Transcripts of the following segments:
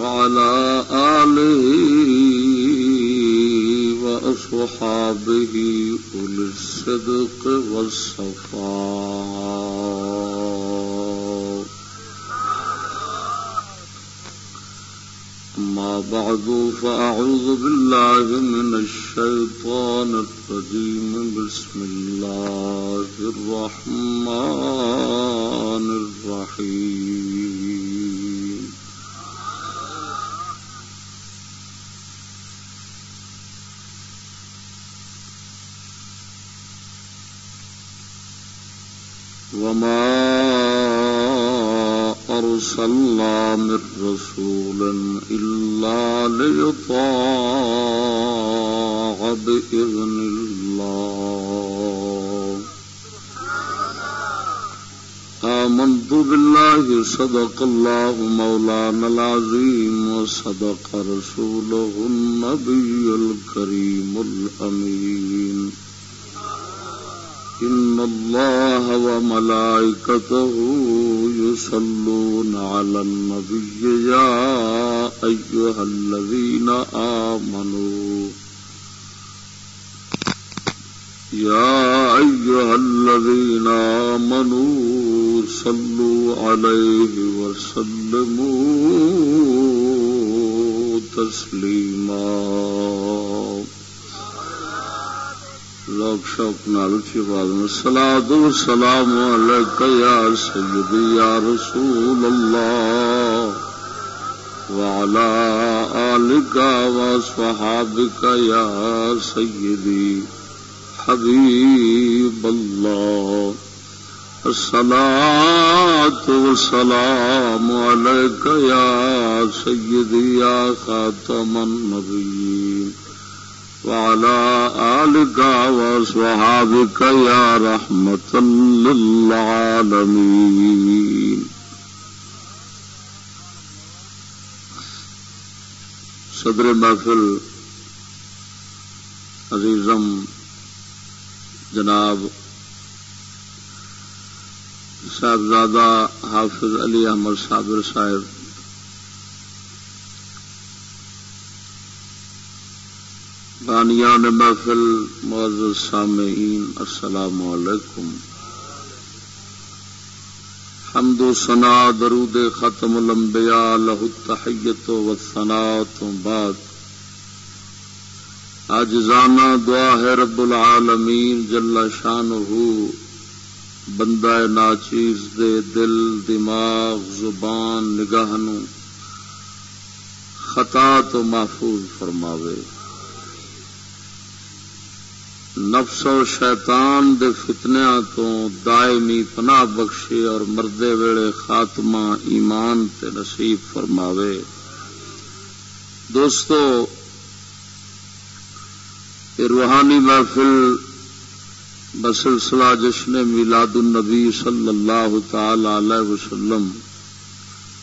وعلى آله وأصحابه أولي الصدق والصفاء. أما بعد، فأعوذ بالله من الشيطان الرجيم. بسم الله الرحمن الرحيم. وما أرسلنا من رسول إلا ليطاع بإذن الله آمنت بالله صدق الله مولانا العظيم وصدق رسوله النبي الكريم الأمين إن الله وملائكته يصلون على النبي يا أيها الذين آمنوا يا أيها الذين آمنوا صلوا عليه وسلموا تسليما لوگ شوق نال اچھی بات میں سلا دو سلام یا سیدی یا رسول اللہ والا آلک و صحابک یا سیدی حبیب اللہ الصلاة والسلام عليك يا سيدي يا خاتم النبيين وعلى آلك وصحابك يا رحمة للعالمين. صدر محفل عزیزم جناب صاحبزادہ حافظ علی احمد صابر صاحب بانیان محفل معزز سامعین، السلام علیکم۔ حمد و سنا درود ختم الانبیاء، لہ التحیت و ثنا تو بعد۔ آجزانہ دعا ہے رب العالمین، جل شان بندہ ناچیز دے دل، دماغ، زبان نگاہ نو خطا تو محفوظ فرماوے۔ نفس و شیطان دے فتنیا تو دائمی پناہ بخشے اور مردے ویڑے خاتمہ ایمان تے نصیب فرماوے۔ دوستو، یہ روحانی محفل بسلسلہ جشن میلاد النبی صلی اللہ تعالی علیہ وسلم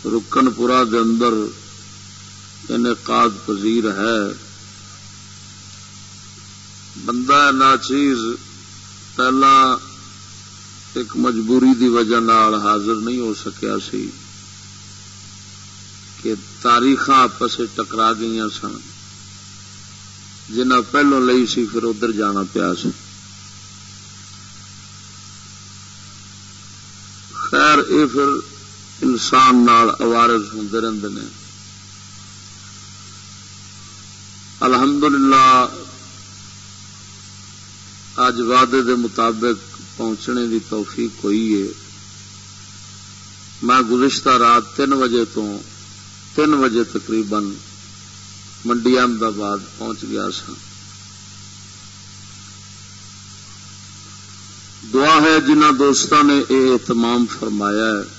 رکن پورا دے اندر یعنی انعقاد پذیر ہے۔ بندہ ناچیز، پہلا ایک مجبوری دی وجہ نال حاضر نہیں ہو سکیا سی کہ تاریخ آپس ٹکرا گئی سن۔ جنہ پہلو لئی سی پھر ادھر جانا پیا سی۔ خیر، یہ پھر انسان نال اوارز ہوں رہتے ہیں الحمدللہ اج وعدے دے مطابق پہنچنے دی توفیق ہوئی ہے۔ میں گزشتہ رات تین بجے تو تین بجے تقریباً منڈی احمدآباد پہنچ گیا سا دعا ہے جنہ دوستوں نے یہ اہتمام فرمایا ہے۔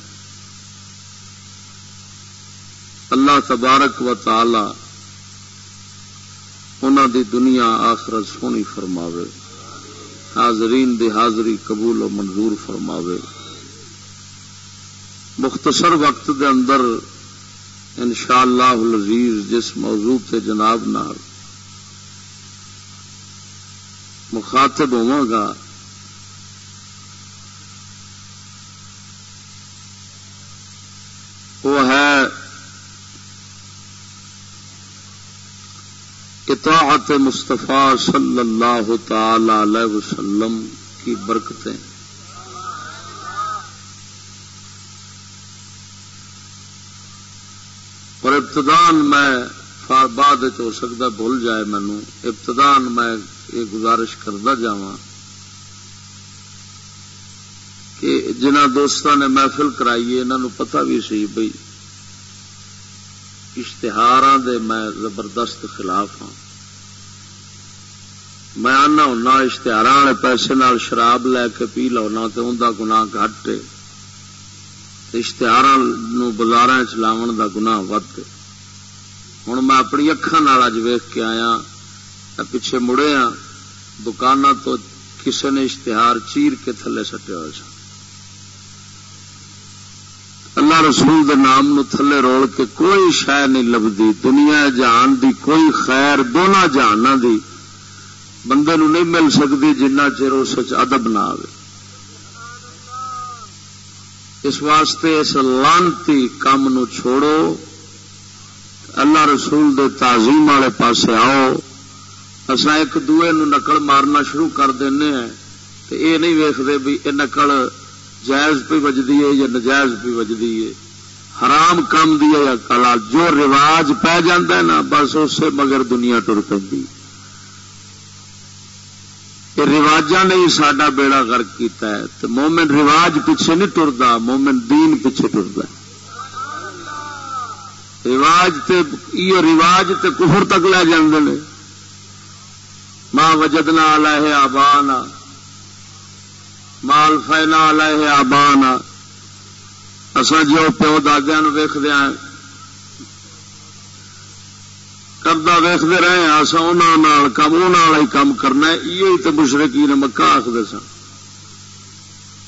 اللہ تبارک و تعالی انہوں دی دنیا آخرت سونی فرماوے۔ حاضرین دی حاضری قبول و منظور فرماوے۔ مختصر وقت دے اندر انشاءاللہ العزیز جس موضوع تے جناب نال مخاطب ہوا گا وہ ہے اطاعت مصطفیٰ صلی اللہ تعالی علیہ وسلم کی برکتیں۔ اور ابتدان میں بعد ہو سکتا بھول جائے مینو ابتدان میں یہ گزارش کرتا جا کہ جنہ دوستوں نے محفل کرائی ہے انہوں پتا بھی سی بھائی اشتہار دے میں زبردست خلاف ہاں۔ میں آنا ہونا اشتہار والے پیسے نال شراب لے کے پی لا تو ان کا گنا گٹ اشتہار بازار چلاو کا گنا ود ہوں میں اپنی اکھان اج ویخ کے آیا ہاں، پیچھے مڑے ہاں دکان تو کسی نے اشتہار چیر کے تھلے سٹے ہوئے سن اللہ رسول دے نام نو تھلے رول کے کوئی شہ نہیں لبھی۔ دنیا جہان دی کوئی خیر دونوں جہان دی بندے نو نہیں مل سکتی جنہ چر اس ادب نہ آئے اس واسطے اس لانتی کام نو چھوڑو۔ اللہ رسول دے تعظیم والے پاسے آؤ۔ اصا ایک دوے نو نقل مارنا شروع کر دینے ہیں۔ تو یہ نہیں ویختے بھی یہ نقل جائز پہ وجدی ہے یا نجائز پہ وجدی ہے؟ حرام کام دی ہے یا کلا؟ جو رواج پی جا نا، بس اسے مگر دنیا ٹر پی رواجا نے ہی سڈا بیڑا گرک کیتا ہے۔ تو مومن رواج پیچھے نہیں ٹرتا مومن دین پیچھے ٹرتا رواج تے رواج تے کفر تک لے جاندے نے۔ ماں وجدنا لے آبان مال فینا لے آبان اصا جو پیو دادیا ویخدیا کردہ ویختے رہے ہیں کام ہی کام کرنا یہ تو مشرقی نے مکہ آخر سن۔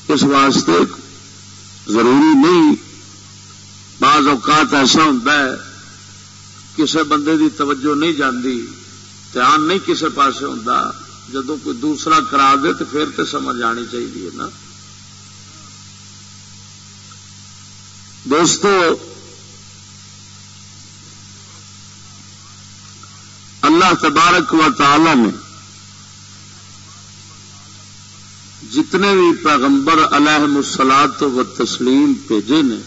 اس واسطے ضروری نہیں۔ بعض اوقات ایسا ہوتا ہے کسی بندے دی توجہ نہیں جاندی، دھیان نہیں کسی پاس ہوں جدو کوئی دوسرا کرا دے تو پھر تو سمجھ آنی چاہیے نا۔ دوستو، اللہ تبارک و تعالی نے جتنے بھی پیغمبر علیہ مسلاد و تسلیم بھیجے نے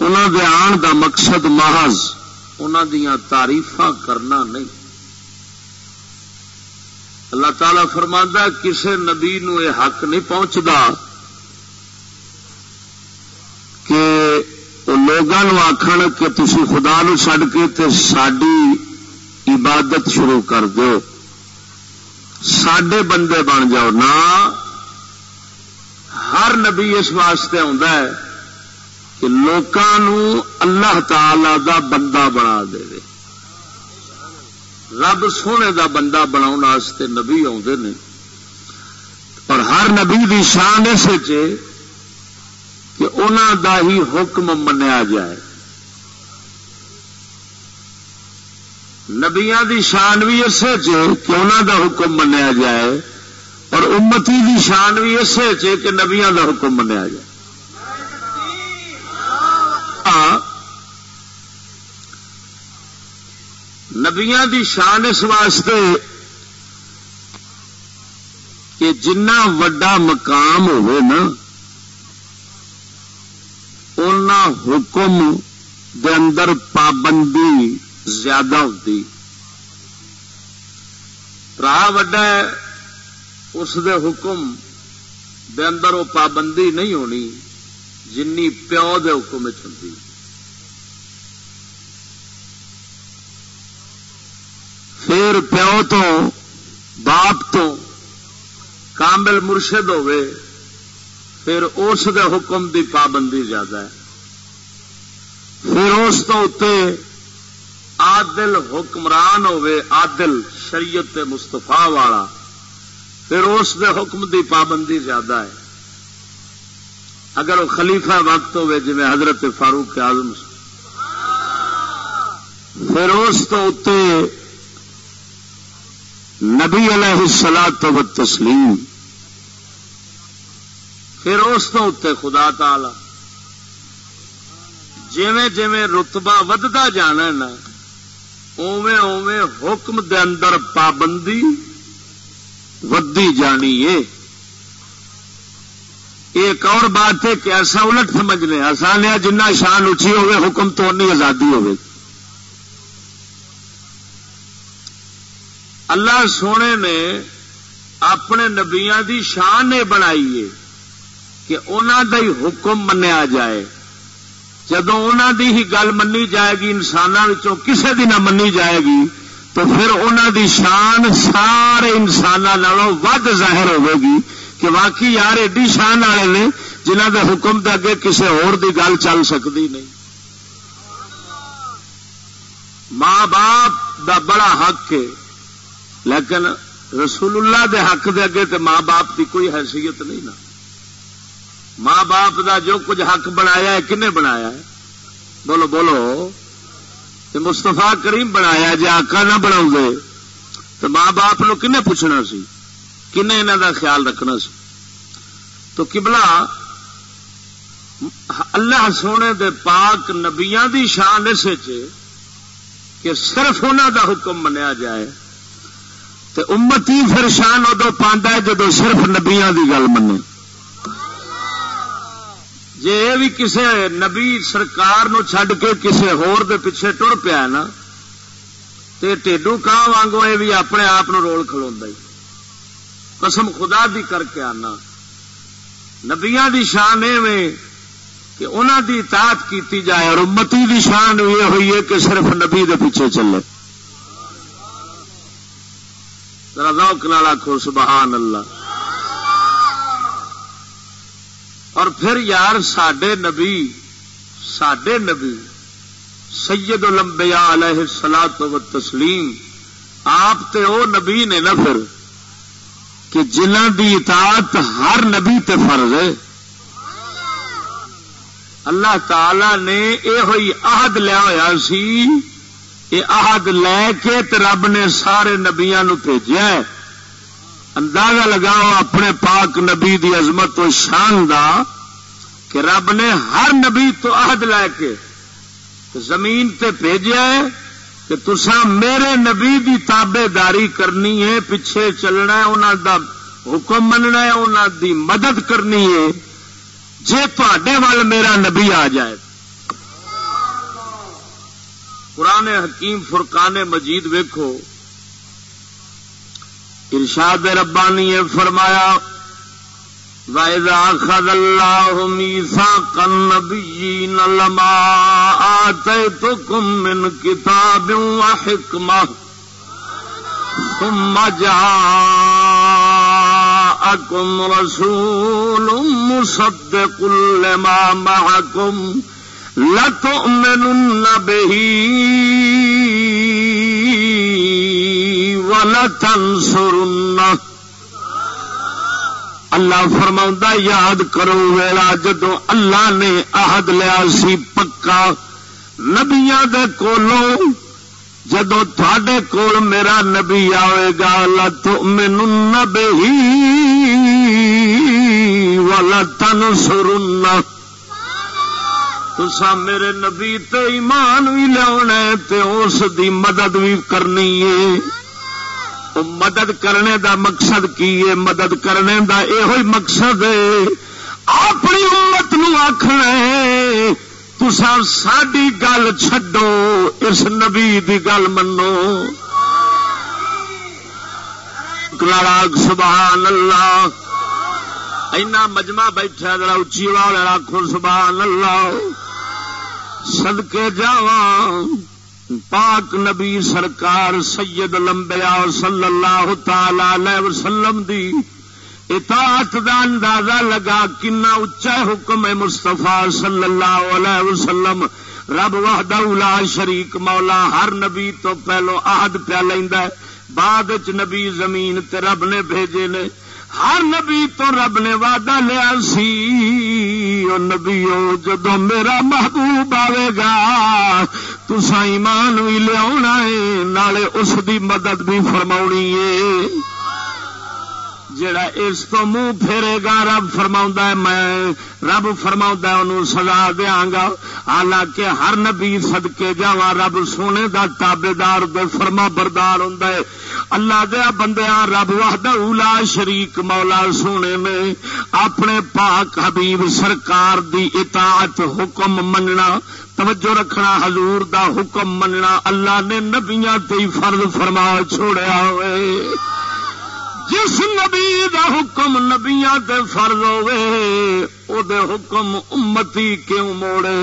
انہوں دے آن دا مقصد محض انہوں دیا تعریف کرنا نہیں۔ اللہ تعالی فرما کسی نبی نو یہ حق نہیں پہنچتا کہ لوگوں آخر کہ تھی خدا نو چڈ کے تے ساری عبادت شروع کر دو سڈے بندے بن جاؤ۔ نہ ہر نبی اس واسطے آ کہ لوگوں اللہ تعالی دا بندہ بنا دے۔ رب سونے دا بندہ بنا نبی آدھے اور ہر نبی دی شان اس کہ انہوں دا ہی حکم منیا جائے نبیا دی شان بھی اسے کہ انہوں دا حکم منیا جائے اور امتی دی شان بھی اسے کہ نبیا دا حکم منیا جائے نبیا دی شان اس واسطے کہ جنہ وڈا مقام ہوئے نا حکم دے اندر پابندی زیادہ ہوتی راہ وڈا اس دے حکم دے اندر وہ پابندی نہیں ہونی، جنی پیو دے حکم چلتی پھر پیو تو، باپ تو، کامل مرشد ہوئے، پھر اس دے حکم دی پابندی زیادہ ہے۔ پھر اس تو اتنے آدل حکمران ہوے آدل شریعت مستفا والا، پھر اس دے حکم دی پابندی زیادہ ہے۔ اگر وہ خلیفہ وقت ہوے جی حضرت فاروق آزم پھر اس تو اتنے نبی علیہ السلام تو تسلیم۔ پھر اس تو اتنے خدا تعالی۔ جویں جویں رتبہ ودتا جانا نا اوے اوے حکم دے اندر پابندی ودی جانی ہے۔ ایک اور بات ہے کہ ایسا الٹ سمجھنے، آسان ہے جنہ شان اچھی ہوئے حکم تو انی آزادی ہوگی اللہ سونے نے اپنے نبیا دی شان یہ بنائی ہے کہ انہوں کا ہی حکم منیا جائے۔ جدو انہوں دی ہی گل منی جائے گی انسانوں کسے دی نہ منی جائے گی، تو پھر انہوں دی شان سارے انسانوں ود ظاہر ہوے گی کہ واقعی یار ایڈی شان والے نے جنہ دے حکم دے اگے کسی اور دی گل چل سکتی نہیں۔ ماں باپ دا بڑا حق ہے۔ لیکن رسول اللہ دے حق دے اگے تے ماں باپ دی کوئی حیثیت نہیں نا۔ ماں باپ دا جو کچھ حق بنایا ہے، کنے بنایا ہے؟ بولو بولو۔ مستفا کریم بنایا جی آکا نہ بنا تو ماں باپ نو کنے پوچھنا سی؟ کنے انہوں دا خیال رکھنا سی؟ تو کبلا اللہ سونے دے پاک نبیا دی شان اس کہ صرف انہوں دا حکم منیا جائے۔ امتی پھر شان ادو پہ جدو صرف نبیا دی گل منے جی یہ بھی کسی نبی سرکار نو چھڈ کے کسی ہور دے پیچھے ٹر پیا نا، تے ٹیڈو کان وانگو یہ بھی اپنے آپ رول کھلوا قسم خدا دی کر کے آنا۔ نبیا دی شان کہ انہوں دی اطاعت کیتی جائے اور امتی دی شان یہ ہوئی ہے کہ صرف نبی دے پیچھے چلے۔ ذرا ذوق نال آخو سبحان اللہ۔ اور پھر یار سڈے نبی سڈے نبی سید لمبیا علیہ سلا تو تسلیم آپ تے او نبی نے نہ پھر کہ جنہ دی اطاعت ہر نبی تے فرض ہے۔ اللہ تعالی نے یہ ہوئی عہد لیا ہوا سی یہ عہد لے کے رب نے سارے نبیا بھیجا اندازہ لگاؤ اپنے پاک نبی دی عظمت و شان دا کہ رب نے ہر نبی تو عہد لے کے زمین تے بھیجا ہے کہ تسا میرے نبی دی تابے داری کرنی ہے، پیچھے چلنا ہے انہوں دا حکم مننا ہے انہوں دی مدد کرنی ہے۔ جی تے وال میرا نبی آ جائے۔ پرانے حکیم فرقان مجید ویکھو۔ ارشاد ربانی فرمایا، وَإِذَا أَخَذَ اللَّهُ مِيثَاقَ النَّبِيِّينَ لَمَا آتَيْتُكُم مِّن كِتَابٍ وَحِكْمَةٍ ثُمَّ جَاءَكُمْ رَسُولٌ مُصَدِّقٌ لِّمَا مَعَكُمْ لَتُؤْمِنُنَّ بِهِ وَلَتَنصُرُنَّهُ اللہ فرما یاد کرو ویلا جدو اللہ نے عہد لیا سی پکا نبیا دے کولو جدو تھے کول میرا نبی آئے گا اللہ تو مینو نبی والا تن سرنا تسا میرے نبی تے ایمان بھی لیا اس دی مدد بھی کرنی ہے۔ مدد کرنے دا مقصد کی ہے؟ مدد کرنے دا یہ مقصد ہے۔ اپنی امت نو تسا ساری گل چڈو اس نبی دی گل منو۔ راگ سبحان اللہ اینا مجمع بیٹھا ذرا اچھی والے آخو سبحان اللہ سدکے جاواں۔ پاک نبی سرکار سید لمبیا صلی اللہ تعالی وسلم دی اطاعت دا اندازہ لگا کنا اچا حکم ہے مستفا صلی اللہ علیہ وسلم۔ رب وحدہ لا شریک مولا، ہر نبی تو پہلو آہد پیا لینا بعد چ نبی زمین تے رب نے بھیجے نے۔ ہر نبی تو رب نے وعدہ لیا سی، او نبی جدو میرا محبوب آئے گا تسا ایمان بھی لیا نالے اس دی مدد بھی فرما ہے۔ جڑا اس تو منہ پھیرے گا، رب فرما ہے، میں رب فرما ان سزا دیا گا۔ حالانکہ ہر نبی سدکے جا رب سونے دا تابے دار دے فرما بردار ہوں اللہ دیا بندیا رب وحدہ اولا شریک مولا سونے نے اپنے پاک حبیب سرکار دی اطاعت حکم مننا، توجہ رکھنا حضور دا حکم مننا، اللہ نے نبیاں تی فرض فرما چھوڑیا ہوئے۔ جس نبی دا حکم نبیا تے فرض ہوے او دے حکم امتی کیوں موڑے؟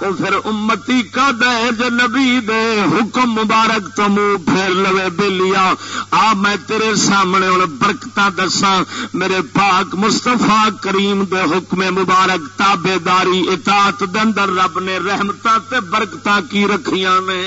او پھر امتی کا دے جو نبی دے حکم مبارک تو منہ پھیر لوے بلیا آ، میں تیرے سامنے ہوں برکت دسا میرے پاک مستفا کریم دے حکم مبارک تابے داری اطاعت دندر رب نے رحمتہ تے برکت کی رکھیاں نے۔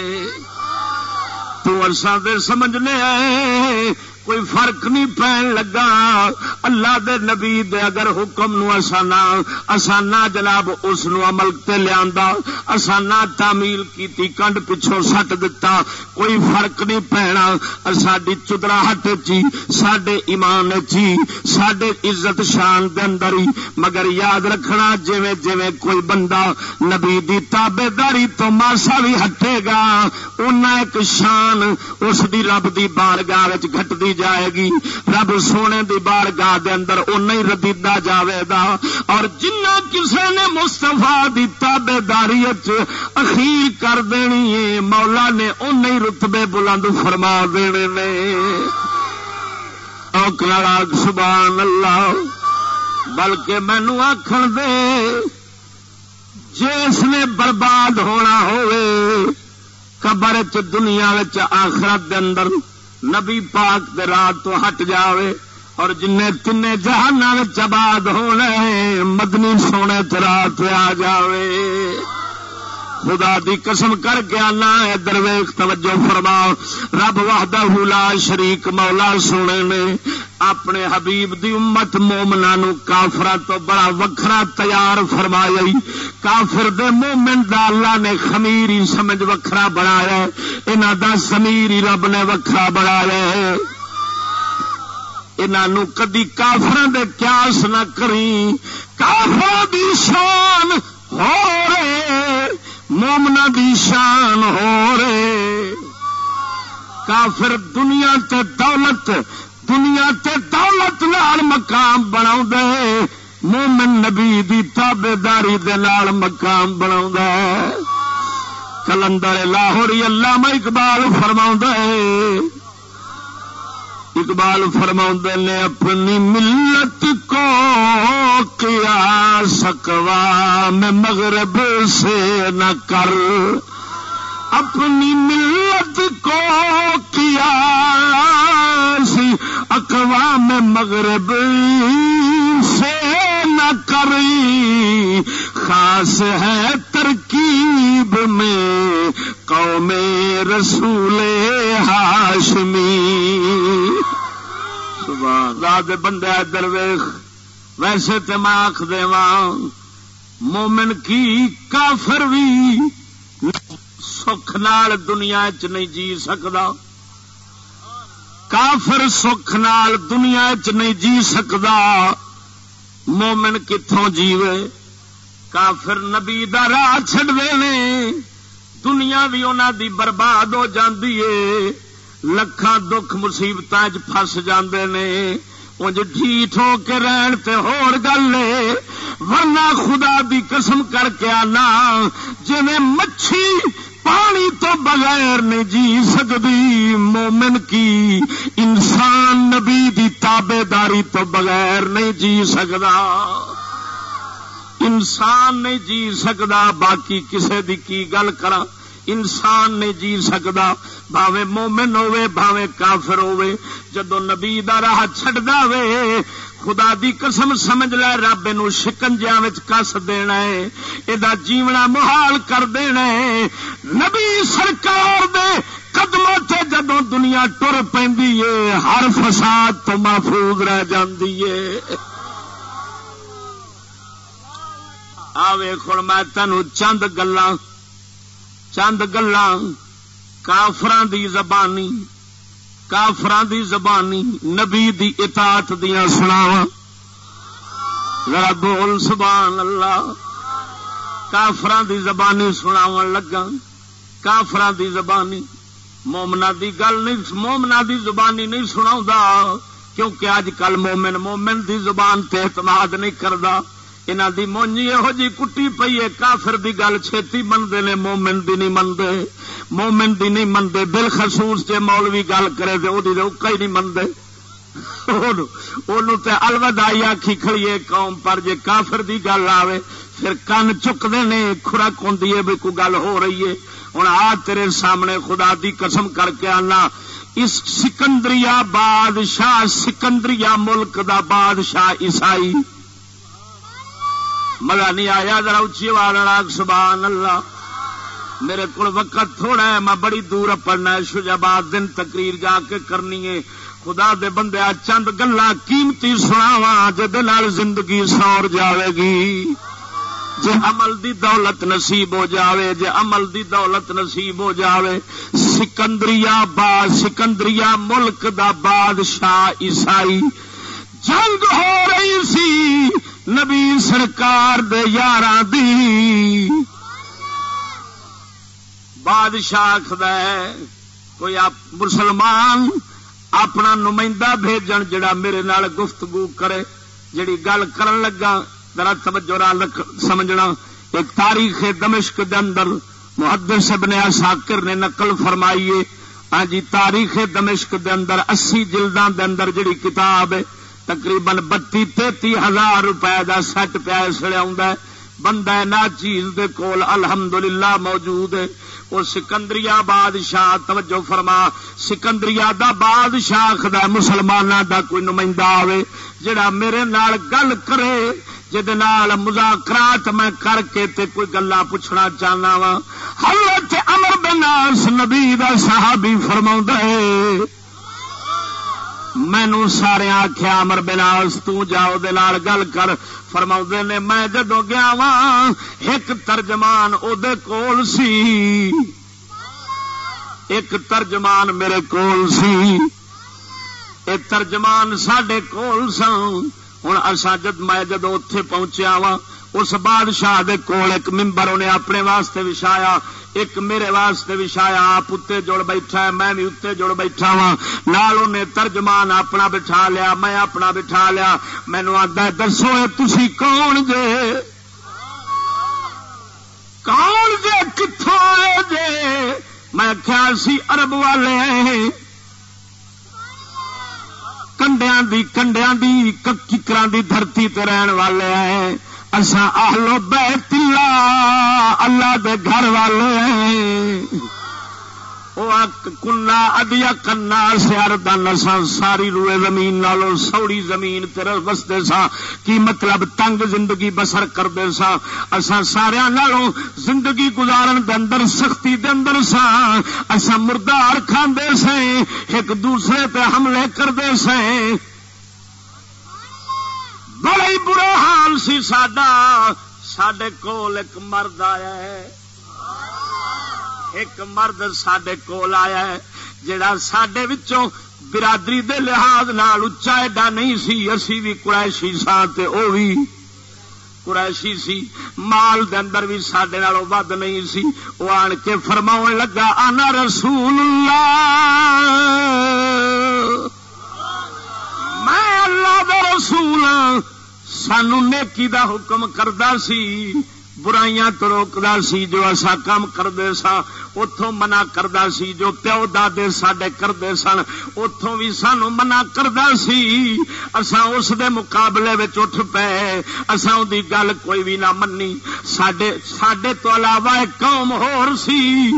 تو عرصہ دے سمجھنے آئے۔ کوئی فرق نہیں پہن لگا۔ اللہ دے نبی دے اگر حکم نو اسانا اسانا جناب اس نو عمل تے لیا اسانا تعمیل کیتی، کنڈ پچھوں سٹ دتا۔ کوئی فرق نہیں پہنا۔ ساری چدراہٹ چی سڈے ایمان چی سڈے عزت شان دے اندر ہی۔ مگر یاد رکھنا، جویں جویں کوئی بندہ نبی دی تابے داری تو ماسا بھی ہٹے گا اُنہ ایک شان اس دی رب دی بارگاہ جائے گی۔ رب سونے دی بار گاہ دے اندر نہیں ردیدہ جاوے گا۔ اور جنہ کسے نے مستفا دی تابے داری اخیر کر دینی ہے، مولا نے نہیں رتبے بلند فرما دینے نے۔ سبحان اللہ۔ بلکہ مینو آخر دے جس نے برباد ہونا ہوئے، قبر چ دنیا آخرت دے اندر نبی پاک دے رات تو ہٹ جاوے اور جن تین جہان چباد ہونے مدنی سونے رات آ جاوے۔ خدا دی قسم کر کے آنا ہے درویخ توجہ فرماؤ۔ رب وحدہ لا شریک مولا سونے نے اپنے حبیب دی امت مومنا نو کافر تو بڑا وکھرا تیار فرمایا۔ کافر دے مومن دا اللہ نے خمیری سمجھ وکھرا بنایا۔ انہوں دا سمیری رب نے وکھرا بنایا۔ انہوں کدی کافر دے قیاس نہ کری کافر دی شان ہو رہے۔ مومنا دی شان ہو رے کافر دنیا تے دولت، دنیا تے دولت لال مقام بنا مومن نبی دی تابے داری دال مقام بنا کلندر لاہوری اللہ میں اقبال فرما اقبال فرما نے اپنی ملت کو کیا سکوا میں مغرب سے نہ کر۔ اپنی ملت کو کیا سی اقوام مغرب سے نہ کری۔ خاص ہے ترکیب میں قوم رسول ہاشمی۔ رات بندے درویخ ویسے تو میں آخ دے مومن کی کافر بھی سکھ نال دنیا چ نہیں جی سکتا کافر سکھ نال دنیا چ نہیں جی سکتا مومن کتوں جیوے؟ کافر نبی دا راہ چڈ دنیا بھی انہوں دی برباد ہو جاندی ہے لکھان دکھ مصیبت فس جاندے نے۔ انج ڈھیٹ ہو کے رہن تے ہور گل ورنہ خدا دی قسم کر کے آنا۔ جی مچھی پانی تو بغیر نہیں جی سکتی مومن کی۔ انسان نبی دی تابے داری تو بغیر نہیں جی سکتا۔ انسان نہیں جی سکتا، باقی کسے دی کی گل کرا انسان نہیں جی سکتا۔ بھاوے مومن ہوے بھاوے کافر ہوے جدو نبی دا راہ چڈ دے خدا دی قسم سمجھ لے، رب نو شکنجیا کس دینا ہے یہ جیونا محال کر دینا ہے۔ نبی سرکار دے قدموں سے جدو دنیا ٹر پہ ہر فساد تو محفوظ رہ جاندی ہے۔ آخ میں تینوں چند گلا چند گلا کافران دی زبانی کافران دی زبانی نبی دی اطاعت دیا سناوا ذرا بول، سبحان اللہ۔ کافران دی زبانی سناو لگا کافران دی زبانی مومنا دی گل نہیں مومنا دی زبانی نہیں سنا کیونکہ اج کل مومن مومن دی زبان تے اعتماد نہیں کرتا انہوں دی مونجی یہو جی کٹی پی ہے، کافر دی گل چھتی منتے نے، مومن دی نہیں منتے مومن دی نہیں منتے بالخصوص جی مولوی گل کرے تو وہ اکا ہی نہیں منتے الودائی آخی کھڑیے قوم پر جے کافر دی گل آوے، پھر کن چکتے نے خوراک ہوں بھی کوئی گل ہو رہی ہے۔ ہوں آ تیرے سامنے خدا دی قسم کر کے آنا۔ اس سکندری بادشاہ سکندری ملک دا بادشاہ عیسائی۔ مزہ نہیں آیا ذرا اچھی آواز سبحان اللہ۔ میرے کو وقت تھوڑا ہے، میں بڑی دور پڑنا ہے، شجاباد دن تقریر جا کے کرنی ہے۔ خدا دے بندے چند گلا قیمتی سناوا جل زندگی سور جاوے گی۔ جے عمل دی دولت نصیب ہو جاوے، جے عمل دی دولت نصیب ہو جاوے۔ سکندریا با سکندریا ملک دا بادشاہ عیسائی۔ جنگ ہو رہی سی نبی سرکار دے یار دی۔ بادشاہ خد کوئی مسلمان اپنا نمائندہ بھیجن جڑا میرے نال گفتگو کرے، جڑی گل کرن لگا، ذرا توجہ سمجھنا۔ ایک تاریخ دمشق دے اندر محدث ابن ساکر نے نقل فرمائیے ہاں جی تاریخ دمشق دے اندر اسی جلدان دے اندر جڑی کتاب ہے تقریباً بتی تیتی ہزار روپے کا سٹ پیا اسلے بندہ نہ چیز دے کول الحمدللہ موجود ہے۔ وہ سکندری بادشاہ، توجہ فرما سکندری دا بادشاہ خدا مسلمانوں دا کوئی نمائندہ آئے جڑا میرے نال گل کرے جہد مذاکرات میں کر کے تے کوئی گلا پوچھنا چاہنا وا۔ حضرت امر بناس نبی دا صحابی فرما ہے مینو سارے آخیا امر بناس تاؤ گل کر۔ فرما نے، میں جدو گیا وا ایک ترجمان ادے کول سی۔ ایک ترجمان میرے کول سی۔ ایک ترجمان سڈے کول سن ہوں اصا جد میں جدو اتے پہنچیا وا اس بادشاہ دے کول ایک ممبر انہیں اپنے واسطے وچھایا، ایک میرے واسطے وچھایا، آپ اتنے جڑ بیٹھا ہے، میں بھی اتنے جڑ بیٹھا وا نال انہیں ترجمان اپنا بٹھا لیا، میں اپنا بٹھا لیا۔ مینو آدھا دسو تھی کون جے؟ کون جے؟ کتوں آئے جے؟ میں خیال سی ارب والے کنڈیا دی کنڈیا دی ککران دی دھرتی تے رہن والے ہیں۔ اصا آلو بیت اللہ اللہ دے گھر والے۔ کنا ادیا کنا سیار دن سا ساری روئے زمین نالو سوڑی زمین تیرے بستے سا کی مطلب تنگ زندگی بسر کرتے سا اسا سارا نالوں زندگی گزارن دے اندر، سختی دے اندر سا اسا مردار کھاندے سے ایک دوسرے پہ حملے کرتے سے بڑا ہی برا حال سی ساڈا۔ سڈے کول ایک مرد آیا ہے۔ ایک مرد سڈے کول آیا ہے۔ جڑا سڈے وچوں برادری دے لحاظ نال اچا ایڈا نہیں سی۔ اسی بھی قریشی سا تے او بھی قریشی سی۔ مال دے اندر بھی سڈے نالوں ود نہیں سی۔ وہ آن کے فرما لگا آنا رسول اللہ۔ میں اللہ دا رسول ہاں۔ سانو نیکی دا حکم کردا سی، برائیاں تو روکدا سی جو اسا کام کرتے سا اتوں منع کردا سی، جو پیو دادے سڈے کرتے سن اتوں بھی سانو منع کردا سی۔ اسا اس دے مقابلے میں اٹھ پے، اسا دی گل کوئی بھی نہ منی۔ سڈے سڈے تو علاوہ قوم ہور سی،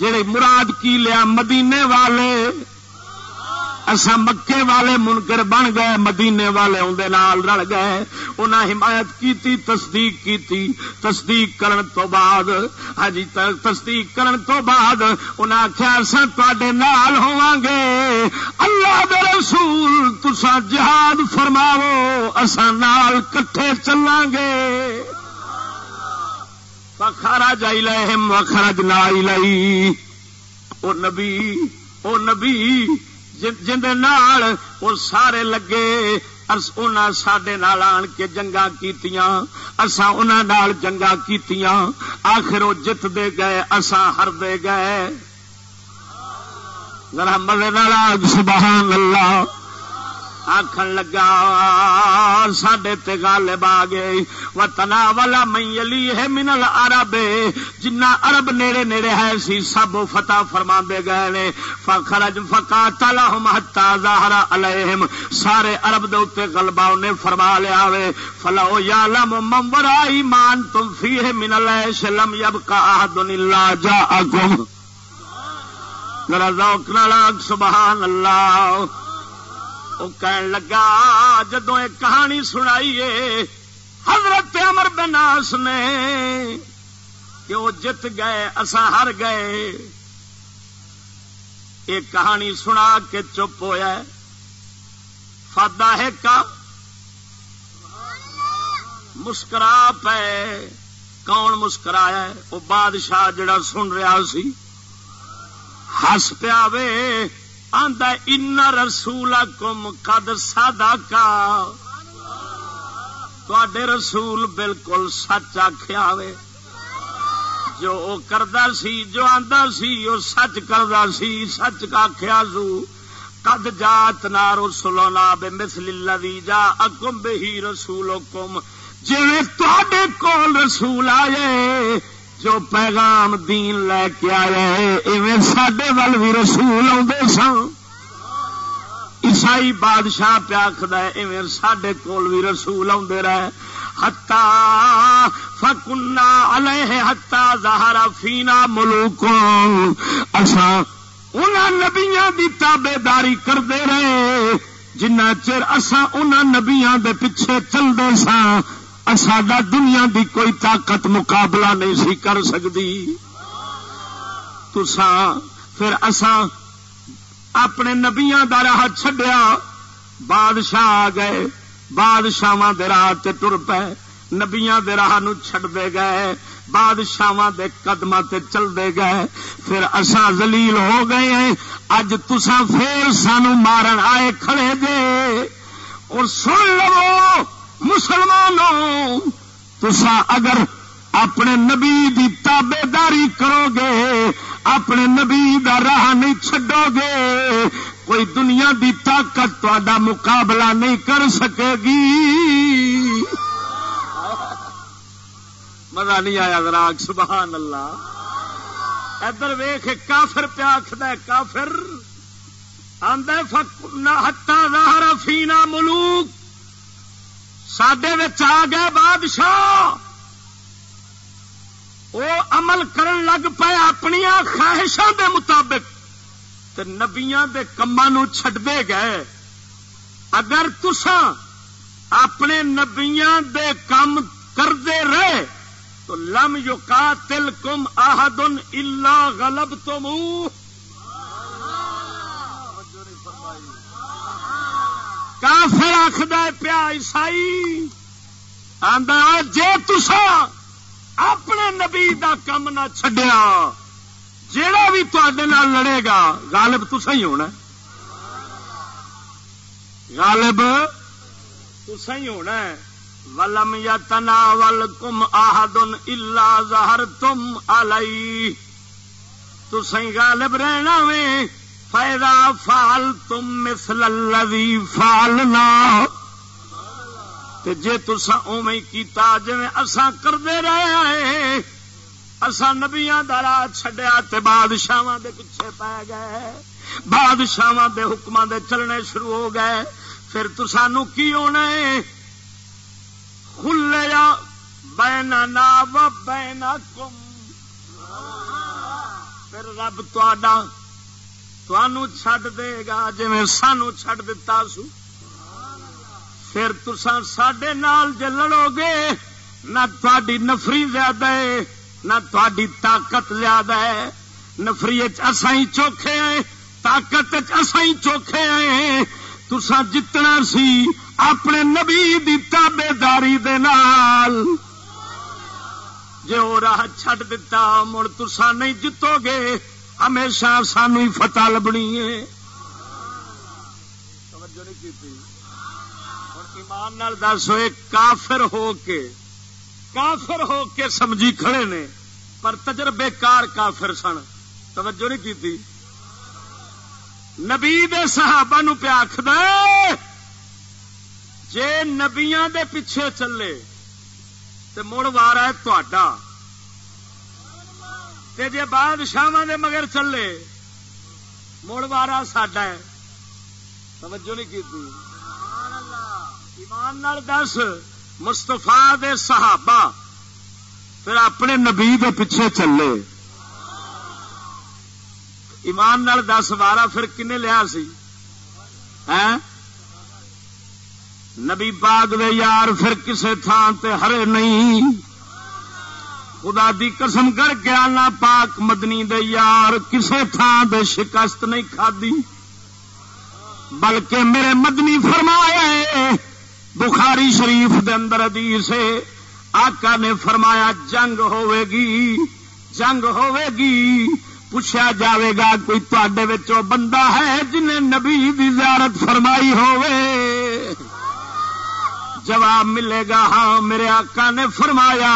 جڑے مراد کی لیا مدینے والے۔ اصا مکے والے منکر بن گئے، مدینے والے اندر رل گئے۔ انہیں حمایت کی تصدیق کی تصدیق کرن تو بعد ہاں جی تصدیق کرن تو بعد انہیں آخیا اصا تے نال ہوا گے۔ اللہ دے رسول تسا جہاد فرماو اصا نال کٹھے چلا گے۔ خارا جائی لہم وخرج نائی لائی او نبی او نبی جال وہ سارے لگے سڈے آن کے جنگا کیتیاں اسا نال جنگا کیتیاں، آخر وہ جت دے گئے اسا ہر دے گئے۔ ذرا مزے سبحان اللہ۔ آخر لگا سڈے تالب آ گئے۔ و تنا والا مئی ہے منل ارب جنا ارب نیڑے نیڑے ہے، سی سب فتح فرما دے گئے نے۔ فخرج فکا تلا ہتا زہرا الہم سارے ارب دے گلبا نے فرما لیا وے۔ فلو یا لم ممبرا ایمان تم فی ہے منل شلم یب کا دن جا اگم ذرا ذوق نال سبحان اللہ۔ وہ کہن لگا جدو ایک کہانی سنائیے حضرت امر بناس نے، کہ وہ جت گئے اسا ہر گئے۔ ایک کہانی سنا کے چپ ہوا فادا ہے کا؟ مسکرا پے۔ کون مسکرایا وہ بادشاہ جڑا سن رہا سی۔ ہس پیا وے۔ ان رسول کم کد سادا کا رسول بالکل سچ آخیا جو کردا سی، جو آندا سی وہ سچ کردا سی، سچ کا آخیا سو۔ کد جات نا رسولو نا بے مسل لوی جا اکم بہی رسول کم جی کول رسول آئے جو پیغام دین لے کے آئے اویں سڈے ول بھی رسول آدھے سن۔ عیسائی بادشاہ پیاکھد اویں سڈے کول بھی رسول آدھے رہے۔ ہتا فکنا الہ ہتا زہرا فینا ملوک اصا ان نبیا کی تابے داری کرتے رہے۔ جنہ چر اصا ان نبیا دے پیچھے چلتے سا ساڈا دنیا دی کوئی طاقت مقابلہ نہیں سی کر سکتی تسا پھر اساں اپنے نبیا کا راہ چڈیا بادشاہ آ گئے۔ بادشاہ راہ تر پے۔ نبیا راہ چڈتے گئے۔ بادشاہ دے قدم تے چلتے گئے۔ پھر اساں زلیل ہو گئے ہیں۔ اج تسا پھر سانو مارن آئے کھڑے دے۔ اور سن لو۔ مسلمانوں تسا اگر اپنے نبی دی تابے داری کرو گے، اپنے نبی دا راہ نہیں چڈو گے، کوئی دنیا دی طاقت تا مقابلہ نہیں کر سکے گی۔ مزہ نہیں آیا راگ سبحان اللہ ادھر ویخ کافر پیاکھد کافر آدھا ہتا راہ فینا ملوک سڈے آ گئے بادشاہ۔ وہ عمل کرن لگ پائے اپنی خواہشوں دے مطابق نبیا کے کما چڈتے گئے۔ اگر تسا اپنے نبیا دے کام کرتے رہے تو لم یو کا تل کم آہدن الا غلب تو کافر آخد پیا عیسائی آدھا جے تسا اپنے نبی دا کم نہ چڈیا جیڑا بھی تے لڑے گا، غالب تسا ہی ہونا غالب تسا ہی ہونا ولم یا تنا ول کم آہدن الا زہر تم آئی تسا غالب رہنا وے۔ فال تم مثل مسل فالنا جے تسا اوے کیتا جی اساں کرتے رہے اسا نبیا دارا چڈیا بادشاہ دے پیچھے پی گئے بادشاہ دے حکم دے چلنے شروع ہو گئے۔ پھر تو سانو کی ہونا کھلیا بینا نا و بینا کم پھر رب تہاڈا چڈ دے گا جی سانو چڈ دتا سو۔ پھر تسان سڈے نال جے لڑو گے، نہ تاری نفری زیادہ ہے، نہ تاری طاقت زیادہ ہے۔ نفری اصائی چوکھے ہیں، طاقت اصائی چوکھے ہیں۔ تسا جتنا سی اپنے نبی دی تابے داری دے نال۔ جے وہ راہ چھڈ دتا، مڑ تسا نہیں جتو گے۔ ہمیشہ سانو ہی فتح لبنی ہے۔ ایمان دس ہوئے کافر ہو کے، کافر ہو کے سمجھی کھڑے نے، پر تجربے کار کافر سن۔ توجہ نہیں کی نبی دے صحابہ نو پیا آخد جے نبیاں دے پیچھے چلے تو مڑ وار ہے تے جے بادشاہ دے مگر چلے، مڑ وارا ساڈا ہے۔ توجہ نہیں کی ایمان نال دس مستفا دے صحابہ پھر اپنے نبی دے پیچھے چلے۔ ایمان نال دس بارہ پھر کنے لیا سی؟ نبی باغ دے یار پھر کسے تھان تے ہرے نہیں۔ خدا دی قسم کر کے آنا پاک مدنی دے یار کسے تھان دے شکست نہیں کھادی، بلکہ میرے مدنی فرمایا بخاری شریف دے اندر سے آقا نے فرمایا جنگ ہوے گی، جنگ ہوے گی، پوچھا جاوے گا کوئی تے بندہ ہے جنہیں نبی دی زیارت فرمائی ہوے جواب ملے گا ہاں میرے آقا نے فرمایا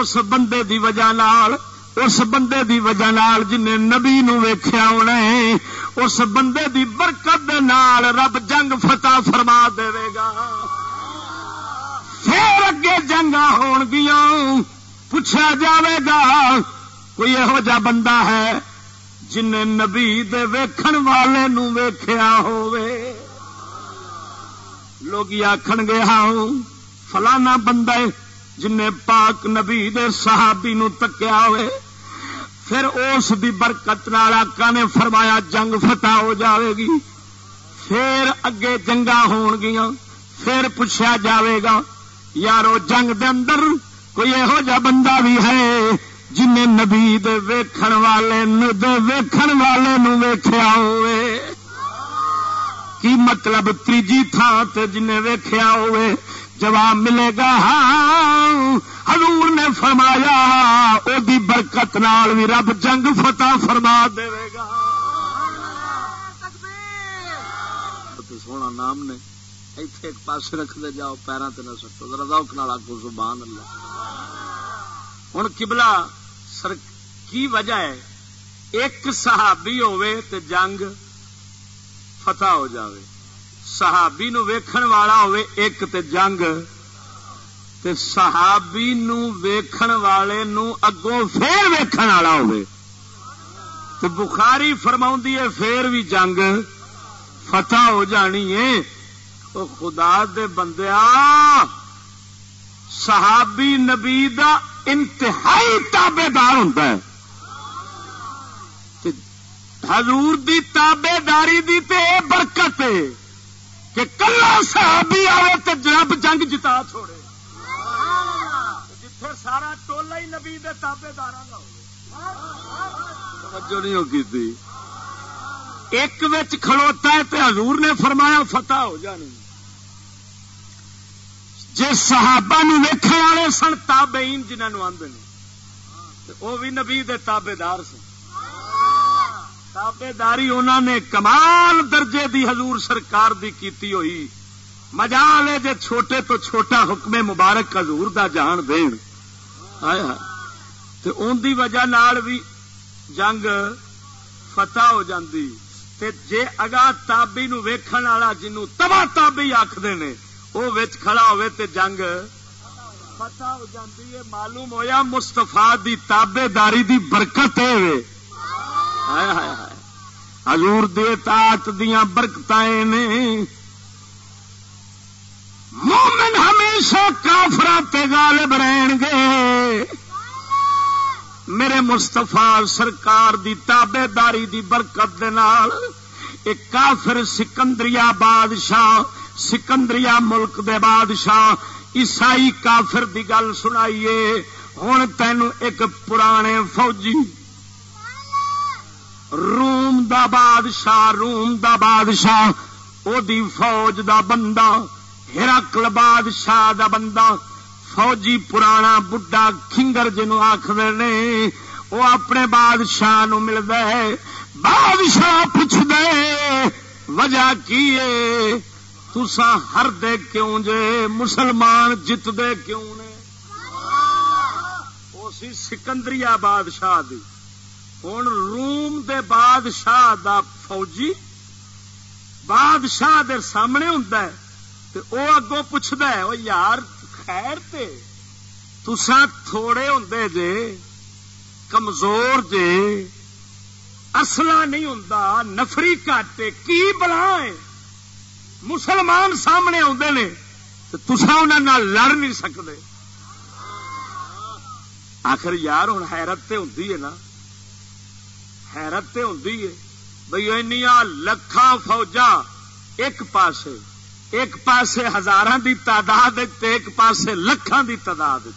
اس بندے دی وجہ نال، اس بندے دی وجہ نال جنہیں نبی نو ویخیا ہونا اس بندے دی برکت دے نال رب جنگ فتح فرما دے گا۔ پھر اگے جنگا ہون گیا پوچھا جاوے گا، کوئی یہو جا بندہ ہے جن نبی دے ویکھن والے نو ویخیا ہووے۔ لوگ آخن گے ہاں فلانا بندہ جن پاک نبی دے صحابی نو تکیا ہوئے، پھر اس دی برکت نال آقا نے فرمایا جنگ فتح ہو جاوے گی، پھر اگے جنگا ہون گیا پھر پوچھا جاوے گا، یارو جنگ دے اندر کوئی یہو جا بندہ بھی ہے جن نبی دے ویکھن والے نو دے ویکھن والے نو ویکھیا ہوئے۔ کی مطلب تیجی تھان تے جن ویکھیا ہوئے جواب ملے گا ہاں حضور نے فرمایا او دی برکت نال بھی رب جنگ فتح فرما دے گا۔ سونا نام نے۔ ایتھے ایک پاس رکھ دے، جاؤ پیروں تے نہ سٹو۔ ذرا ذوق نال آکو سبحان اللہ۔ ہن قبلہ سر کی وجہ ہے؟ ایک صحابی ہوے تے جنگ فتح ہو جاوے۔ صحابی نو ویکھن والا ہوے ایک تے جنگ تے صحابی نو ویکھن والے نو اگوں پھر ویکھن والا ہوے تے بخاری فرماوندی ہے پھر بھی جنگ فتح ہو جانی ہے۔ او خدا دے بندیا صحابی نبی دا انتہائی تابے دار ہوں حضور دی تابے داری دی تے برکت ہے۔ کہ کلا صحابی آئے تو رب جنگ جتا چھوڑے۔ جتھے سارا ٹولا ہی نبی دے تابے دار توجہ نہیں ہوگی تھی ایک کھڑوتا ہے تے حضور نے فرمایا فتح ہو جانی۔ جی صحابہ نو ویکھن والے سن تابعین جنہوں آدھے وہ بھی نبی دے تابے دار سن۔ تابے داری انہوں نے کمال درجے دی حضور سرکار دی کیتی ہوئی۔ مجال ہے جے چھوٹے تو چھوٹا حکم مبارک حضور دا جان دین۔ آیا تے ان دی وجہ نال بھی جنگ فتح ہو جاندی۔ تے جے اگا تابی نو ویکھن والا جنوں تبا تابی آکھدے نے وہ کھڑا ہوئے تے جنگ پتا ہو جاتی ہے۔ معلوم ہویا مستفا دی تابے داری دی برکت ہے۔ حضور دے تات دیا برکت نے۔ مومن ہمیشہ کافر تے غالب رہن گے۔ میرے مستفا سرکار دی تابے داری دی برکت دے نال ایک کافر سکندریا بادشاہ سکندریا ملک دے بادشاہ، عیسائی کافر دی گل سنائیے۔ ہوں تین ایک پرانے فوجی روم دا بادشاہ، روم دا بادشاہ، او دی فوج دا بندہ، ہرکل بادشاہ دا بندہ، فوجی پرانا بڈا کنگر جنو آخر نے وہ اپنے بادشاہ نو مل ہے بادشاہ پوچھ دے وجہ کی تسا ہر دے کیوں جے؟ مسلمان جت دے کیوں نے؟ سی سکندری بادشاہ دی۔ ہوں روم دے بادشاہ دا فوجی بادشاہ دے سامنے ہوں وہ اگوں پوچھتا ہے وہ یار، خیر تے تسا تھوڑے ہوں جے، کمزور جے اصلا نہیں ہوں نفری کاٹے، کی بلا ہے؟ مسلمان سامنے آتے نے تسا انہوں لڑ نہیں سکتے آخر یار ہوں حیرت ہوں نا۔ حیرت ہوں بھائی لکھاں فوجا ایک پاسے ایک پاسے ہزار دی تعداد ایک پاسے لکھان دی تعداد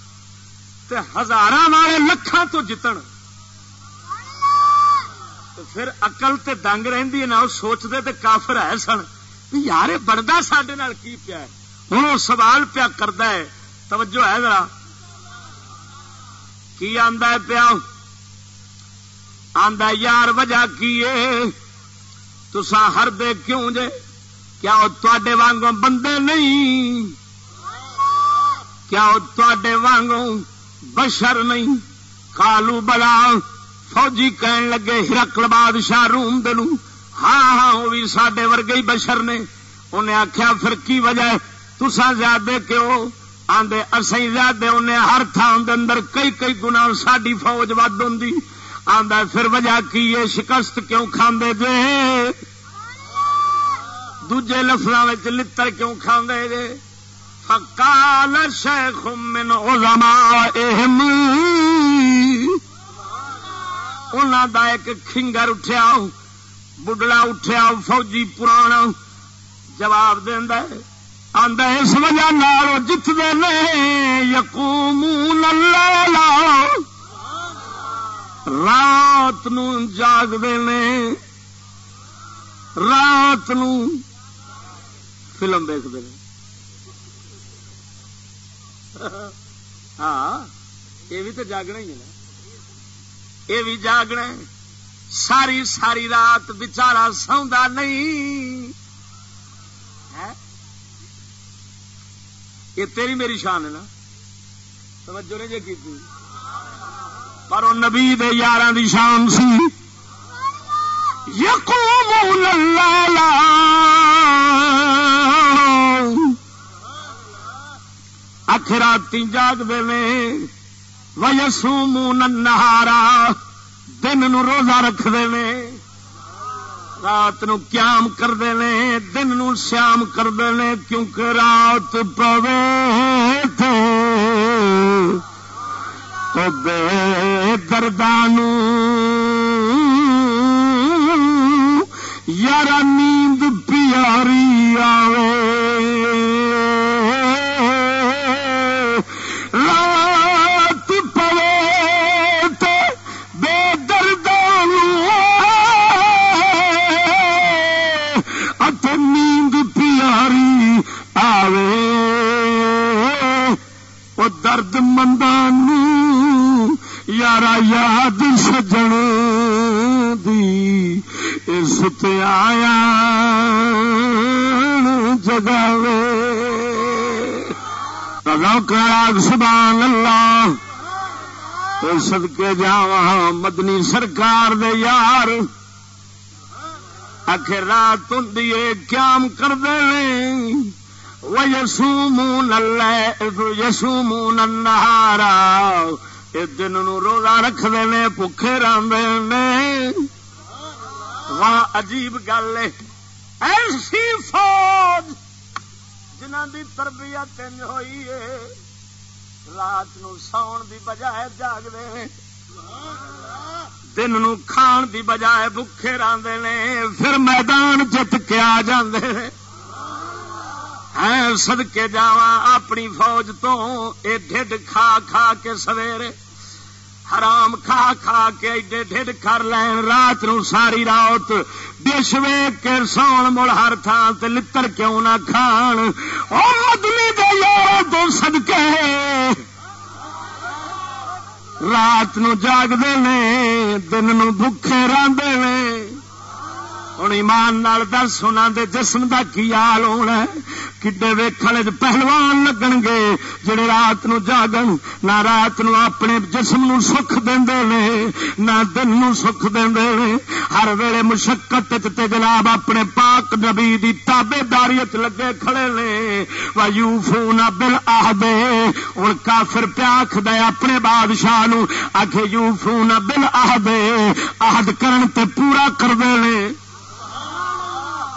ہزار والے لکھان تو جتن۔ پھر اقل تے دنگ رہی ہے نا وہ سوچتے تے کافر ہے سن۔ یار بنتا سڈے کی پیا ہوں وہ سوال پیا کرتا ہے۔ توجہ ہے ذرا۔ کی آدھا پیا؟ آدھا یار وجہ کی تسا ہر دے کیوں جے؟ کیا وہ تے وانگوں بندے نہیں؟ کیا وہ تے وانگوں بشر نہیں؟ کالو بلا، فوجی کہن لگے، ہرکل بادشاہ روم دلوں ہاں ہاں وہ بھی سڈے ورگے ہی بشر نے۔ انہیں آخیا پھر کی وجہ تسا زیادہ کیوں؟ آدھے اسی زیادہ، انہیں ہر تھان اندر کئی کئی گنا ساری فوج ود ہوں آدھا پھر وجہ کی یہ شکست کیوں کھانے جے؟ دجے لفظ لڑ کیوں کھانے جے؟ فکال شیخ من علماء اہم دا ایک کھنگر اٹھیا، بڈلا اٹھیا، فوجی پرانا جواب دینا آدھا اس وجہ نال جتنے یقوم رات جاگتے نے، رات فلم دیکھتے ہیں ہاں یہ بھی تو جاگنا ہی ہے نا۔ یہ بھی جاگنا ساری ساری رات بچارا سوندا نہیں۔ ہاں؟ یہ تیری میری شان ہے نا۔ توجہ نہیں جی کی پر وہ نبی دے یار دی شان سی۔ یقومون اللیل اکھراتی جاگ دے ویسومون النہارا۔ دن نو روزہ رکھتے ہیں رات نو قیام کرتے ہیں دن نو سیام کرتے ہیں کیونکہ رات پوے تو بے مردانو سجن دی اس آیا جگہ راگ سبحان اللہ سد کے جا مدنی سرکار دے یار۔ آخر رات ہوں قیام کر دے یسو منہ یسو منہ نہارا یہ دن نو روزہ رکھتے ہیں بکھے نے واہ عجیب گل ہے ایسی فوج جنہ دی تربیت ہوئی ہے رات نو ساؤن دی بجائے جاگتے دن نو کھان دی بجائے بکھے راندے نے پھر میدان جت کے آ جاندے ہاں، سدکے جا اپنی فوج تو اے ڈھڈ کھا کھا کے سویرے، حرام کھا کھا کے ایڈے ڈھڈ کر لین، رات نو ساری رات ڈش ویگ کے سون مڑ ہر تھان تے لتر کیوں نہ کھان۔ او مدنی دے یار تو سدکے رات نو جاگتے نے، دن نو بکھے راندے نے۔ ہوں ایمان نال دس سنا دے جسم دا کی حال ہونا کڈے ویکھنے پہلوان لگن گے جڑے رات نو جاگن نہ رات نو اپنے جسم نو سکھ دے نہ دن نو سکھ دے ہر ویلے مشقت تے جناب اپنے پاک نبی دی تابے داری لگے کھڑے نے وایو فون بل آ ہوں کافر پیاکھ دے اپنے بادشاہ نو آخ یو فون بل آ دے کرن تے پورا کر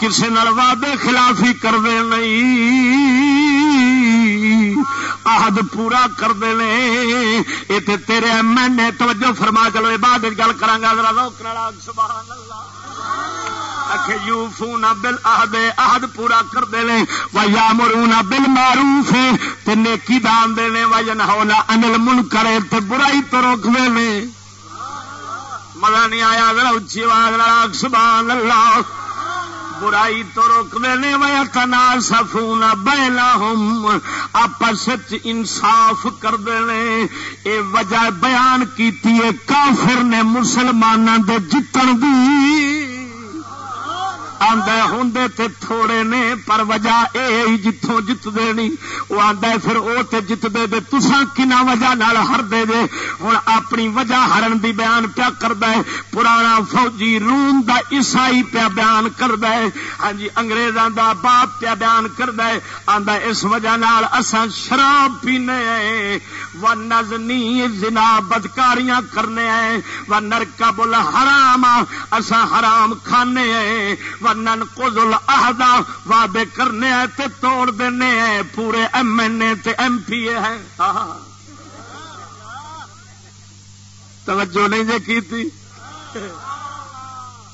دے کسی وعدے خلافی کرتے نہیں۔ آہد پورا کرتے ہیں یہ تیرے ایم این اے توجہ فرما چلو یہ بعد گل کرا گا، ذرا سبحان اللہ یو بل آہد آہد پورا کرتے ہیں و یا مرونا بل معروف نیکی دان دے وجن ہونا انل من کرے تے برائی تو روک دے مزہ نہیں آیا، ذرا اچھی آواز سبحان اللہ برائی تو روک دے ویا تنا سفون بہلا ہوں آپس انصاف کر دے اے وجہ بیان کیتی ہے کافر نے مسلمانوں دے جتن دی۔ ہوں تے تھوڑے نے، پر وجہ اے جتوں جت دینی وہ آدھا پھر وہ جت دے دے تسا کنا وجہ نال ہر دے دے ہوں اپنی وجہ ہرن دی بیان پیا کرد پرانا فوجی روم دا عیسائی پیا بیان کرد ہاں جی اگریزاں دا باپ پیا بیان کرد آدھا اس وجہ نال اساں شراب پینے ہیں۔ و نزنی زنا بدکاریاں کرنے ہیں۔ و نرکا بل حرام اساں حرام کھانے ہیں۔ و نن کزل آہدا وعدے کرنے تے توڑ دینے ہیں۔ پورے ایم این اے تے ایم پی اے ہیں۔ توجہ نہیں جے کی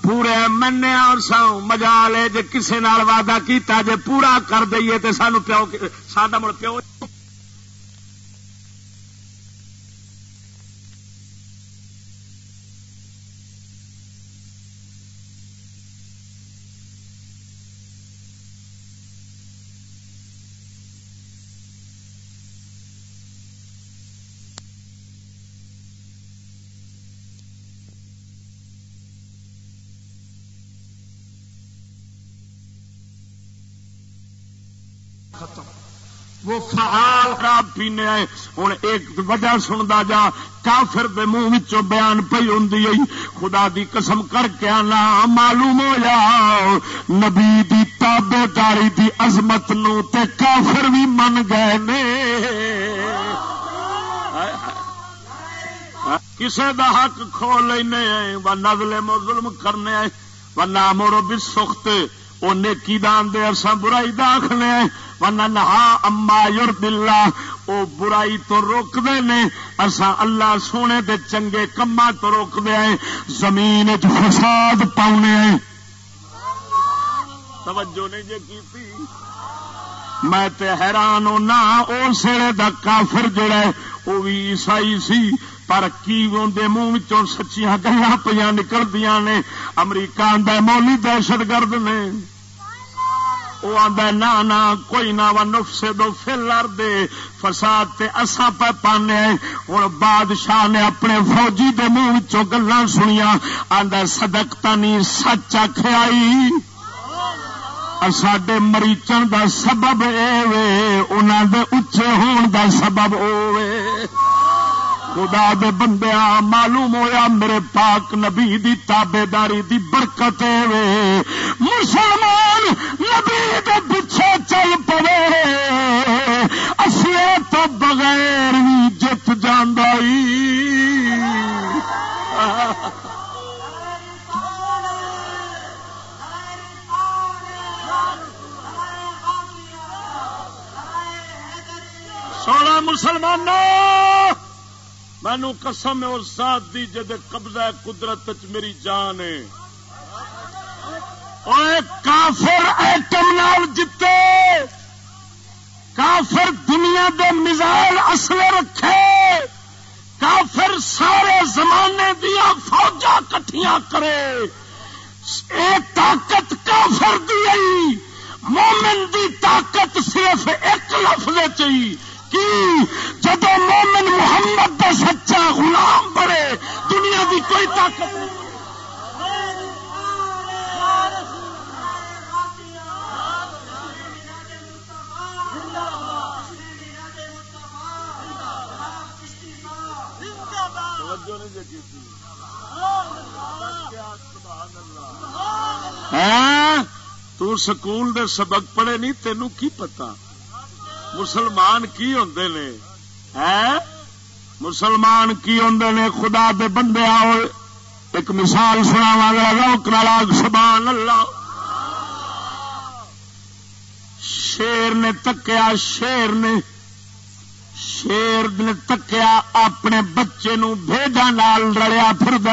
پورے ایم اور ساؤں مجا لے جے کسے نال وعدہ کیتا جے پورا کر دئیے تے سانو پیو ساڈا مڑ پیو وہ فعال خراب پینے آئے۔ ہوں ایک وجہ سنتا جا، کافر دے منہ بیان پی ہوں خدا دی قسم کر کے آنا، معلوم ہو جا۔ نبی دی تابے داری دی عظمت نو تے کافر بھی من گئے نے۔ کسے دا حق کھو لینے و نزلے ظلم کرنے و نامورو بھی سختے وہ نیکی دان دے ارسا برائی داخلے ورنہ نہا اما یور دلہ وہ برائی تو روک دے نے اللہ سونے دے چنگے کما تو روک دے آئے زمین فساد پاؤنے آئے توجہ نہیں جے کی میں تے حیران ہونا اس دا کافر جڑا ہے وہ بھی عیسائی سی۔ پر کی منہ سچیاں گلا پہ نکلدیا نے؟ امریکہ آدھا مولی دہشت گرد نے۔ وہ آدھا نہ نہ کوئی نہ و نفسے دو فلر دے۔ فساد تے اسا پہ پانے ہوں بادشاہ نے اپنے فوجی دے منہ چو گلا سنیا آدھا سدکتا نہیں سچ آئی۔ سڈے مریچن دا سبب اے انہوں دے اچے ہون دا سبب اوے خدا دے بندیا معلوم ہویا میرے پاک نبی دی تابے داری دی برکت وے۔ مسلمان، نبی دے پیچھے چل پڑے اصل تو بغیر بھی جت جانا سونا مسلمان مینو قسم اور ساتھ دی جد قبضہ قدرت میری جان ہے۔ کافر ایٹم نال جتے۔ کافر دنیا دے مزائل اصل رکھے۔ کافر سارے زمانے دیا فوجا کٹیاں کرے۔ اے طاقت کافر دی مومن دی طاقت صرف ایک لفظ چی کی جب مومن محمد کا سچا غلام بڑے دنیا کی کوئی طاقت نہیں۔ ہاں، تو سکول دے سبق پڑھے نہیں، تینوں کی پتا مسلمان کی ہوں نے؟ مسلمان کی ہوں نے؟ خدا دے بندے آؤ، ایک مثال سنا روک راگ سبان اللہ۔ شیر نے تکیا، شیر نے شیر نے تکیا، اپنے بچے نو بھیجا نال رلیا پھر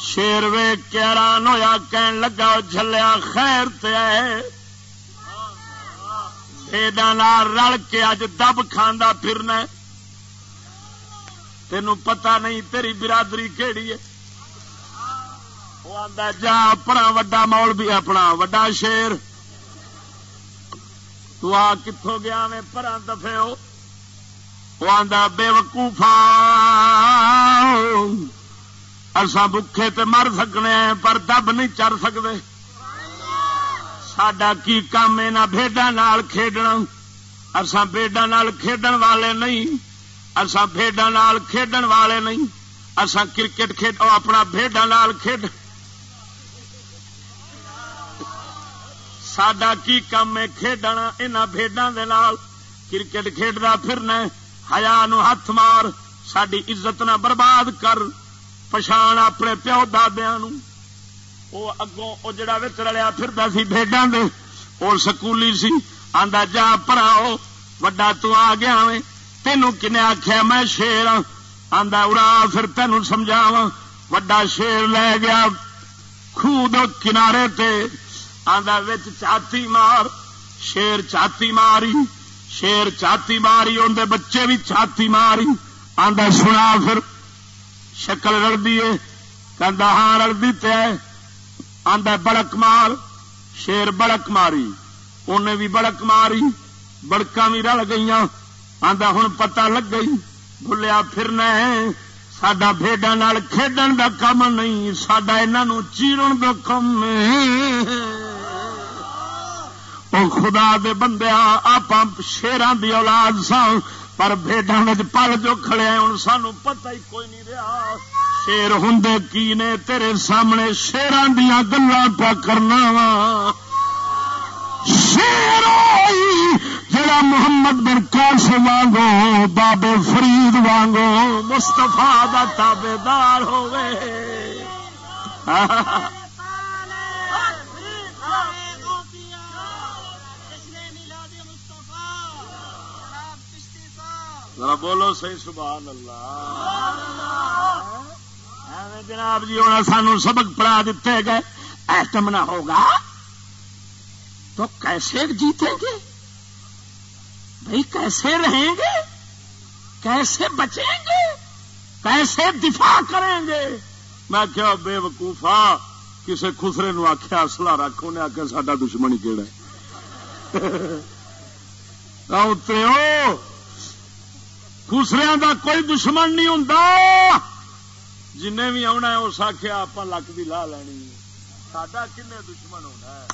شیر وے کے حیران ہوا کہن لگا جلیا خیر تے رل کے اج دب کھانا پھرنا تینوں پتا نہیں تیری برادری کہڑی ہے۔ وہ جا اپنا وڈا مول بھی اپنا وڈا شیر۔ تو آ کتوں گیا میں پرا دفے ہو وہ آدھا بے وقوفا۔ اصا بکھے تے مر سکنے پر دب نہیں چر سکتے ساڈا کی کام یہاں بھڈا کھیڈنا؟ اصا بےڈا کھیڈن والے نہیں۔ اصا بےڈا کھیڈن والے نہیں۔ اصا کرکٹ کھیڈ اپنا بےڈا کھیڈ۔ سڈا کی کام ہے کھیڈنا؟ یہاں بےڈا کرکٹ کھیڈتا پھرنا ہیا نو ہاتھ مار ساری عزت نہ برباد کر۔ پچھان اپنے پیو ددیا وہ اگوں وہ جڑا رلیا پھرتا سی بھیڈاں دے اور سکولی سی آندا جا پراؤ وڈا تو آ گیا وے تینوں کنے آخیا میں شیر ہاں آندا اڑا پھر تینوں سمجھاوا وڈا شیر لے گیا خود کنارے تے آندا وچ چاتی مار شیر چاتی ماری شیر چاتی ماری اندر بچے بھی چاتی ماری آندا سنا پھر شکل رلدی ہے کہ ہاں رلدی تے آدھا بڑک مار، شیر بڑک ماری انہیں بھی بڑک ماری بڑکا بھی رل گئی آدھا ہوں پتا لگ گئی بھولیا پھرنا سڈا بھڈا کھیڈن دا کم نہیں سڈا یہ چیرن دا کم خدا دے بندے آپ شیران دی اولاد سا پر بھڈا پل جو کھڑے ہوں سانو پتہ ہی کوئی نہیں رہا شیر ہوں کی نے تیرے سامنے شیران دیا گلا پا کرنا وا؟ شیر جڑا محمد برکاش وانگو، بابے فرید وانگو مستفا کا تابے دار ہوئے ذرا بولو سی سبحان اللہ۔ جناب جی ہونا سانو سبق پڑھا دیتے گئے۔ ایٹم نہ ہوگا۔ تو کیسے جیتیں گے؟ بھائی کیسے رہیں گے؟ کیسے بچیں گے؟ کیسے دفاع کریں گے؟ میں کیا بے وقوفا کسی خسرے نو آخیا اصلا رکھ۔ انہیں آخیا ساڈا دشمن کہڑا اترے خسریا کا کوئی دشمن نہیں ہوں جن بھی آنا اس آخیا آپ لک بھی لا لینی سڈا کن دشمن ہونا ہے؟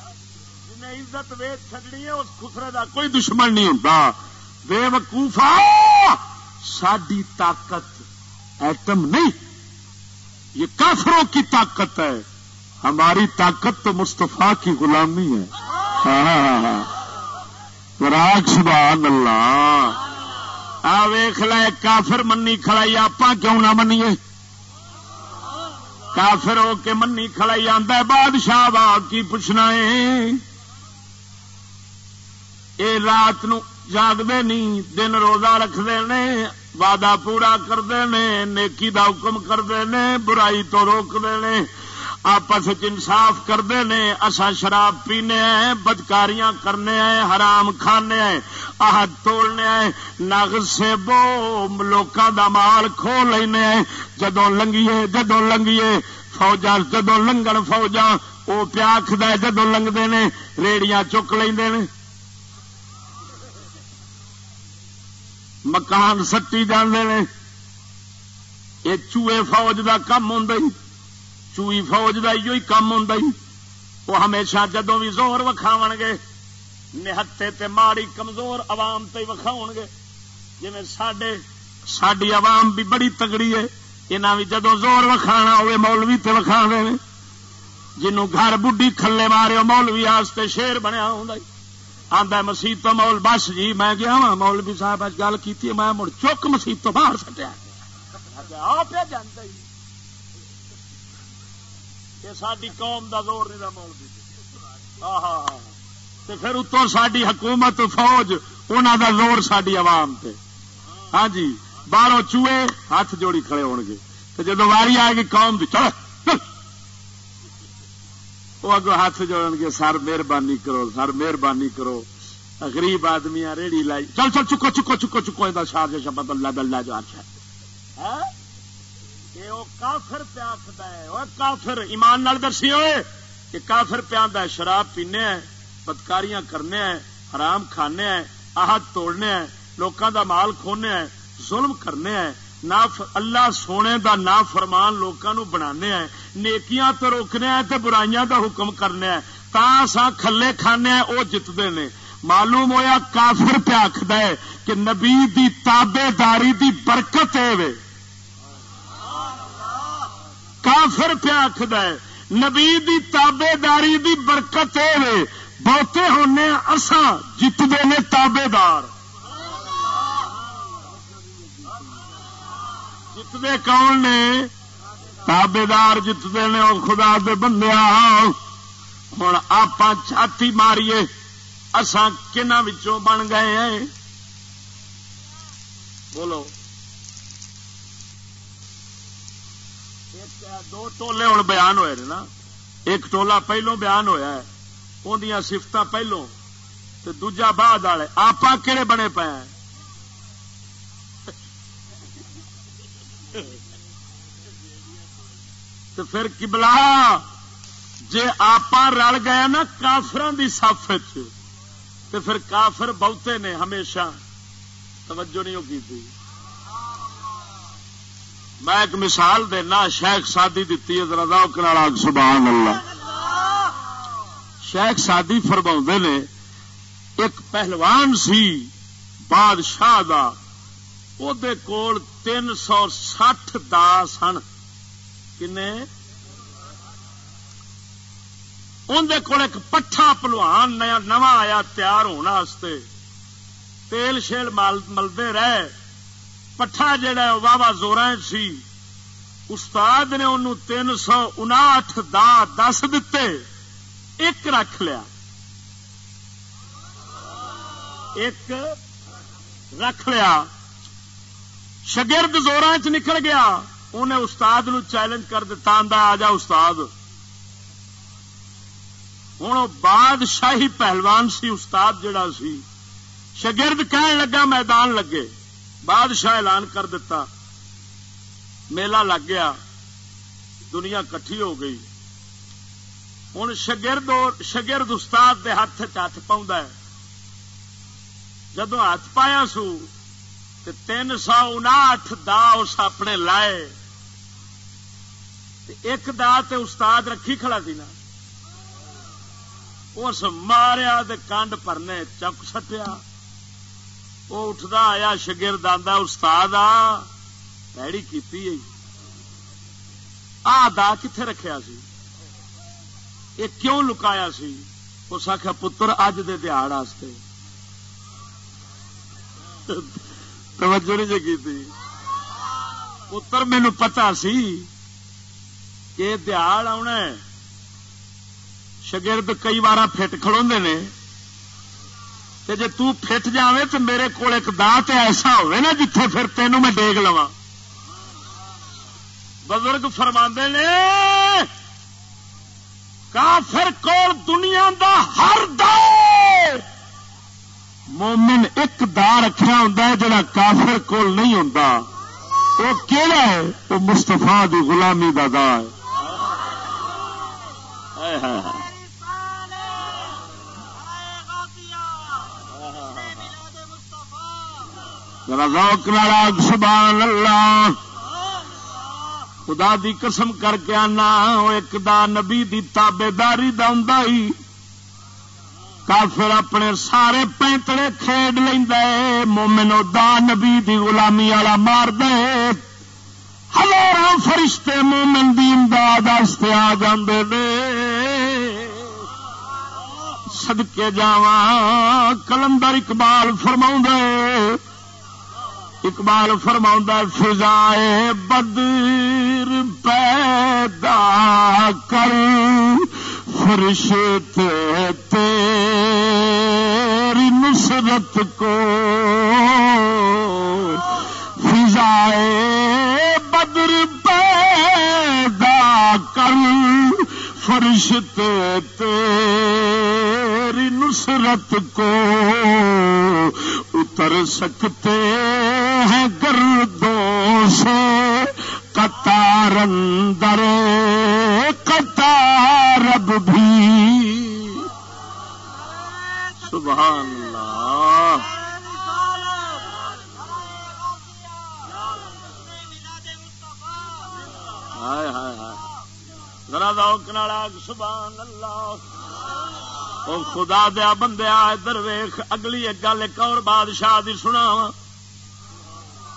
جن عزت ویچ چڈنی ہے، اس خسرے کا کوئی دشمن نہیں ہوتا بے وقوفا ساری طاقت ایٹم نہیں۔ یہ کافروں کی طاقت ہے۔ ہماری طاقت تو مستفا کی غلامی ہے۔ ہاں راگ سبحان اللہ۔ آ ویخ لے، کافر منی کھڑائی آپ کیوں نہ منیے؟ کافر ہو کے منی کھڑائی آدھا بادشاہ وا، کی پوچھنا ہے؟ یہ رات نو جاگتے نہیں دن روزہ رکھتے ہیں وعدہ پورا کرتے ہیں نیکی دا حکم کرتے ہیں برائی تو روکتے ہیں آپس انصاف کرتے ہیں اصا شراب پینے ہیں بدکاریاں کرنے ہیں حرام کھانے ہیں آہد توڑنے ہیں نگ سے بو لوکاں دا مال کھو لینے جدو لنگیے جدو لنگیے فوجا جدو لنگن فوجا وہ پیاکھ جدو لنگتے ہیں ریڑیاں چک لے مکان سٹی جانے یہ چوئے فوج دا کم ہوں چوئی فوج کا ہی کام ہوں وہ ہمیشہ جدو بھی زور وکھاو گے، نہتے تے ماڑی کمزور عوام تے وکھاؤ گے۔ جی سڈے ساری عوام بھی بڑی تگڑی ہے یہاں بھی جدو زور وکھانا ہوئے، مولوی تے وکھا دے جنوں گھر بڈی کھلے مارے مولوی آستے شیر بنیا ہوں آدھا مسیح تو مول، بس جی میں گیا وا مولوی صاحب گل کی میں مڑ چک مسیح تو باہر سٹیا آپ جانتا ہی کہ ساری قوم دا زور نہیں مولوی پھر اتوں ساری حکومت فوج انہوں دا زور ساری عوام تے۔ ہاں جی باہروں چوئے ہاتھ جوڑی کھڑے ہو گے۔ جب واری آئے گی قوم کی چلو۔ وہ اگو ہاتھ جوڑ گے، سر مہربانی کرو، سر مہربانی کرو۔ غریب آدمی ریڑی لائی۔ چل چل، چکو چکو چکو چکو شاد شبد اللہ اللہ جو اچھا کافر پیا کافر ایمان نال درسی ہوئے کہ کافر پیا شراب پینے ہیں، بدکاریاں کرنے ہیں، حرام کھانے ہیں آہت توڑنے ہیں، لوکاں دا مال کھونے ہیں، ظلم کرنے اللہ سونے دا نا فرمان لوگوں بنا نیکیاں تو روکنے ہیں تے برائیاں دا حکم کرنے ہیں۔ تا سا کھلے کھانے ہیں وہ جتتے نے۔ معلوم ہویا کافر پیا آخد کہ نبی دی تابے داری دی برکت ہے۔ کافر پیا آخد نبی دی تابے داری دی برکت ہے بہتے ہونے اساں جتنے نے تابے دار جتنے کون نے؟ تابے دار جتنے نے وہ خدا دے بندے ہوں آپ چھاتی ماریے۔ اسان کن بن گئے ہیں؟ بولو۔ دو ٹولے ہوں بیان ہوئے نا۔ ایک ٹولا پہلو بیان ہوا ہے اندیا سفت پہلو دوجا بعد والے۔ آپ کہڑے بنے پے ہیں؟ تو پھر کبلا جی آپ رل گئے نا کافران کی سف تو پھر کافر بہتے نے ہمیشہ۔ توجہ نہیں ہوگی تھی۔ میں ایک مثال دینا، شیخ سادی دیتی ہے، ذرا کنال سبحان اللہ۔ شیخ سادی فرما نے، ایک پہلوان سی بادشاہ دا کول تین سو سٹھ دا سن اندر کول ایک پٹھا پلوان نیا، نواں آیا، تیار ہونے تیل شیل ملتے رہے۔ پٹھا جہا واہ زور سی استاد نے انہوں تین سو انٹھ دا دس دیتے ایک رکھ لیا ایک رکھ لیا شگرد زور چ نکل گیا انہیں استاد نو چیلنج کر دتا آ جا استاد ہوں بادشاہی پہلوان سی استاد جڑا سی شگرد کہن لگا میدان لگے بادشاہ اعلان کر دیتا، میلہ لگ گیا، دنیا کٹھی ہو گئی۔ ہوں شگرد شگرد استاد دے ہاتھ ہاتھ پاؤں جدو ہاتھ پایا سو تین سو انٹھ دا اس اپنے لائے۔ ایک دا تے استاد رکھی کھڑا سی نا۔ اس ماریا کانڈ پرنے چک سٹیا۔ وہ اٹھتا آیا شگرد آدھا استاد آ، پیڑی کی آ، دا کتنے رکھا سی؟ یہ کیوں لکایا سی؟ اس آخیا پتر، اج دے دیہڑ توجہ نہیں جی کی پتر مینو پتا سی کہ دیہڑ آنا شگرد کئی بار فٹ کھڑو نے۔ جی تٹ جائے تو میرے کو ایک دانت ایسا ہوئے نا جتھے پھر تینوں میں ڈیگ لوا بزرگ فرما نے، کافر کول دنیا دا ہر دار مومن ایک دا رکھا ہوں جڑا کافر کول نہیں ہوں وہ کہڑا ہے؟ وہ مستفا دی غلامی دا دا ہے۔ سبحان اللہ۔ خدا دی قسم کر کے آنا ایک دا نبی دی تابے داری دئی کافر اپنے سارے پینتڑے کھیڈ لے مومنو دا نبی دی غلامی والا مار دے ہزار فرشتے مومن دی امداد آ جاندے نے۔ سدکے جاواں، کلندر اقبال فرما اقبال فرما فضائے بدر پیدا کر فرش تیری نصرت کو۔ فضائے بدر پیدا کر فرش تیری نصرت کو اتر سکتے ہیں گردوں سے قطار اندر، قطار اب بھی۔ سبحان اللہ۔ ہائے ہائے ہائے۔ ذرا ذوق سبحان اللہ۔ او خدا دیا بندیا ادھر ویخ اگلی ایک گل، ایک اور بادشاہ دی سنا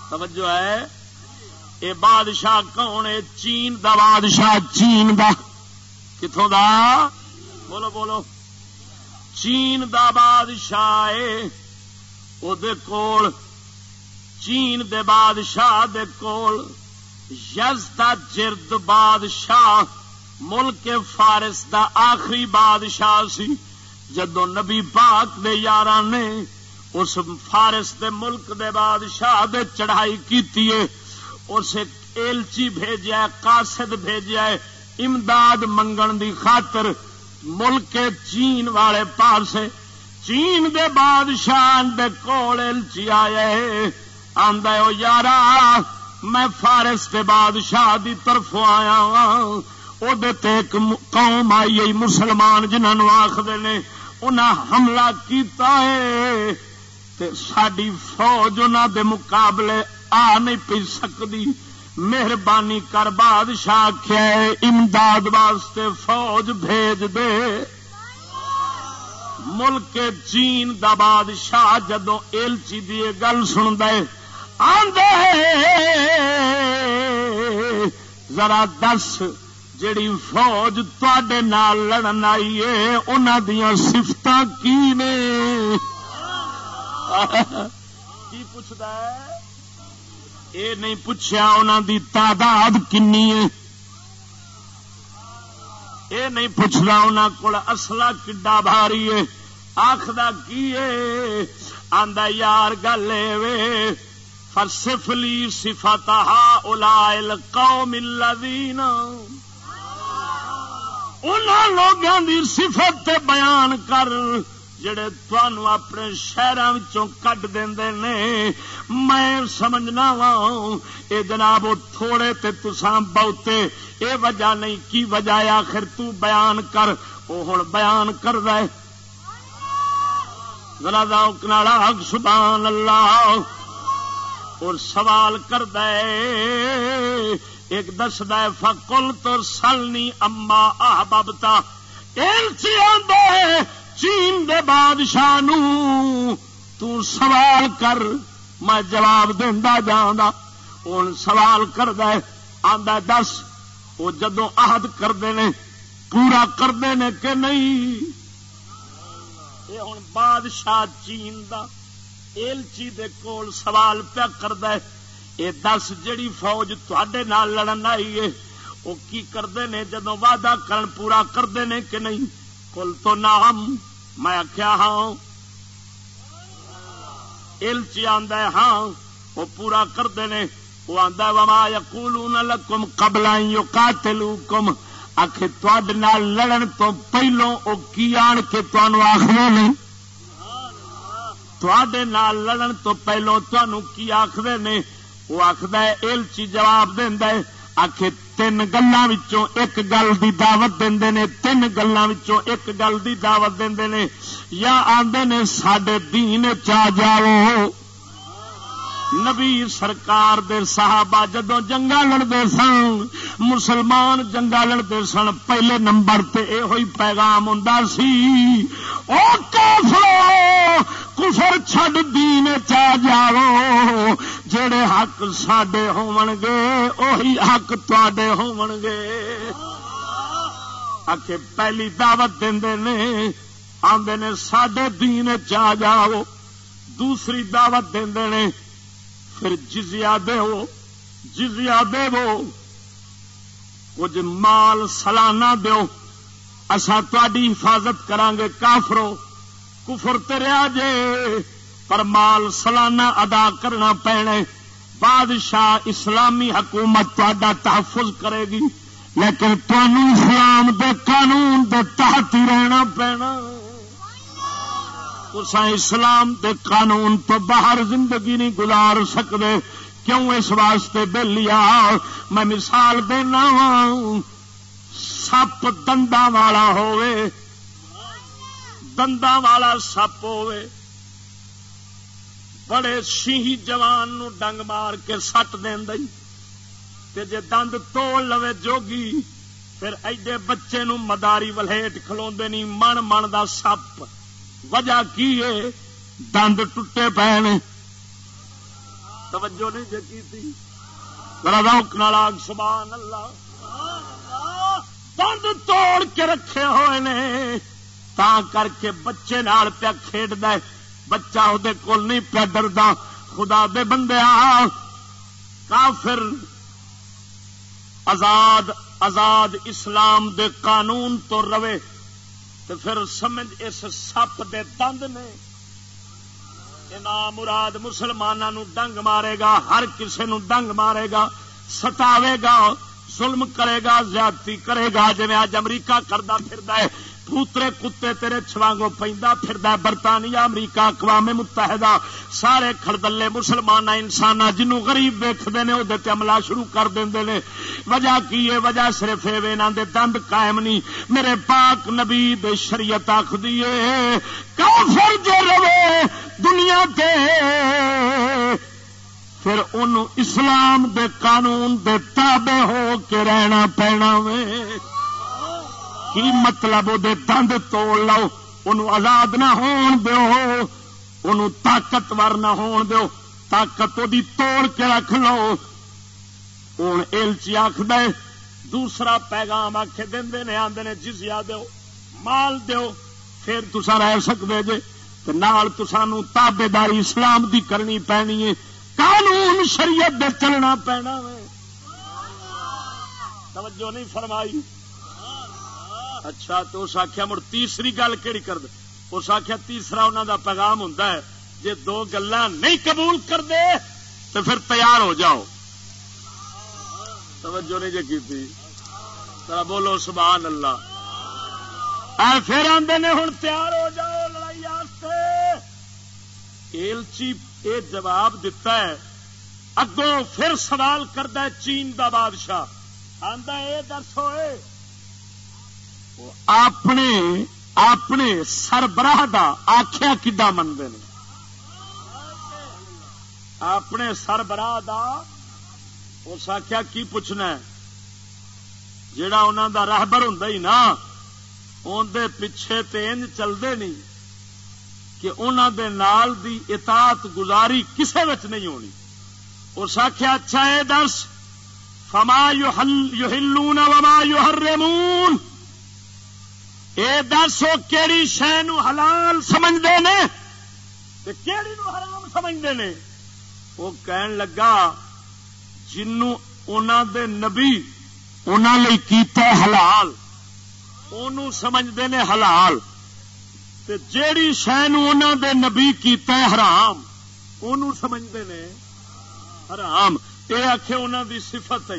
توجہ ہے، اے بادشاہ کون؟ ہے چین دا بادشاہ، چین دا۔ کتوں دا؟ بولو بولو۔ چین دا بادشاہ او دے کول، چین دے بادشاہ دے کول یزدہ جرد بادشاہ۔ ملک فارس دا آخری بادشاہ سی، جدو نبی پاک دے یار نے اس فارس دے ملک دے بادشاہ دے چڑھائی کی اسے ایلچی بھیجا قاصد بھیجا امداد منگن دی خاطر ملک چین والے پاس چین دے بادشاہ دے کول ایلچی آیا آئے آدھا یارا، میں فارس کے بادشاہ دی طرف آیا ہاں، وہ قوم آئی مسلمان جنہوں آخر نے انہیں حملہ کیتا ہے۔ ساری فوج ان دے مقابلے آ نہیں پی سکتی مہربانی کر بادشاہ کیا امداد واسطے فوج بھیج دے۔ ملک چین دا بادشاہ جدو ایلچی دی گل سن دے ذرا دس۔ جیڑی فوج تے لڑن آئی ہے ان سفت کی نے؟ کی پوچھتا ہے؟ یہ نہیں پوچھا انہوں دی تعداد کنی ہے یہ نہیں پوچھنا انہوں کو اصلا کڈا بھاری ہے آخر کی آدھا یار گل فرسفلی سفتا الا قوم الذین ان لوگوں کی سفت بیان کر، جڑے تنوع اپنے شہروں کٹ دے میں سمجھنا وا یہ جناب وہ تھوڑے تے تسان بہتے، اے وجہ نہیں، کی وجہ آخر تو بیان کر وہ ہوں بیان کر دے ذرا کنالا سبحان اللہ۔ اور سوال کر دے ایک دس دے فکل تو سلنی اما آ ببتا چین دے بادشاہ تو سوال کر، میں جواب دینا جانا ہوں سوال کر دے آدھا دس۔ وہ جدو آہد کرتے ہیں پورا کرتے ہیں کہ نہیں؟ یہ ہوں بادشاہ چین دا۔ ایلچی دے کول سوال پیا کرد یہ دس جڑی فوج تے لڑن آئی ہے وہ کی کرتے ہیں جدو وعدہ کرن پورا کرتے ہیں کہ نہیں؟ کل تو نام میں آخیا ہاں۔ ایلچی آدھا ہاں وہ پورا کرتے ہیں وہ آدھا وما یقولون لکم قبل یقاتلوکم۔ آخ لڑن تو پہلو وہ کی آن کے تمہوں آخر نہیں تے لڑن تو پہلو تمہوں کی آخر نے؟ وہ آخد ایلچی جواب دینا آخ تین گلوں ایک گل کی دعوت دے نے تین گلوں ایک گل کی دعوت دے نے یا آدھے نے سڈے دین چا جاؤ۔ نبی سرکار دے صحابہ جدو جنگا لڑتے سن، مسلمان جنگا لڑتے سن، پہلے نمبر تے اے ہوئی پیغام ہوں سی، او کفر چھڈ دین چا جاؤ جڑے حق سڈے ہون گے اہی حق تے ہون گے۔ آ پہلی دعوت دے نے آدھے نے سڈے دین چا جاؤ۔ دوسری دعوت دے پھر جزیا دو جزیا دے کچھ مال سالانہ دو اصا تاری حفاظت کران گے کافرو۔ کفر تریا جے، پر مال سالانہ ادا کرنا پینے۔ بادشاہ اسلامی حکومت تا تحفظ کرے گی، لیکن تمہوں اسلام دے قانون دے تحت ہی رہنا پینا۔ تسا اسلام دے قانون تو باہر زندگی نہیں گزار سکتے کیوں اس واسطے بے لیا میں مثال دینا سپ دندا والا ہوئے دندا والا سپ ہوئے بڑے سی جوان نو ڈنگ مار کے سٹ تے جے دند توڑ لوے جوگی، پھر ایڈے بچے نو مداری ولیٹ کھلو نہیں من من دا سپ۔ وجہ کی ہے؟ دند ٹوٹے پے نے۔ توجہ نہیں جی تھی۔ روک نالاگ سبحان اللہ۔ دند توڑ کے رکھے ہوئے نے۔ تا کر کے بچے نال پیا کھیڈ دے بچہ وہ کول نہیں پیا ڈردا۔ خدا دے بندے آ۔ کافر۔ آزاد آزاد اسلام دے قانون تو روے۔ تو پھر سمجھ اس سپ دے دند نے مراد مسلمانوں ڈنگ مارے گا، ہر کسی نو ڈنگ مارے گا، ستاوے گا، ظلم کرے گا، زیادتی کرے گا جی اج امریکہ کرتا پھر پوترے کتے تیرے چوانگو پھر برطانیہ، امریکہ، اقوام متحدہ، سارے کھڑدلے مسلمان انسان جنوں غریب ویختے ہیں وہ عملہ شروع کر دیں وجہ کی ہے وجہ صرف دے دند قائم نہیں میرے پاک نبی دے شریعت آخری کافر جو روے دنیا تے پھر ان اسلام دے قانون دے تابع ہو کے رہنا پینا وے۔ کی مطلب وہ دند توڑ لو ان آزاد نہ ہون دیو ان طاقتور نہ ہون دیو۔ طاقت وہ توڑ کے رکھ لو۔ ہوں ایلچی آخ دے دوسرا پیغام آخ دے نے آدھے نے جزیا دو مال دو پھر تسا رہ سکتے جے نال تسانو تابے داری اسلام دی کرنی پینی ہے۔ قانون شریعت دے چلنا پینا توجہ نہیں فرمائی۔ اچھا تو اس آخیا مڑ تیسری گل کہڑی کر اس آخیا تیسرا انہوں کا پیغام ہوں جی دو گلا نہیں قبول کر دے، تو پھر تیار ہو جاؤ۔ توجہ نہیں جی کی بولو سبحان اللہ۔ پھر آدھے نے ہوں تیار ہو جاؤ لڑائی ایلچی یہ جواب دتا ہے، اگوں پھر سوال کرتا چین دا بادشاہ۔ آدھا یہ دس ہوئے۔ اپنے اپنے سربراہ دا آخیا کدا منگے اپنے سربراہ دا اس آخیا کی پوچھنا جڑا انہوں دا راہبر ہوں ہی نا اندر پیچھے تینج چلتے نہیں کہ انہوں دے نال دی اطاعت گزاری کسے وچ نہیں ہونی۔ اس آخیا اچھا ہے دس فما یو ہلون وما یو یہ دس وہ کہڑی شہ حلال سمجھتے ہیں کہڑی نو حرام سمجھتے ہیں وہ کہن لگا، جنوں دے نبی انہوں نے کیتا حلال ان سمجھتے ہیں حلال۔ جیڑی شہ انہوں دے نبی کیتا ہے حرام ان سمجھتے ہیں حرام۔ یہ آخ انہوں دی صفت ہے۔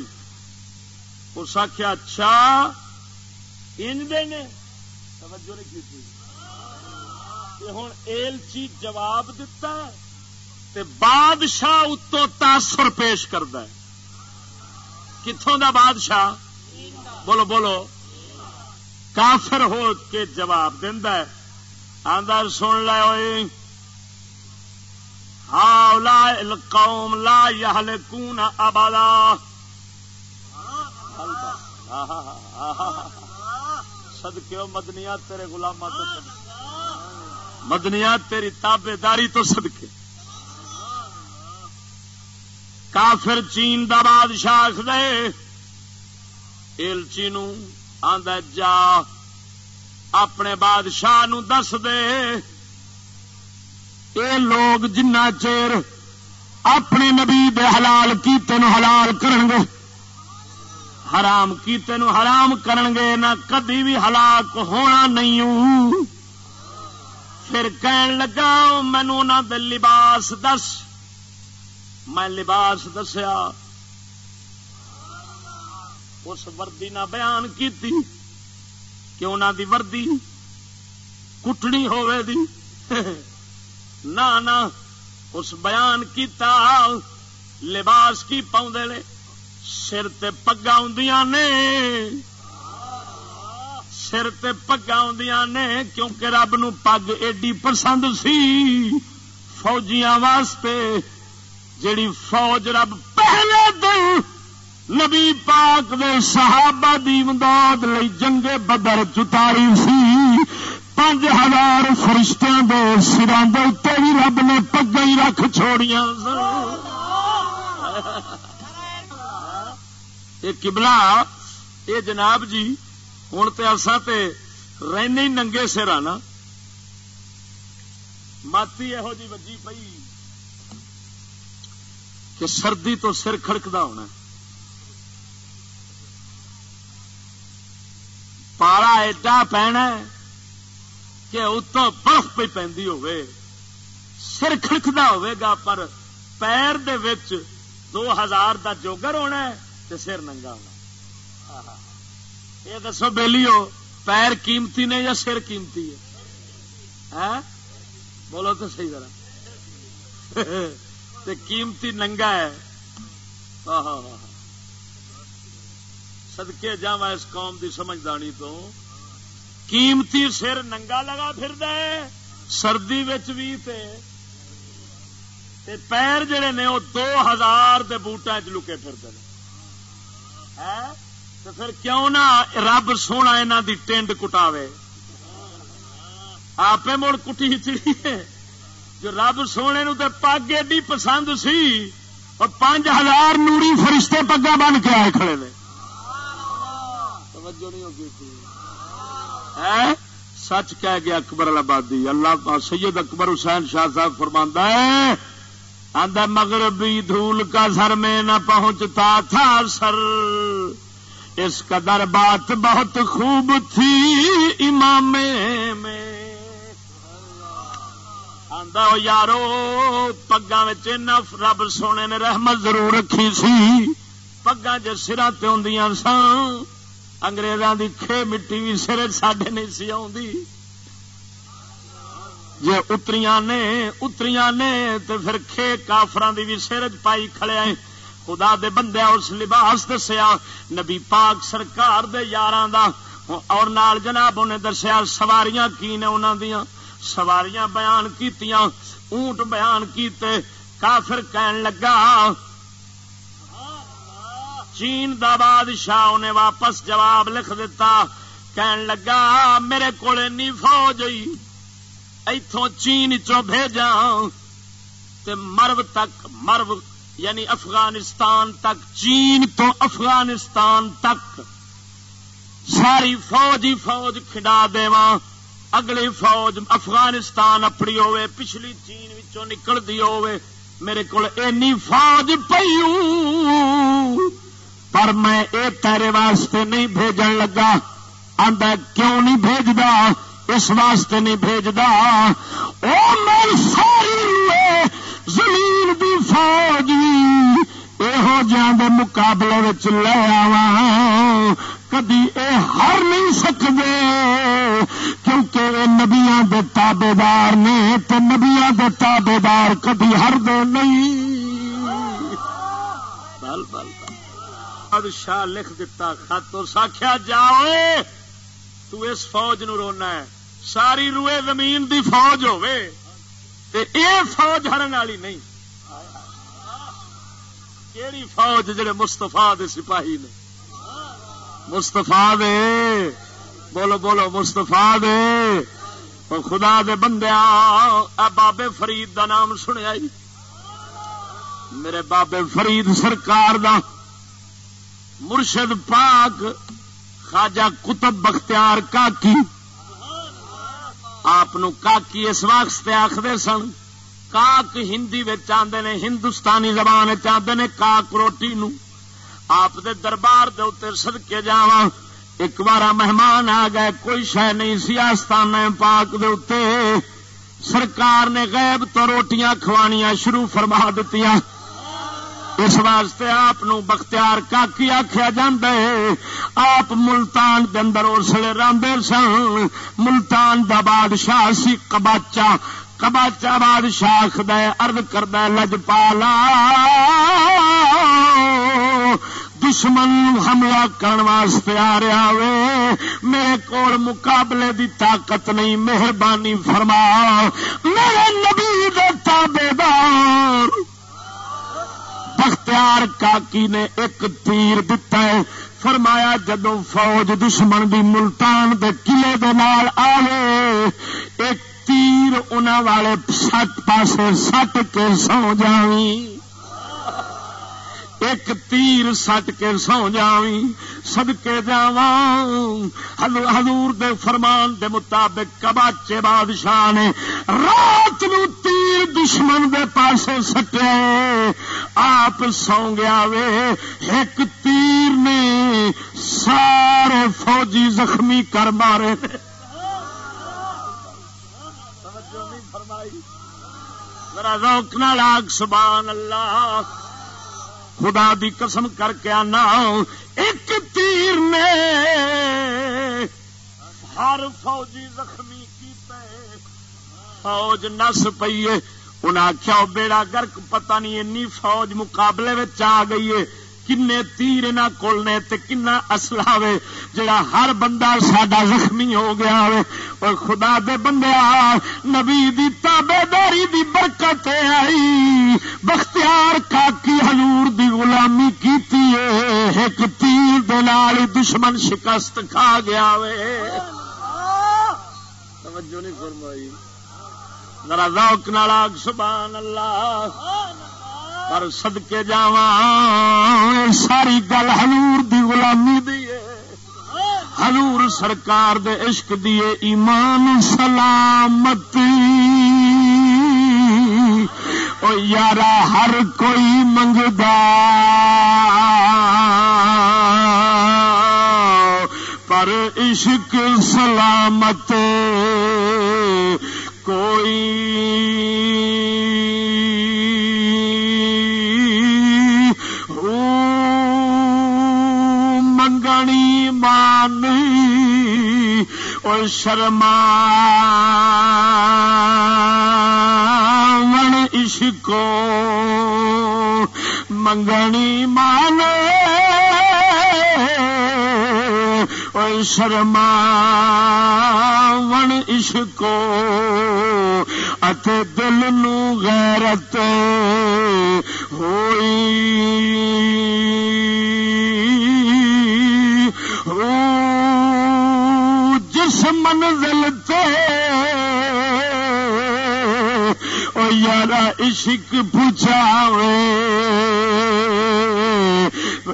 اس آخیا اچھا انجتے نے۔ توجہ نہیں کی ہوں ایلچی جواب دتا تے بادشاہ اتو تاثر پیش کرتا ہے کتوں دا بادشاہ بولو بولو کافر ہو کے جواب دینا آدھا سن لے ہاں لا قوم لا یا کون آبادا سدکے مدنیا تیرے گلاما تو مدنیا تیری تابے داری تو سدکے کافر چین دا بادشاہ دے ایلچی نو آندا جا اپنے بادشاہ نو دس دے۔ اے لوگ جنہ چیر اپنے نبی دے حلال کیتے نو حلال کرن گے۔ حرام کیتے نو حرام کرن گے نہ کدی بھی ہلاک ہونا نہیں پھر کہن لگا مینو نہ دے لباس دس۔ میں لباس دسیا۔ اس وردی نہ بیان کی کہ انہوں دی وردی کٹنی ہوے دی۔ نہ اس بیان کیتا، لباس کی پاؤں سر تے پگا ہوں نے، سر تے پگا ہوں نے، کیونکہ رب نو پگ ایڈی پسند سی فوجیاں واسطے، جیڑی فوج رب پہلے دن نبی پاک دے صحابہ دی امداد لئی جنگ بدر چتاری سی، پانچ ہزار فرشتوں دے سران دے بھی رب نے پگا ہی رکھ چھوڑیاں سن۔ یہ کبلا یہ جناب جی ہوں تو اصا تے رہنے ننگے سر آنا ماتی یہو جی وجی پئی کہ سردی تو سر کھڑکدا ہونا۔ پارا ایڈا پینا کہ اتوں برف پہ پی ہوے سر کھڑکدا ہوے گا، پر پیر دے وچ دو ہزار دا جوگر ہونا ہے۔ تے سر ننگا ہونا۔ یہ دسو بہلی ہو پیر قیمتی نے یا سر قیمتی ہے؟ ہاں؟ بولو تو صحیح طرح قیمتی ننگا ہے۔ سدکے جا اس قوم دی سمجھدانی تو۔ قیمتی سر ننگا لگا پھر سردی بھی تے۔ تے پیر جڑے نے، وہ دو ہزار کے بوٹا چ لکے ہاں؟ پھر کیوں نہ رب سونا یہاں دی ٹینڈ کٹاوے؟ آپ مڑ کٹی چڑی جو رب سونے نو تے پگ ایڈی پسند سی، اور پانچ ہزار نوری فرشتے پگا بن کے آئے کھڑے نے۔ سچ کہہ گیا اکبر آبادی اللہ سید اکبر حسین شاہ صاحب فرماندہ ہے آدھا مغربی دھول کا سر میں نہ پہنچتا تھا سر۔ اس قدر بات بہت خوب تھی امام میں۔ یارو پگا رب سونے نے رحمت ضرور رکھی سی۔ پگا جو سرا سن اگریزاں کھے مٹی بھی سر ساڈے نہیں سی جی اتری نے اتری نے تو پھر کھے کافران دی بھی سرج پائی کھڑے آئے خدا دے بندے اس لباس دسیا، نبی پاک سرکار دے یاراں دا۔ اور نال جناب انہیں دسیا، سواریاں کی نے انہوں دیاں؟ سواریاں بیان کیتیاں، اونٹ بیان کیتے، کافر کہن لگا، چین دا بادشاہ انہیں واپس جواب لکھ دیتا، کہن لگا، میرے کو فوج ہوئی۔ اتوں چین چو بھیجا مرو تک مرو یعنی افغانستان تک، چین تو افغانستان تک۔ ساری فوج ہی فوج کھڈا دوا اگلی فوج افغانستان اپنی ہوے پچھلی چین وچوں نکلتی ہوے میرے کو فوج پیو پر میں اے تیرے واسطے نہیں بھیجن لگا۔ آدھا کیوں نہیں بھیجدا؟ اس واسطے نہیں بھیجدا او میں ساری زمین دی فوج یہو جہاں دے مقابلے وچ لے آوا کدی اے ہر نہیں سکتے کیونکہ یہ نبیا کے تابے دار نے تو نبیا کے تابے دار کدی ہر دے نہیں۔ بل بل بادشاہ لکھ دیتا خط اور ساکھیا، جاؤ۔ تو اس فوج نو رونا ہے۔ ساری روئے زمین دی فوج ہوے تے اے فوج ہرن والی نہیں۔ کیڑی فوج جڑے مستفا دے سپاہی نے؟ مستفا دے۔ بولو بولو مستفا دے۔ خدا دے بندیا بابے فرید دا نام سنیا جی۔ میرے بابے فرید سرکار دا۔ مرشد پاک خواجہ کتب بختیار کاکی۔ آپ کاکی اس واسطے آخر سن، کاک ہندی آدھے نے، ہندوستانی زبان چاہتے نے کاک روٹی نو۔ آپ دے دربار دے اتر سد کے جا ایک بار مہمان آ گئے، کوئی شہ نہیں سی آستان پاک دے اتے سرکار نے غیب تو روٹیاں کھوانیاں شروع فرما دیتی اس واسطے آپ بختیار کاکی آخیا جا آپ ملتان کے اندر اسلے راندے سن۔ ملتان دا بادشاہ سی کباچا۔ کباچا بادشاہ دے ارد کرد لج پالا۔ دشمن حملہ کرنے واسطے آ رہا وے۔ میرے کو مقابلے دی طاقت نہیں، مہربانی فرما۔ میرے نبی دے تابے دار بختیار کاکی نے ایک تیر دتا ہے۔ فرمایا جدو فوج دشمن دی ملتان دے قلعے دے نال آئے ایک تیر ان والے سٹ پاسے سٹ کے سو جاویں۔ ایک تیر سٹ کے سو جاوی سد کے جا حضور دے فرمان دے مطابق کباچے بادشاہ نے رات نو تیر دشمن دے پاسے سٹے۔ آپ سو گیا وے ایک تیر نے سارے فوجی زخمی کر مارے۔ لاگ سبحان اللہ۔ خدا دی قسم کر کے آنا، ایک تیر نے ہر فوجی زخمی کی فوج نس پیے انہیں آخیا بیڑا گرک، پتہ نہیں اینی فوج مقابلے آ گئی ہے۔ کنے تیر انہوں کول نے تے کنا اصلا وے جڑا ہر بندہ ساڈا زخمی ہو گیا ہوے اور خدا دے بندے نبی دی تابے داری دی برکت آئی۔ بختیار کاکی حضور دی غلامی کیتی ہے ایک تیر دلال دشمن شکست کھا گیا وے توجہ نہیں فرمائی۔ ذرا ذوق نال سبحان اللہ۔ پر سدکے جا ساری گل ہلور دی غلامی دی ہلور سرکار دے عشق دیے ایمان سلامتی۔ او یارا، ہر کوئی منگدا۔ پر عشق سلامت، کوئی مانی اور شرما عشقو منگنی مانے اور شرما ون عشقو اتے دل نو غیرت ہوئی جس منزل تے۔ او یار عشق پوچھاوے۔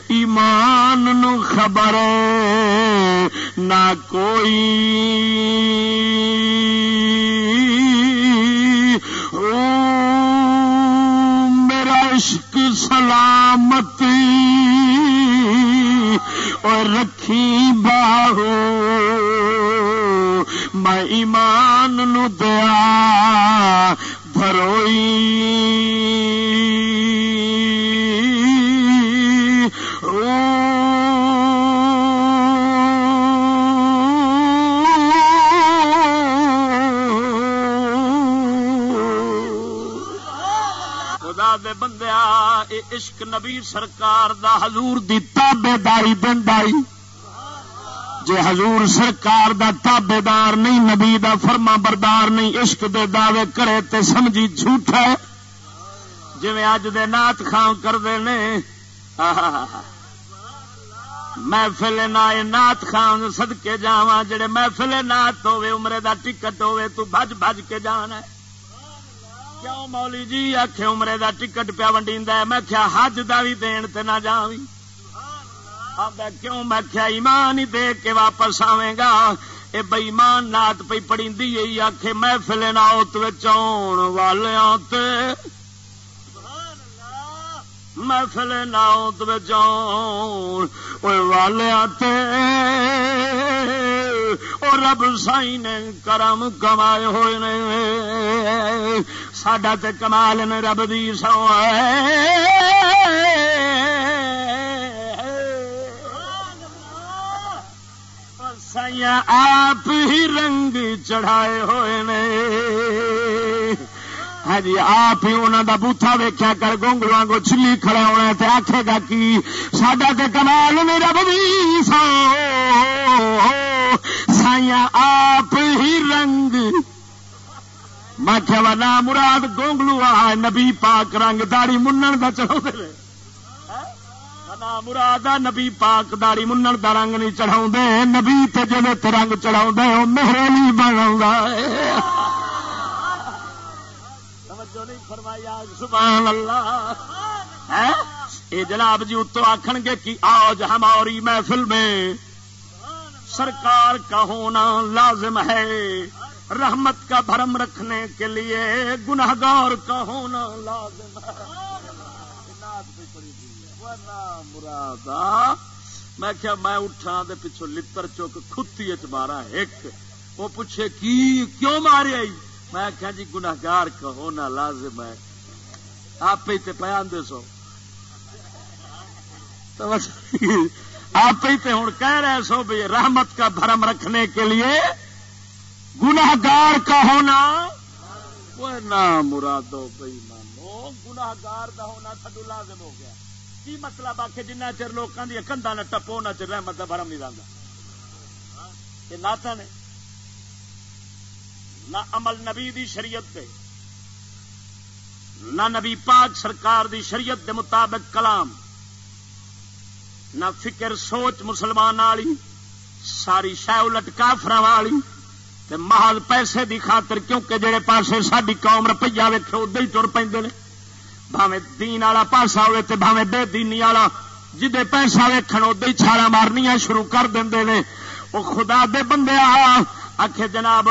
ایمان نو خبر نہ کوئی۔ او میرا عشق سلامتی۔ اور رکھی باہو۔ میں ایمان نو دیا دھروئی عشق نبی سرکار دا حضور دی تابے داری دنڈائی جے حضور سرکار دا تابے دار نہیں، نبی دا فرما بردار نہیں، عشق دے دعوے کرے تے سمجھی جھوٹ ہے۔ جی اج دے نات خان کرتے نے۔ محفل نہ نات خان سدکے جا جڑے محفل نات ہوے عمرے دا ٹکٹ ہوے تو بج بج کے جانا ہے۔ کیوں مولی جی آخ عمرے دا ٹکٹ پیا ونڈی میں کیا حج دا بھی دین تے نہ جا کیوں میں کیا ایمان ہی دے کے واپس آئے گا اے بئیمان نات پی پڑی دی آخ محفل ناؤت آن والیاں تے محفل ناؤت آن والیاں تے اور رب سائی نے کرم کمائے ہوئے نے ساڈا تے کمال نے رب دی سو سائیا آپ ہی رنگ چڑھائے ہوئے نے۔ ہاں جی آپ ہی انہوں دا بوتھا ویکیا کر گونگلوں کو چلی کھڑا ہونا تے آخے گا کی ساڈا تے کمال نے رب دی سو۔ سائیا آپ ہی رنگ میں کیا نا مراد گونگلو آ، نبی پاک رنگ داڑی منن دا چڑھا نا مراد نبی پاک داڑی منن دا رنگ نہیں چڑھا نبی تے جی رنگ چڑھا میرے نہیں بنا سبحان اللہ اے جناب جی اتو آخن گے کہ آج ہماری محفل میں سرکار کا ہونا لازم ہے۔ رحمت کا بھرم رکھنے کے لیے گناہ گار کا ہونا لازم مراد میں کیا میں اٹھا دے پچھو لتر چوک کھتی مارا ایک وہ پوچھے، کی؟ کیوں مارے آئی؟ میں کیا جی گناگار کا ہونا لازم ہے۔ آپ ہی پیان دے سو۔ آپ ہی ہوں کہہ رہے سو بھائی رحمت کا بھرم رکھنے کے لیے گناگار کا ہونا، وہ نہ مرادو بھائی مانو گناگار کا ہونا سڈو لازم ہو گیا۔ کی مطلب آ کے جنہ چر لوگوں کی کندا نہ ٹپو، نہ چر رحمت کا بھرم نہیں رہتا یہ ناتا نے۔ نہ عمل نبی دی شریعت پہ نہ نبی پاک سرکار دی شریعت دے مطابق کلام، نہ فکر سوچ مسلمان والی، ساری شہ الٹ کافر والی محل پیسے دی خاطر کیونکہ جڑے پاسے ساری قوم روپیہ ویکے ادھر ہی تر پہ بھاوے دین والا پاسا ہوے تے بھاوے بے دینی والا جدے پیسہ ویکھن ادھر ہی چھالا مارنیا شروع کر دیں نے۔ وہ خدا دے بندے آ جناب،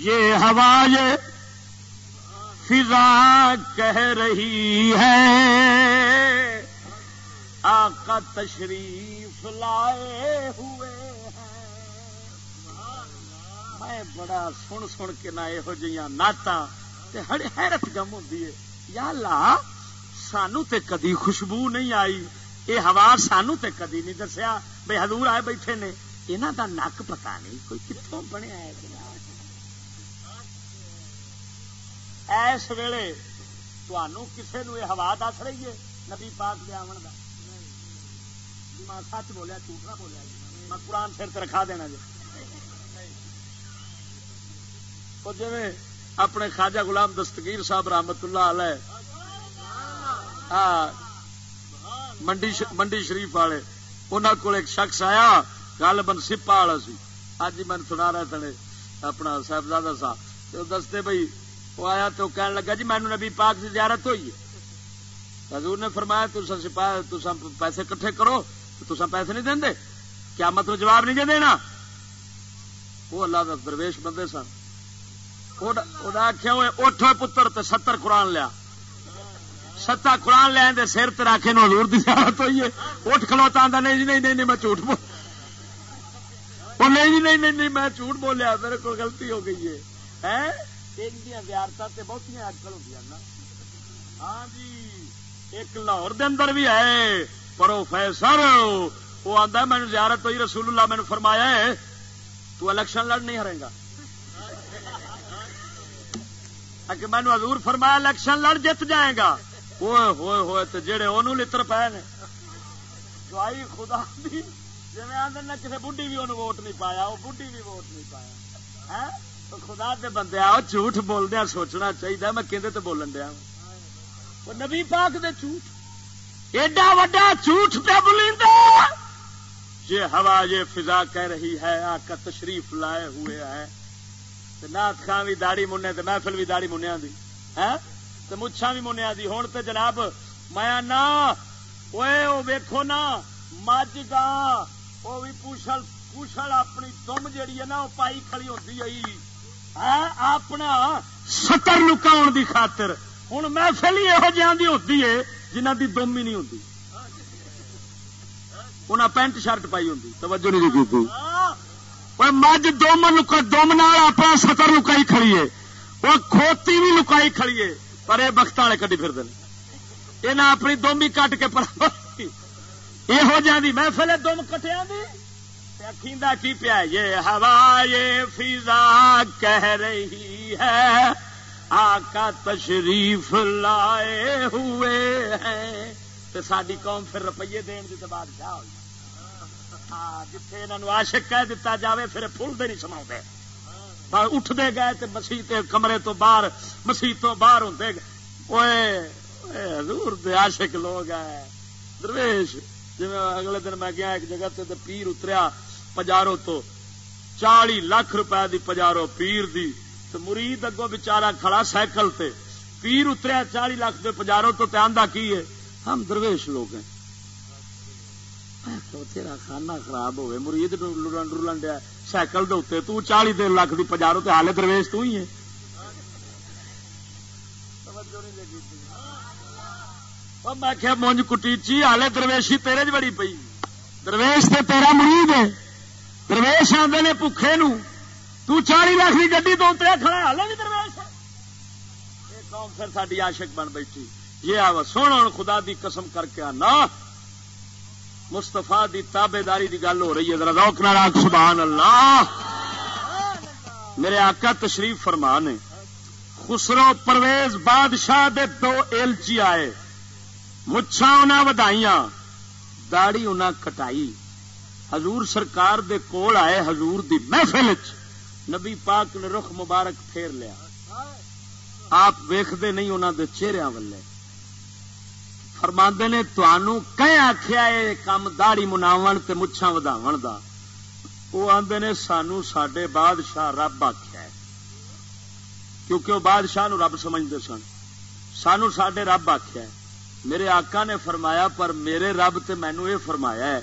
یہ ہوا یہ فضا کہہ رہی ہے۔ آقا تشریف لائے ہوئے میں بڑا سن سن کے نہ یہو جہاں نعت حیرت گم ہوتی ہے یا لا سانو تے کدی خوشبو نہیں آئی۔ یہ ہوا سانو تے کدی نہیں دسیا۔ بھائی ہزور آئے بیٹھے نے۔ یہاں دا نک پتا نہیں کوئی کتوں بنیا ہے ایس ویلے کسی نو یہ ہوا دس رہی ہے نبی پاک دے آن کا سچ بولیا، جھوٹ نہ بولیا۔ میں قرآن سر رکھا دینا جی۔ جی اپنے خواجہ غلام دستگیر صاحب رحمت اللہ علیہ منڈی منڈی شریف والے انہوں کو ایک شخص آیا گل بن سپا والا سی۔ اج میں سنا رہے تھے اپنا صاحبزادہ صاحب دستے بھائی وہ آیا تو کہنے لگا جی مینو نبی پاک کی زیارت ہوئی ہے۔ حضور نے فرمایا سپاہ پیسے کٹھے کرو تو پیسے نہیں دیں کیا مطلب جواب نہیں دینا۔ وہ اللہ کا درویش بندے سن۔ آخیا ہوئے اٹھ پتر تے ستر قرآن لیا۔ ستا قرآن لیا دے سر تے رکھے نو ہزور دی زیارت ہوئی ہے اٹھ کھلوتا نہیں جی نہیں نہیں میں جھوٹ بول وہ نہیں جی نہیں نہیں میں جھوٹ بولیا میرے کو غلطی ہو گئی ہے؟ اج کل ہوں نا۔ ہاں جی ایک لاہور دے اندر بھی ہے پروفیسر۔ وہ آتا مینو زیارت ہوئی رسول اللہ مینو فرمایا ہے تو الیکشن لڑ نہیں ہرے گا۔ کہ مینو حضور فرمایا الیکشن لڑ جت جائے گا۔ ہوئے ہوئے ہوئے تو جہے وہ لڑ پے نے۔ دوائی خدا دی جی آدھے نہ کسی بڑھی بھی انہوں ووٹ نہیں پایا وہ بڑھی بھی ووٹ نہیں پایا۔ ہاں؟ خدا دے بندے آ جھوٹ بول دیا سوچنا چاہیے میں کہ بولن دیا۔ وہ نبی پاک دے جھوٹ۔ ایڈا وڈا جھوٹ پہ بولی یہ ہوا، یہ فضا کہہ رہی ہے، آقا تشریف لائے ہوئے ہے۔ نات خان بھی داڑی منیا محفل بھی داڑی منیا دی ہاں؟ مچھا بھی منیا دی۔ ہوں تو جناب میں نہ ویکو نا مجھ گا وہ بھی پوچھل پوچھل اپنی دم جیڑی ہے نا وہ پائی کھڑی ہوتی ہے ہاں؟ اپنا ستر لکاؤ دی خاطر۔ ہوں محفل ہی یہو جہاں ہوتی ہے جنہ دی دم ہی نہیں ہوتی انہیں پینٹ شرٹ پائی ہوں توجہ نہیں کی مجھ دم دم نال اپنا سطر لکائی کھڑیے وہ کھوتی بھی لکائی کھڑیے پر یہ بخت والے کٹی پھر یہ اپنی دم بھی کٹ کے پر یہ ہو جاتی محفل دم کٹیا کھیندا کی پیا یہ ہوا یہ فضا کہہ رہی ہے آقا تشریف لائے ہوئے ہیں تو ساری قوم پھر روپیے دن کی تو بادشاہ ہوئی جتھے انہوں آشک کہہ دیتا جاوے پھر پھول دے نہیں سما اٹھتے گئے تو مسیح کمرے تو باہر مسیح تو باہر ہوں حضور دے عاشق لوگ ہے درویش جی اگلے دن میں گیا ایک جگہ تے پیر اتریا پجارو تو چالی لاکھ روپے دی پجارو پیر دی تو مرید اگو بچارا کھڑا سائیکل تے پیر اتریا چالی لاکھ دے پجارو تو آدھا کی ہے ہم درویش لوگ ہیں تیرا کھانا خراب ہوئے، مرید لڑن دیا، سائیکل دے تو چالی دن لاکھ دی پجارو تے حالے درویش تو ہی ہے میں کیا مونج کٹیچی ہالے درویشی تیرے چ بڑی پئی۔ درویش تے تیرا مرید ہے۔ درویش آدھے نے پکھے نو۔ تو چالی لاکھ کی گڈی تو اتریا کھڑا ہالے بھی درویش ہے۔ قوم پھر ساری عاشق بن بیٹھی۔ یہ آ سونا خدا دی قسم کر کے آنا۔ مستفا دی تابے داری کی گل ہو رہی ہے۔ ذرا روک ناراگ سبحان اللہ۔ میرے آقا تشریف فرما نے خسرو پرویز بادشاہ دے دو ایلچی جی آئے۔ مچھا انہیں ودائیاں۔ داڑی انہیں کٹائی۔ حضور سرکار دے کول آئے حضور دی محفل نبی پاک نے رخ مبارک پھیر لیا۔ آپ ویختے نہیں انہوں دے چہرے والے۔ فرماندے نے تنوع کہ آخیا یہ کام داڑی مناو مچھا وداو دا؟ وہ آدھے نے، سانو سڈے بادشاہ رب آخیا کیونکہ وہ بادشاہ نو رب سمجھتے سن۔ سانو سڈے رب آخیا میرے آقا نے فرمایا، پر میرے رب تے مینو یہ فرمایا ہے،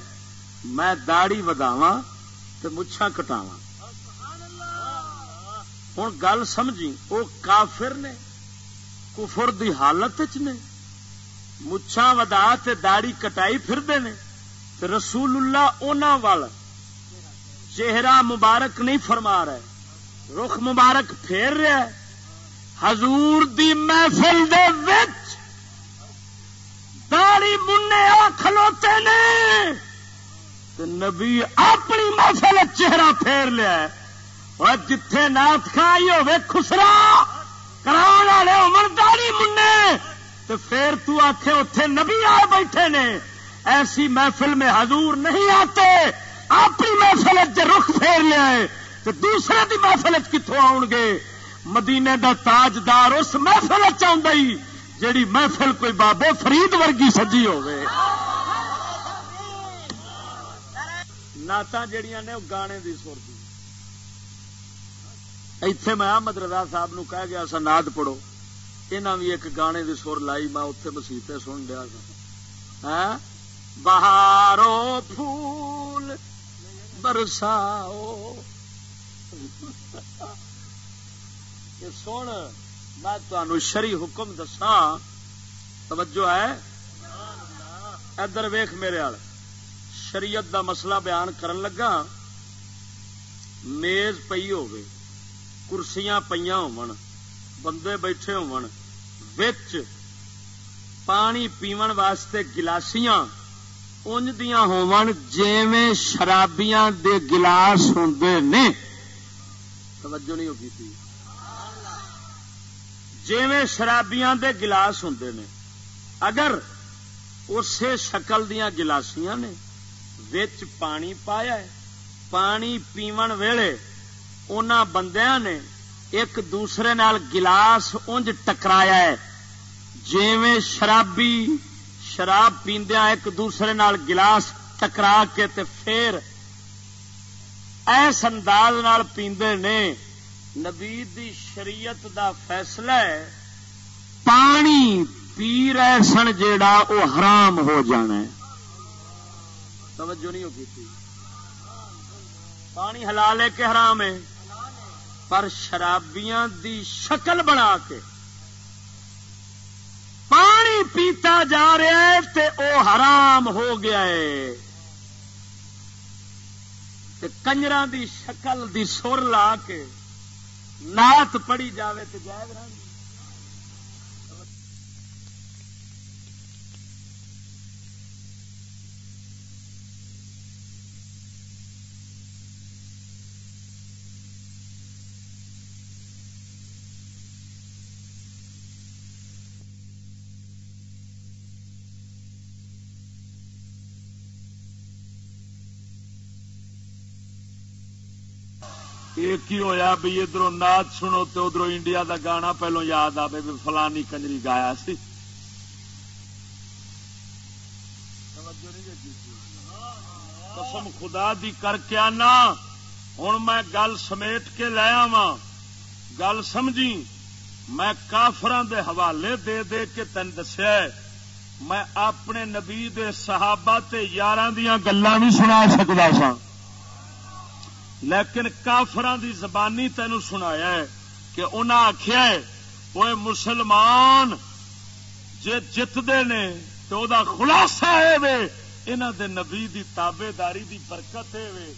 میں داڑی وداوا تو مچھا کٹاوا ہوں گل سمجھی وہ کافر نے، کفر دی حالت چ نے۔ مچھا ودا داڑی کٹائی پھرتے ہیں رسول اللہ انہوں وال چہرہ مبارک نہیں فرما رہے، رخ مبارک پھیر رہا ہے۔ حضور دی محفل دے وچ داڑی منہ آ کھلوتے نے۔ نبی اپنی محفل چہرہ پھیر لیا اور جتھے نات کھائی ہوے خسرا کرا والے امن داڑی منہ۔ تو پھر تو آخے اتے نبی آئے بیٹھے نے۔ ایسی محفل میں حضور نہیں آتے۔ اپنی محفل رخ پھیر لیا تو دوسرے کی محفل کتوں آؤ گے؟ مدینے دا تاجدار اس محفل چاہیے جیڑی محفل کوئی بابے فرید ورگی سجی ہوے نعت جہیا نے گانے دی سر دی۔ اتے میں احمد رضا صاحب نو کہہ گیا سا ناد پڑھو۔ یہاں بھی ایک گانے دی سر لائی میں اتے مسیطے سن لیا سا بہارو پھول برساؤ سن میں تمہیں شری حکم دسا توجہ ہے ادھر ویخ میرے آل شریعت دا مسئلہ بیان کرن لگا میز پئی ہوگی کرسیاں پہ ہون بندے بیٹھے ہون وچ پانی پیون واسطے گلاسیاں انج دیا ہون جیویں شرابیاں دے گلاس ہوں نے توجہ نہیں ہوگی تھی جیویں شرابیاں دے گلاس ہوں نے اگر اسی شکل دیا گلاسیاں نے وچ پانی پایا ہے پانی پیون ویلے ان بندیاں نے ایک دوسرے نال گلاس انج ٹکرایا ہے۔ جیویں شرابی شراب پیندیا ایک دوسرے نال گلاس ٹکرا کے تے پھر ایس انداز نال پیندے نے۔ نبی دی شریعت دا فیصلہ ہے، پانی پی رہے سن جیڑا وہ حرام ہو جانا ہے۔ توجہ نہیں ہوگی پانی حلال ہے کہ حرام ہے؟ پر شرابیاں دی شکل بنا کے پانی پیتا جا رہا ہے تے او حرام ہو گیا ہے۔ کنجر دی شکل دی سر لا کے نات پڑی جاوے تو جائز رہی ایک ہی ہویا بھی ادھر نات سنو تو ادھر انڈیا دا گانا پہلو یاد آئے بھی فلانی کنجری گایا سی؟ قسم خدا دی کر کے آنا۔ ہوں میں گل سمیٹ کے لیا وا گل سمجھی؟ میں کافران دے حوالے دے دے کے تین دسیا میں اپنے نبی دے صحابہ تے یار دیا گلان بھی سنا سکتا سا لیکن کافران دی زبانی تین سنایا ہے کہ انہاں آخیا وہ مسلمان جے جتتے نے تو دا خلاصہ ہے انہاں دے نبی دی تابے داری دی برکت ہے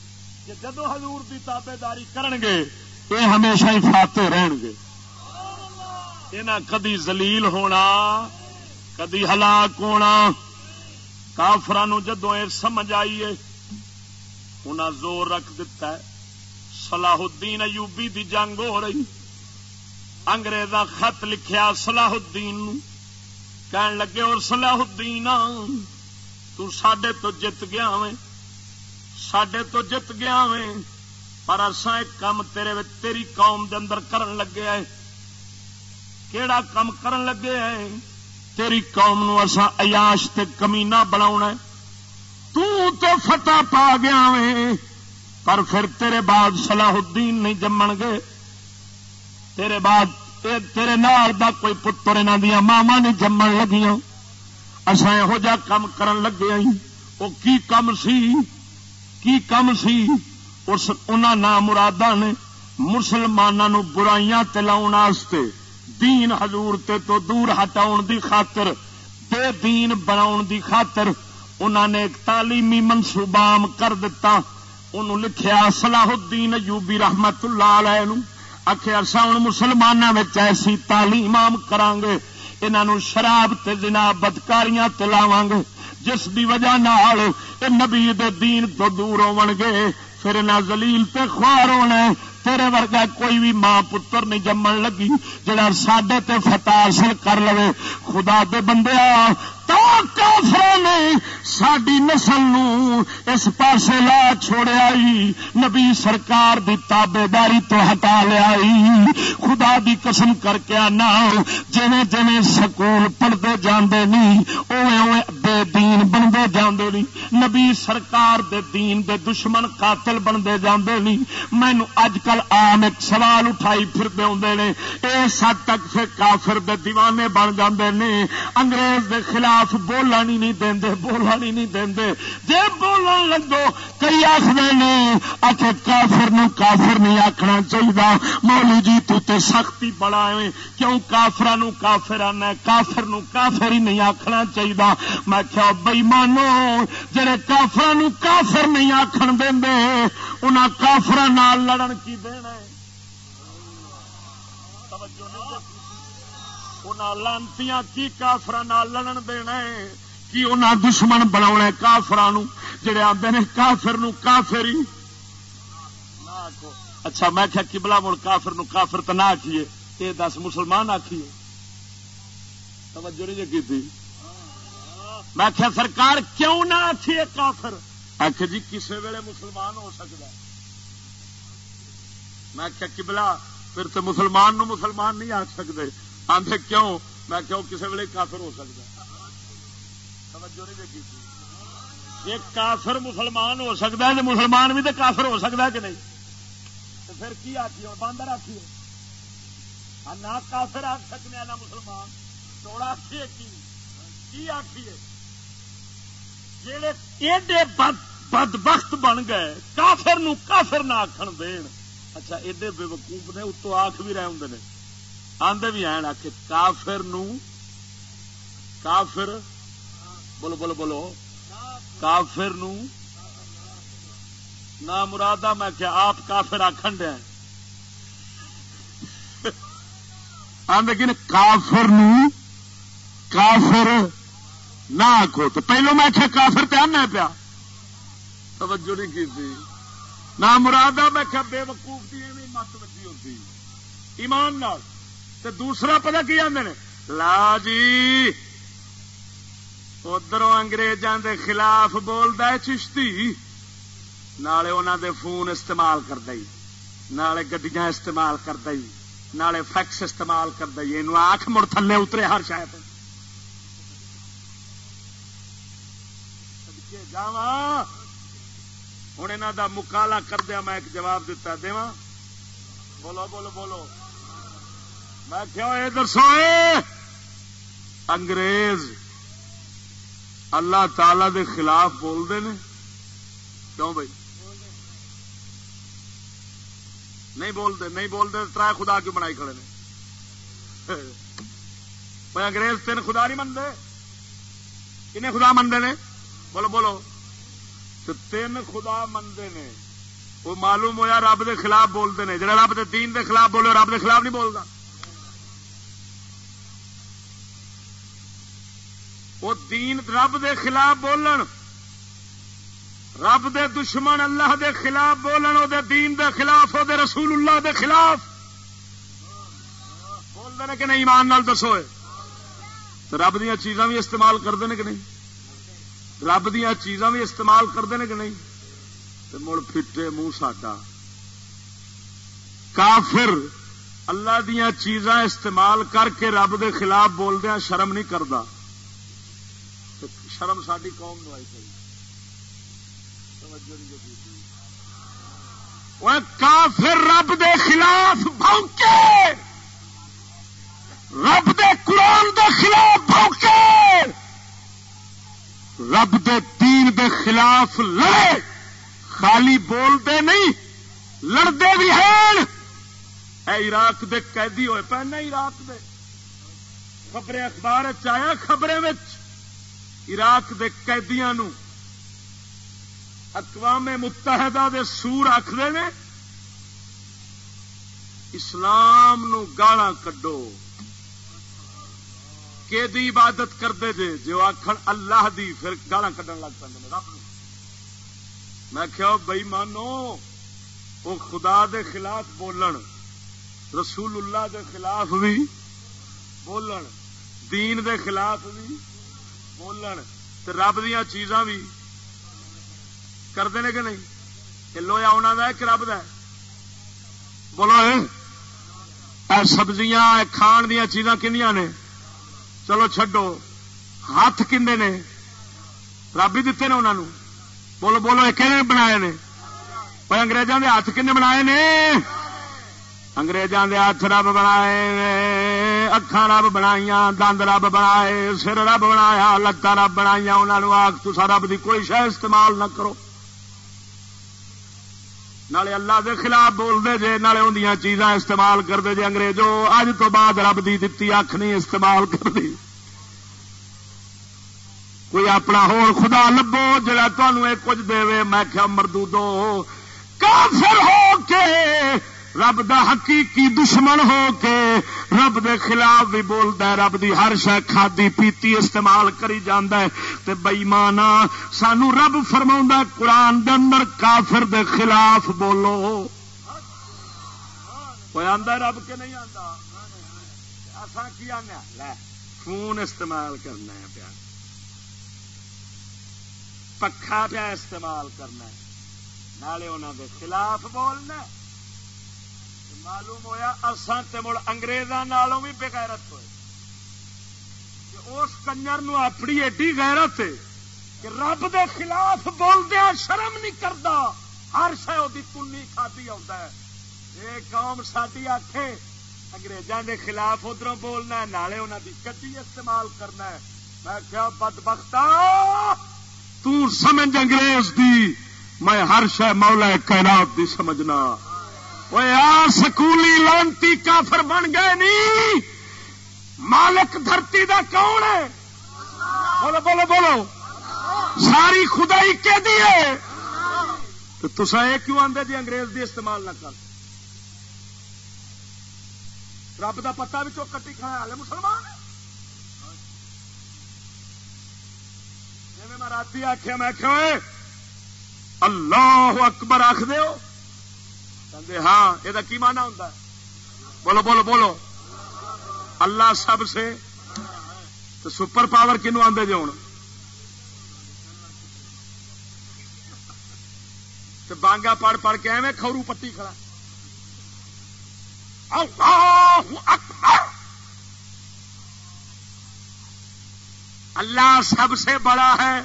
کہ جدو حضور دی تابے داری کرن گے یہ ہمیشہ ہی فاتے رہن گے۔ انہاں کدی زلیل ہونا، کدی ہلاک ہونا کافران جدو سمجھ آئیے انہاں زور رکھ دیتا ہے۔ صلاح الدین ایوبی دی جنگ ہو رہی۔ انگریزا خط لکھیا صلاح الدین کہن لگے اور صلاح الدین تو ساڈے تو جت گیا میں ساڈے تو جت گیا میں پر اصا ایک کام تیرے تیری قوم دے اندر کرن لگے ہے کیڑا کام کرن لگے ہے تیری قوم نو اسا عیاش تے کمینہ بناونا ہے۔ تو تو فتح پا گیا میں پر پھر تیرے بعد صلاح الدین نہیں جمن گے۔ تیرے بعد تیرے نال دا کوئی پتر انہوں دیا ماما نہیں جمن لگیاں۔ اصا یہو جا کام کرن لگے آئی وہ کی کم سی؟ کی کم سی؟ اس نام مرادہ نے مسلمانوں برائیاں تلاؤ دین حضور تے تو دور ہٹاؤ دی خاطر، بے دین بناؤ دی خاطر انہوں نے ایک تعلیمی منصوبام کر دیتا انہوں لکھیا صلاح الدین ایوبی رحمت اللہ علیہ آخر ہوں مسلمانوں میں ایسی تعلیم عام کران گے انہوں شراب تے جنا بدکاریاں تلاو گے جس دی وجہ نال نبی دے دین تو دور ہو گے۔ پھر انہیں زلیل تے خوار ہونا تیرے ورگا کوئی بھی ماں پتر نہیں جمن لگی۔ جڑا سڈے تے فتح حاصل کر لو خدا دے بندے کافر نے ساری نسل نو اس پاسے لا چھوڑیا نبی سرکار دی تابے داری تو ہٹا لیا خدا دی قسم کر کے آنا۔ جویں جویں سکول پڑھتے جاندے نہیں اوے اوے بے دین بنتے جاندے نہیں نبی سرکار دے دین دے دشمن قاتل بنتے جاندے نہیں مینو اج کل آم ایک سوال اٹھائی پھر دے نے۔ اے سات تک پھر کافر دے دیوانے بن جاندے نے۔ انگریز دے خلاف بولانی نہیں دیں بولانی نہیں دیں جی بول بولن لگو، کئی آخر نے آخ کافر نو کافر نہیں آخنا چاہیے مولی جی تو تے سختی بڑا ہے، کیوں کافر نو کافر آنا کافر نو کافر ہی نہیں آخنا چاہیے میں کیا بئی مانو جڑے کافر نو کافر نہیں آخر دیں انہاں کافر لڑن کی دینا ہے؟ لانتی کی کافر لڑن دینا کی انہیں دشمن بنا کافران جڑے آتے نے کافر نو کافر ہی اچھا میں کیا کبلا مڑ کافر نو کافر تو نہ آخیے یہ دس مسلمان آخیے توجہ نہیں جی کی میں کیا سرکار کیوں نہ آخیے کافر؟ آخ جی کسی ویلے مسلمان ہو سکتا میں کیا کبلا پھر تو مسلمان نو مسلمان نہیں آخ سکتے آدھے کیوں؟ میں کیوں کسی ویلے کافر ہو سکتا؟ توجہ نہیں دیکھی یہ کافر مسلمان ہو سکتا ہے، مسلمان بھی تو کافر ہو سکتا ہے کہ نہیں؟ تو پھر کی آخی ہو؟ باندر آخی ہو؟ نہ کافر آخ سکنے نہ مسلمان۔ توڑا آخیے کی؟ آخیے جہے ایڈے بد بخت بن گئے، کافر نو کافر نہ آخر دین۔ اچھا ایڈے بے وقوف نے اتو آخ بھی رہے ہوں نے۔ آدھے بھی آن آخ کافر نو، کافر، بولو بولو بولو، کافر نو نہ مرادا میں کیا آپ کافر آخن دیا لیکن کافر نو، کافر نہ آخو تو پہلو میں کیا کافر پہ آنا پیا۔ توجہ نہیں کی تھی۔ نہ مرادا میں کیا بے وقوف کی مت وجی ہوتی۔ ایمان نال۔ دوسرا پتا کی آدھے لا جی ادھر اگریزاں دے خلاف بولتا ہے چشتی، نالے انہوں دے فون استعمال کرتا نالے گڈیاں استعمال کرتا نالے فیکس استعمال کرتا یہ آخ مڑ تھلے اترے ہر شاید جا ہوں یہاں کا مکالا کردیا میں ایک جواب دتا دے بولو بولو بولو۔ میں کیا ادھر سوئے انگریز اللہ تعالی دے خلاف بولتے ہیں۔ کیوں بھائی؟ نہیں بولتے نہیں بولتے تر خدا کیوں بنائی کھڑے نے؟ بھائی، انگریز تین خدا نہیں منتے۔ کن خدا منتے نے؟ بولو بولو۔ تو تین خدا منتے نے۔ وہ معلوم ہوا رب دے خلاف بولتے ہیں جڑا رب دے دین دے خلاف بولے، رب دے خلاف نہیں بولتا۔ وہ دین رب دے خلاف بولن، رب دے دشمن اللہ دے خلاف بولن، او دے دین دے خلاف، او دے رسول اللہ دے خلاف۔ بولتے ہیں کہ نہیں، ایمان نال دسو رب دیا چیزاں بھی استعمال کرتے ہیں کہ نہیں؟ رب دیا چیزاں بھی استعمال کرتے ہیں کہ نہیں؟ مڑ پھٹے منہ ساڈا۔ کافر اللہ دیا چیزاں استعمال کر کے رب دے خلاف بولدیا شرم نہیں کرتا شرم ساری قوم نو آئی کافر رب دے خلاف بھونکے. رب دے قرآن دے خلاف بھونکے. رب دے تین دے خلاف لڑے. خالی بولتے نہیں، لڑتے بھی ہیں. اے عراق دے قیدی ہوئے پہنے عراق دے. خبریں اخبار چیا خبریں عراق دے قیدیاں نو اقوام متحدہ دے سور آخر نے، اسلام نو گالا کڈو۔ کہ عبادت کرتے جے، جو آخر اللہ دی، پھر گالا کڈن لگ پہ رب میں کیا بئی مانو وہ خدا دے خلاف بولن، رسول اللہ دے خلاف بھی بولن، دین دے خلاف بھی بولن رب دیا چیزاں بھی کرتے ہیں کہ نہیں لویا انہوں کا ایک رب بولو اے سبزیاں کھان دیا چیزاں کنیا نے چلو چڈو ہاتھ کنے نے رب ہی دیتے نے انہوں بولو بولو یہ کہ بنا نے انگریزوں کے ہاتھ کنے بنا انگریزاں دے ہاتھ رب بنائے اکھان رب بنائی دند رب بنائے، سر رب بنایا، لتاں رب بنائی انہوں آخ تسا رب دی کوئی شہ استعمال نہ کرو۔ نالے اللہ دے خلاف بولتے جے، نالے اندیاں چیزاں استعمال کرتے جے انگریزوں اج تو بعد رب دی دتی اکھ نہیں استعمال کرتی کوئی اپنا ہور خدا لبو، جڑا تمہیں کچھ دے میں کیا مردو دو کافر ہو کے رب دا حقیقی دشمن ہو کے رب دے خلاف بھی بولتا ہے، رب دی ہر شہ کھادی پیتی استعمال کری جانا ہے تے بئیمانا سانو رب فرما قرآن دے اندر کافر دے خلاف بولو۔ کوئی آدھا رب کے نہیں آتا کی آنے فون استعمال کرنا ہے پیا پکھا پیا استعمال کرنا نالے انہوں دے خلاف بولنا معلوم ہوا اسان تے مڑ اگریزوں بھی بغیرت ہوئے۔ اس کنجر نو اپنی ایڈی غیرت ہے کہ رب دے خلاف بولدیا شرم نہیں کرتا ہر شہ وہ کنی کھادی آتا ہے۔ یہ قوم ساری آخے اگریزوں دے خلاف ادھر بولنا نالے انہوں دی گڈی استعمال کرنا ہے۔ میں کیا بد بختا تمج انگریز دی، میں ہر شہ مولا کائنات دی سمجھنا۔ سکولی لانتی کافر بن گئے نہیں۔ مالک دھرتی دا کون ہے؟ بولو بولو بولو۔ ساری خدائی کے دیے۔ تو تصا یہ کیوں آدھے جی انگریز دی استعمال نہ کر؟ رب دا پتا بھی چوک کٹی کھایا والے مسلمان جی میں رات آخیا میں آخیا اللہ اکبر آخ دو ہاں یہ کی مانا ہوں بولو بولو بولو۔ اللہ سب سے تو سپر پاور کنو آدھے جی ہوں بانگا پڑھ پڑھ کے ایویں کھورو پٹی کھڑا۔ اللہ سب سے بڑا ہے۔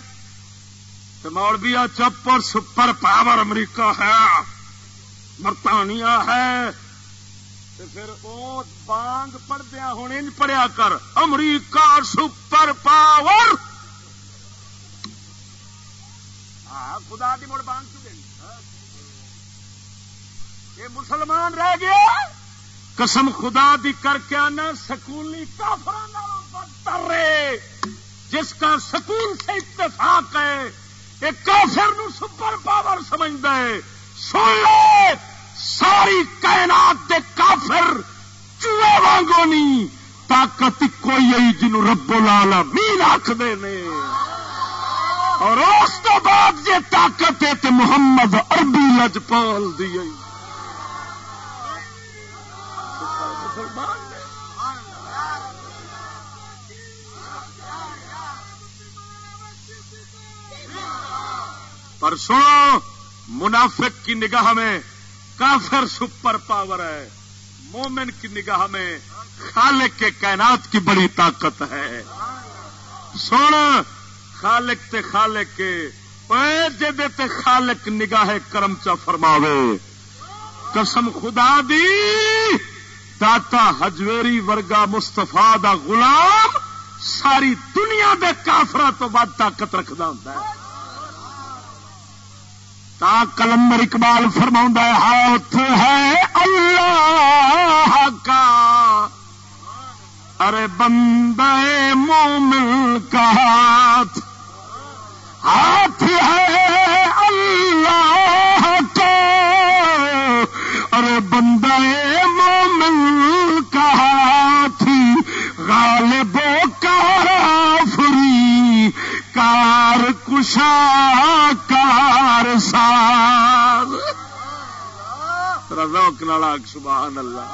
تو مولوی چپ اور سپر پاور امریکہ ہے۔ برطانیہ ہے۔ پھر وہ بانگ پڑھدیا ہوں ان پڑھیا کر۔ امریکہ سپر پاور۔ ہاں خدا کی مڑ بانگ کیوں دینی۔ یہ مسلمان رہ گیا۔ قسم خدا دی کر کے آنا، سکولی کافر بدتر رہے جس کا سکول سے اتفاق ہے، ایک کافر نو سپر پاور سمجھتا ہے۔ سن لو، ساری کائنات دے کافر چوہے وانگو نہیں طاقت کوئی آئی جنو رب لالا مین آخر نے۔ اور اس تو بعد جی طاقت ہے تو محمد اربی لجپال دی آئی پر سنو منافق کی نگاہ میں کافر سپر پاور ہے۔ مومن کی نگاہ میں خالق کے کائنات کی بڑی طاقت ہے۔ سن خالق تے خالق کے تے خالق نگاہ کرم چا فرماوے۔ قسم خدا دی، داتا ہجویری ورگا مستفا دا غلام ساری دنیا دے کافر تو بعد طاقت رکھتا ہوں تا اقبال فرما ہاتھ ہے اللہ کا۔ ارے بندے مومن کا ہاتھ۔ ہاتھ ہے کشا کار سال روک نالا سبحان اللہ.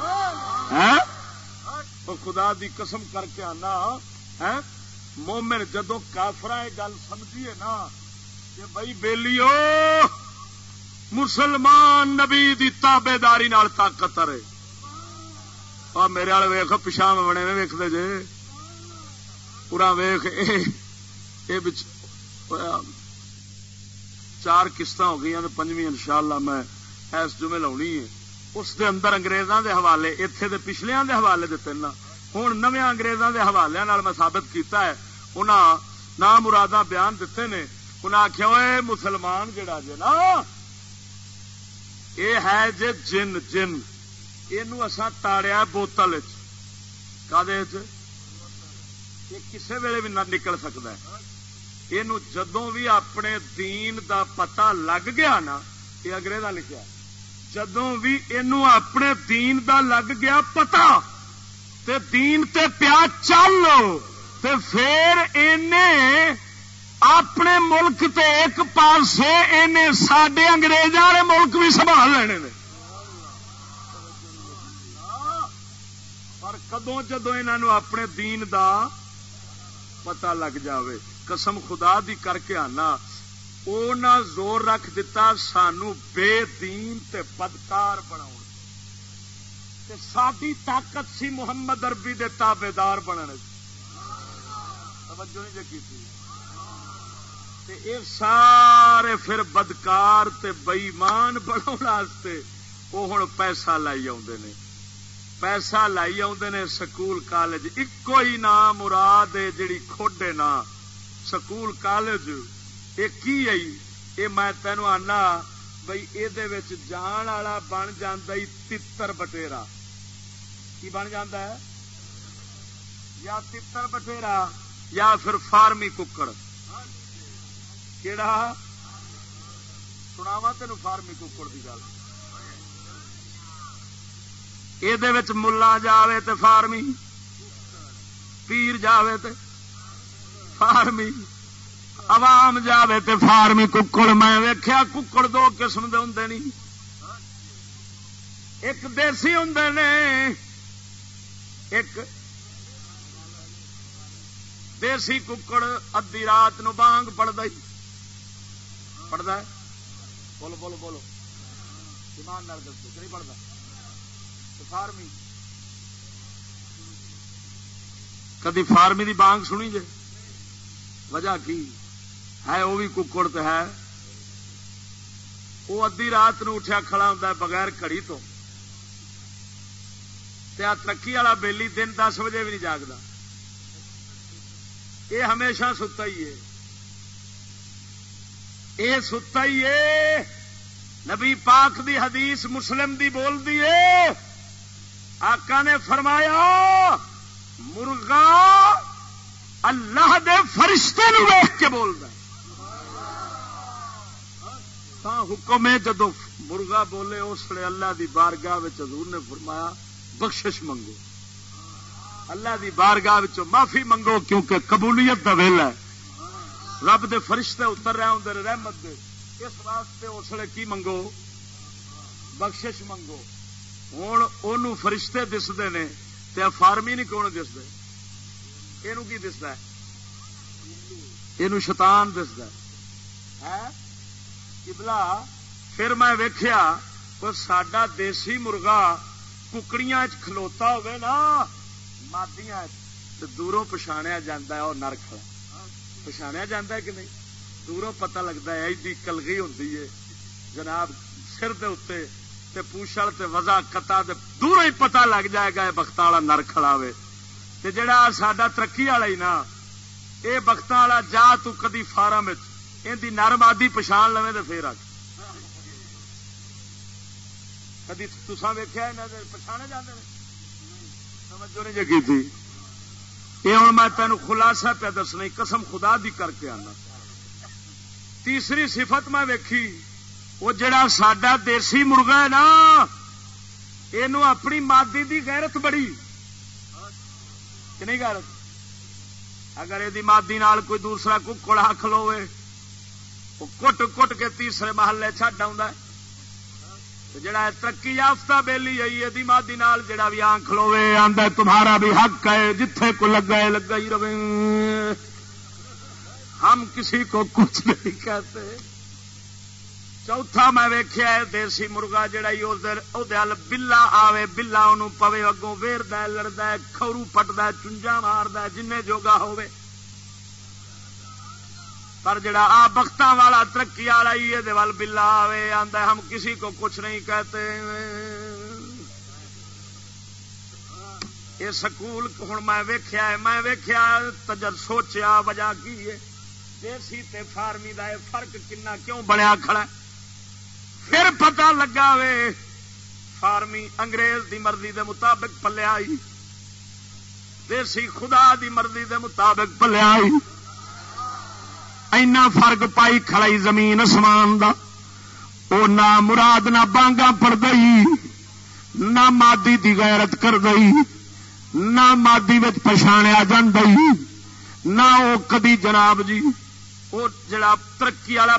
ہے؟ خدا دی قسم کر کے آنا. ہے؟ مومن جدو کافرا یہ گل سمجھیے نا. کہ بھائی بےلی مسلمان نبی دی تابے داری طاقت رہے اور میرے والے ویخ پچھا بنے میں ویکتے جے. پورا ویخ چار قسط ہو گئی پنجویں ان شاء اللہ میں ایس جمے لاؤنی ہے۔ اس دے اندر انگریزاں دے حوالے اتے دے پچھلیاں دے حوالے دیتے نا ہوں نویا انگریزاں دے حوالے میں ثابت کیتا ہے۔ انہاں نام مرادہ بیان دیتے نے۔ انہاں آخیا ہوئے مسلمان جڑا جے نا یہ ہے جے جن جن۔ یہ اصا تاڑیا بوتل کسی ویلے بھی نہ نکل سکتا ہے۔ یہ جدوں بھی اپنے دین دا پتا لگ گیا نا یہ اگریزا لکھا جدوں بھی یہ اپنے دین دا لگ گیا پتا تے دین تے پیا چل تے پھر اپنے ملک تے ایک پاسے سڈے انگریزوں والے ملک بھی سنبھال لینے نے پر کدو جدو انہوں اپنے دین دا پتا لگ جاوے قسم خدا دی کر کے آنا۔ نہ زور رکھ دیتا سانو بے دین تے بدکار بنا ساری طاقت سی محمد اربی دے تابے دار بننے توجہ نہیں جی تے اے سارے پھر بدکار تے بئیمان بنا وہ ہوں پیسہ لائی آدھے پیسہ لائی آدھے سکول کالج۔ ایکو ہی نام مراد ہے جڑی کھوڈے نا سکول کالج یہ کی آئی یہ میں تینوں آنا بھائی یہ جان والا بن جا تر بٹیرا کی بن جا یا تر بٹیرا یا پھر فارمی ککڑ کہڑا سناوا تین فارمی ککڑ کی گل یہ ملا جاوے تے فارمی پیر جاوے تے فارمی۔ عوام جاوے تے فارمی ککڑ، میں ویخیا ککڑ دو قسم دے ہوں نہیں ایک دیسی ہوں نے ایک دیسی ککڑ ادی رات نو بانگ پڑتا پڑھتا ہے؟ بولو بولو بولو۔ ایمان دسو نہیں پڑھتا فارمی۔ کدی فارمی دی بانگ سنی جے؟ وجہ کی؟ ہے وہ بھی ککڑ تو ہے؟ وہ ادی رات نو اٹھیا کھڑا ہوں بغیر کڑی تو۔ ترقی والا بیلی دن دس بجے بھی نہیں جاگتا یہ ہمیشہ ستا ہی ہے۔ یہ ستا ہی ہے۔ نبی پاک دی حدیث مسلم دی بول دی ہے۔ آقا نے فرمایا، مرغا اللہ دے فرشتے نو ویخ کے بولتا حکم ہے جدو مرغا بولے اس لیے اللہ دی بارگاہ حضور نے فرمایا، بخشش منگو۔ اللہ دی بارگاہ معافی منگو کیونکہ قبولیت کا ویلا ہے۔ رب دے فرشتے اتر رہے ہوں رحمت دے۔ اس واسطے اس لیے کی منگو؟ بخشش منگو۔ ہوں ان فرشتے دستے نے، تے فارمی نہیں کون دستے یہ کی دستا ہے؟ یہ شیطان دستا ہے۔ کبلا پھر میں ویخیا سڈا دیسی مرغا ککڑیاں کھلوتا ہوئے نا، مادیاں دوروں پچھاڑیا جا اور نرخ پچھاڑیا جا کہ نہیں؟ دوروں پتہ لگتا ہے، ایڈی کلگی ہوتی ہے۔ جناب، سر دے اتنے تے پوچھل تے وزا کتا دے دوروں ہی پتہ لگ جائے گا بخت والا نر کھڑاوے تے جڑا ساڈا ترقی والا ہی نا، اے بخت والا جا تو کدی فارم ان نرم آدھی پچھان لوے تو پھر آ کدی تسا ویخیا پچھانے جاتے سمجھو نہیں جگی تھی یہ ہوں میں تینوں خلاصہ پہ دسنا، قسم خدا دی کر کے آنا۔ تیسری صفت میں ویکھی، وہ جڑا سڈا دیسی مرغا ہے نا یہ اپنی مادی دی غیرت بڑی۔ کہ نہیں غیرت اگر یہ مادی نال کوئی دوسرا ککڑ ہک وہ کٹ کٹ کے تیسرے محلے چڈ آ جڑا ترقی یافتہ بےلی آئی یہ مادی نال جڑا بھی آنکھ لوے آدھا تمہارا بھی حق ہے، جتھے کو لگا ہے لگا ہی رہے۔ ہم کسی کو کچھ نہیں کہتے۔ چوتھا میں ویخیا دیسی مرغا جہا بلا آوے بلا ان پوے اگوں ویرد لڑد کورو پٹد چنجا مارد جن جوگا ہوے پر جڑا آ بخت والا ترقی والا ہی یہ بلا آوے آدھا ہم کسی کو کچھ نہیں کہتے۔ یہ سکول ہوں میں ویخیا میں ویخیا تجر سوچیا، وجہ کی ہے؟ دیسی تے فارمی دا فرق کنا کیوں بنیا کھڑا پھر پتا لگا وے، فارمی انگریز دی مرضی دے مطابق پلے آئی۔ دیسی خدا دی مرضی دے مطابق پلے آئی۔ اینا فرق پائی کھڑائی زمین اسمان دا۔ او نہ مراد نہ بانگا پڑ گئی، نہ مادی دی غیرت کر گئی، نہ مادی پچھاڑیا جی نہ وہ کدی جناب جی وہ جڑا ترقی والا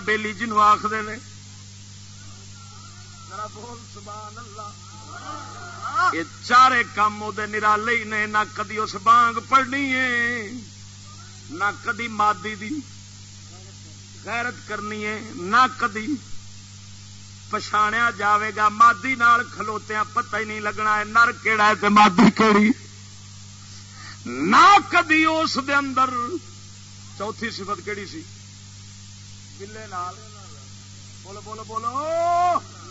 بےلی جنو آخر یہ چارے کام وہ نرالے ہی نے، نہ کدی اس بانگ پڑنی ہے، نہ کدی مادی دی غیرت کرنی ہے، نہ کدی پچھاڑیا جاوے گا۔ مادی نال کھلوتیا پتہ ہی نہیں لگنا ہے، نر کیڑا ہے تے مادی کیڑی۔ نہ کدی اس دے اندر، چوتھی سفت کہڑی سی؟ گلے نال۔ بولو بولو بولو۔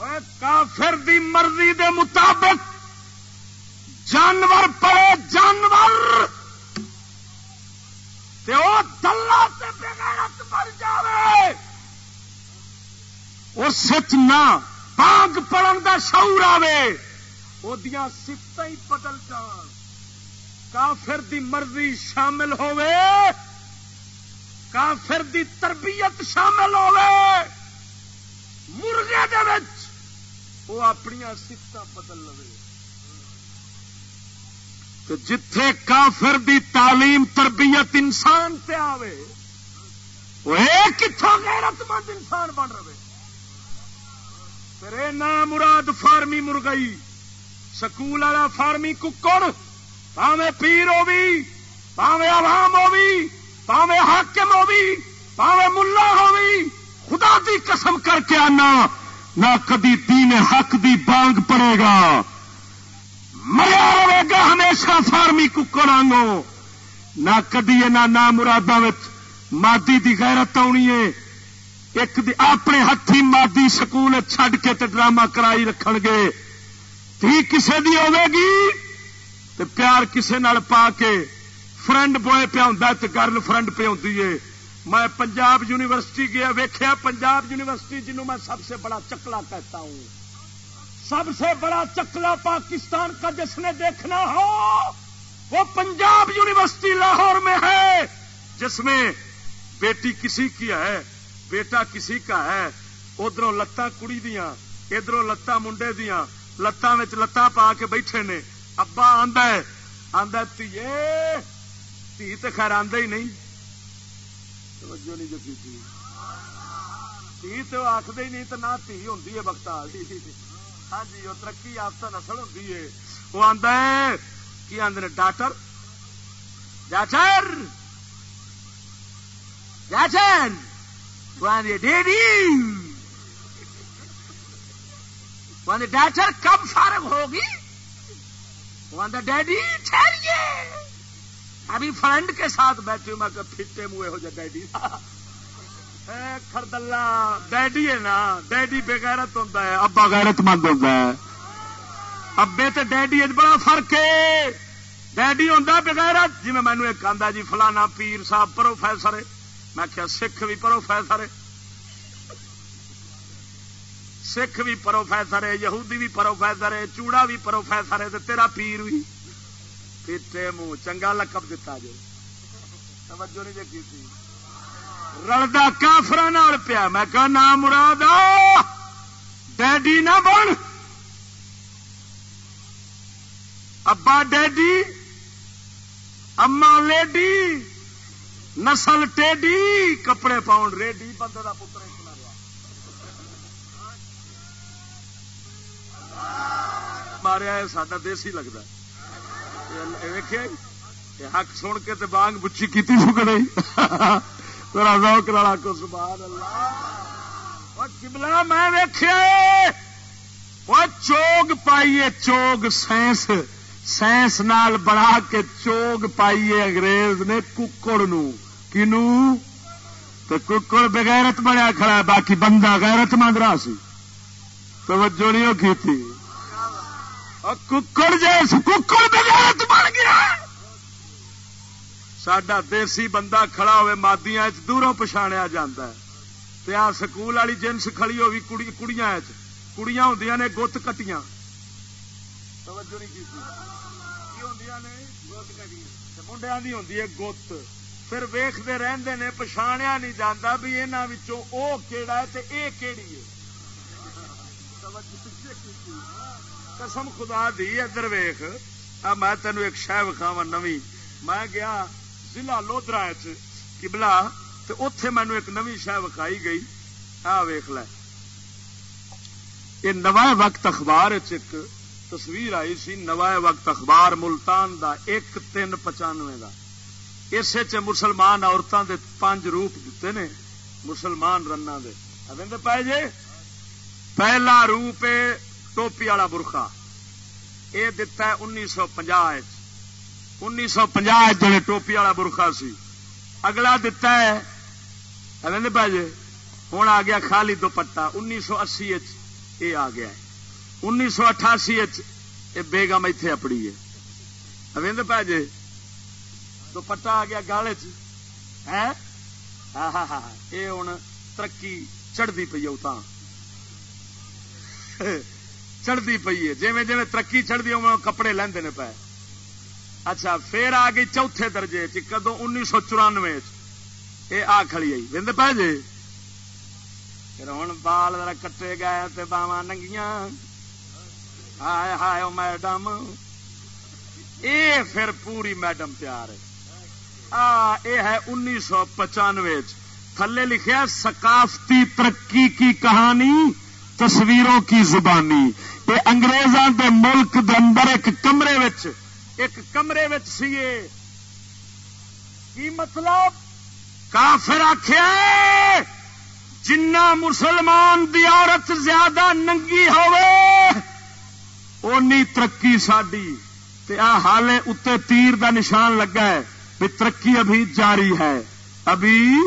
کافر دی مرضی دے مطابق جانور پڑے جانور تے او دلہ بغیرت مر جائے وہ سچ نہ پانگ پڑن کا شعور آئے وہ سفت ہی بدل جان۔ کافر دی مرضی شامل ہوئے کافر دی تربیت شامل ہوئے مرغے دے وچ وہ اپنی سفت بدل لو جتھے کافر دی تعلیم تربیت انسان سے آوے، وہ کتوں غیرت مند انسان بن رہے۔ پھر نام مراد فارمی مرغئی، سکول والا فارمی ککڑ پاوے پیر ہوگی پاوے عوام ہوگی پاوے حاکم ہوگی پاوے ملا ہوگی خدا دی قسم کر کے آنا نہ کدی دین حق دی بانگ پڑے گا۔ مریا رہے گا ہمیشہ فارمی ککڑ آنگو نہ کدی نہ مرادہ مادی دی غیرت آنی ہے۔ ایک دی اپنے ہاتھی مادی سکول چھڈ کے تے ڈرامہ کرائی رکھ گے۔ تھی کسے دی ہوے گی؟ تے پیار کسے نال پا کے فرنڈ بوائے پیا ہوں تے گرل فرنڈ پہ ہوتی ہے۔ میں پنجاب یونیورسٹی گیا ویخیا پنجاب یونیورسٹی جنہوں میں سب سے بڑا چکلا کہتا ہوں۔ سب سے بڑا چکلا پاکستان کا جس نے دیکھنا ہو، وہ پنجاب یونیورسٹی لاہور میں ہے، جس میں بیٹی کسی کی ہے، بیٹا کسی کا ہے ادھر لتاں کڑی دیا ادھر لتاں منڈے دیا لتان لتاں پا کے بیٹھے نے۔ ابا آدھا آدھا تھی تھی تو خیر آدھا ہی نہیں۔ توجہ نہیں جو کی تھی تو آخر ہی نہیں تو نہ تھی ہوں بختال ہاں جی وہ ترقی یافتہ نسل ہوں وہ آدھا کی آدھے ڈاکٹر۔ جاچر جاچر ڈیڈی۔ وہ آدھے ڈاکٹر، کب فارغ ہوگی؟ وہ آدھا ڈیڈی ٹھہریے ابھی فرینڈ کے ساتھ بیٹھے میں پھٹے منہ ہو جائے ڈیڈی۔ خردلہ، ڈیڈی ہے نا، ڈیڈی بےغیرت ہوتا ہے، ابا غیرت مند ہوتا ہے۔ ابے تو ڈیڈی بڑا فرق ہے۔ ڈیڈی ہوتا بغیرت جی میں مینو ایک آدھا جی فلانا پیر صاحب پروفیسر ہے۔ میں کیا سکھ بھی پروفیسر ہے۔ سکھ بھی پروفیسر ہے، یہودی بھی پروفیسر ہے، چوڑا بھی پروفیسر ہے تیرا پیر بھی پیٹے منہ چنگا لقب دتا جو۔ توجہ نہیں دیکھی تھی۔ رلدا کافر پیا۔ میں کہ نام مراد ڈیڈی نہ بن۔ ابا ڈیڈی، اما لیڈی، نسل ٹیڈی، کپڑے پاؤن ریڈی۔ بندے کا پتر ماریا ساڈا دیسی لگتا ہے۔ جی؟ حق سن کے تے بانگ بچی کی سکڑے تھوڑا روک لالا کو سبحان اللہ چبلا میں ویخیا وہ چوگ پائیے، چوگ سائنس سائنس نال بڑھا کے چوگ پائیے انگریز نے ککڑ نو کنو تو ککڑ بغیرت بنیا کھڑا ہے، باقی بندہ غیرت مند رہا سی۔ توجہ نہیں کی تھی ککڑ جیس ککڑ بغیرت بن گیا سڈا دیسی بندہ کھڑا ہوئے مادیاں دوروں پچھاڑیا جاتا ہے تے آ سکول والی جنس کھڑی ہوئی کڑیاں کڑیاں ہوں نے گت کٹیاں منڈیا کی ہوں گت پھر ویختے رہتے نے پچھاڑیا نہیں جانا بھی یہاں وہ کہڑا ہے تے اے کیڑی ہے توجہ قسم خدا دی، ادھر ویخ میں تینوں ایک شہ وکھاوا نوی۔ میں گیا ضلع لودرا چبلا تو اتے مینو ایک نوی شہ وکھائی گئی۔ آ ویخ ل یہ نوائے وقت اخبار ایک تصویر آئی سی نوائے وقت اخبار ملتان دا، ایک تین پچانوے کا اس مسلمان عورتوں دے پانچ روپ دیتے نے، مسلمان رنا دے۔ پائے جے پہلا روپ ٹوپی والا برخا۔ یہ دتا ہے انیس سو پناہ انیس سو پناہ جڑے ٹوپی والا برخا سی۔ اگلا دتا ہے پائے جے ہوں آ گیا خالی دوپٹا انیس سو اسی یہ آ گیا انیس سو اٹھاسی بیگم اتے اپڑی ہے۔ اوند پہ جے دوپٹا آ گیا گال ہاں, ہاں،, ہاں۔ یہ ہوں ترقی چڑھتی پی اتنا چڑھتی پی ہے۔ جی جی ترقی چڑھتی ہو کپڑے لینے پے۔ اچھا پھر آ گئی چوتھے درجے کدو انیس سو چورانوے یہ آ کھڑی آئی وند پہ جی پھر ہوں بال ذرا کٹے گئے باوا ننگیاں۔ ہائے ہائے میڈم۔ یہ پھر پوری میڈم تیار ہے۔ آ یہ ہے انیس سو پچانوے تھلے لکھیا ثقافتی ترقی کی کہانی۔ تصویروں کی زبانی۔ یہ انگریزاں دے ملک دے اندر ایک کمرے وچ ایک کمرے وچ سی کی مطلب؟ کافر آخیا جنا مسلمان دی عورت زیادہ ننگی اونی ترقی ساری حالے اتنے تیر دا نشان لگا ہے بھی ترقی ابھی جاری ہے۔ ابھی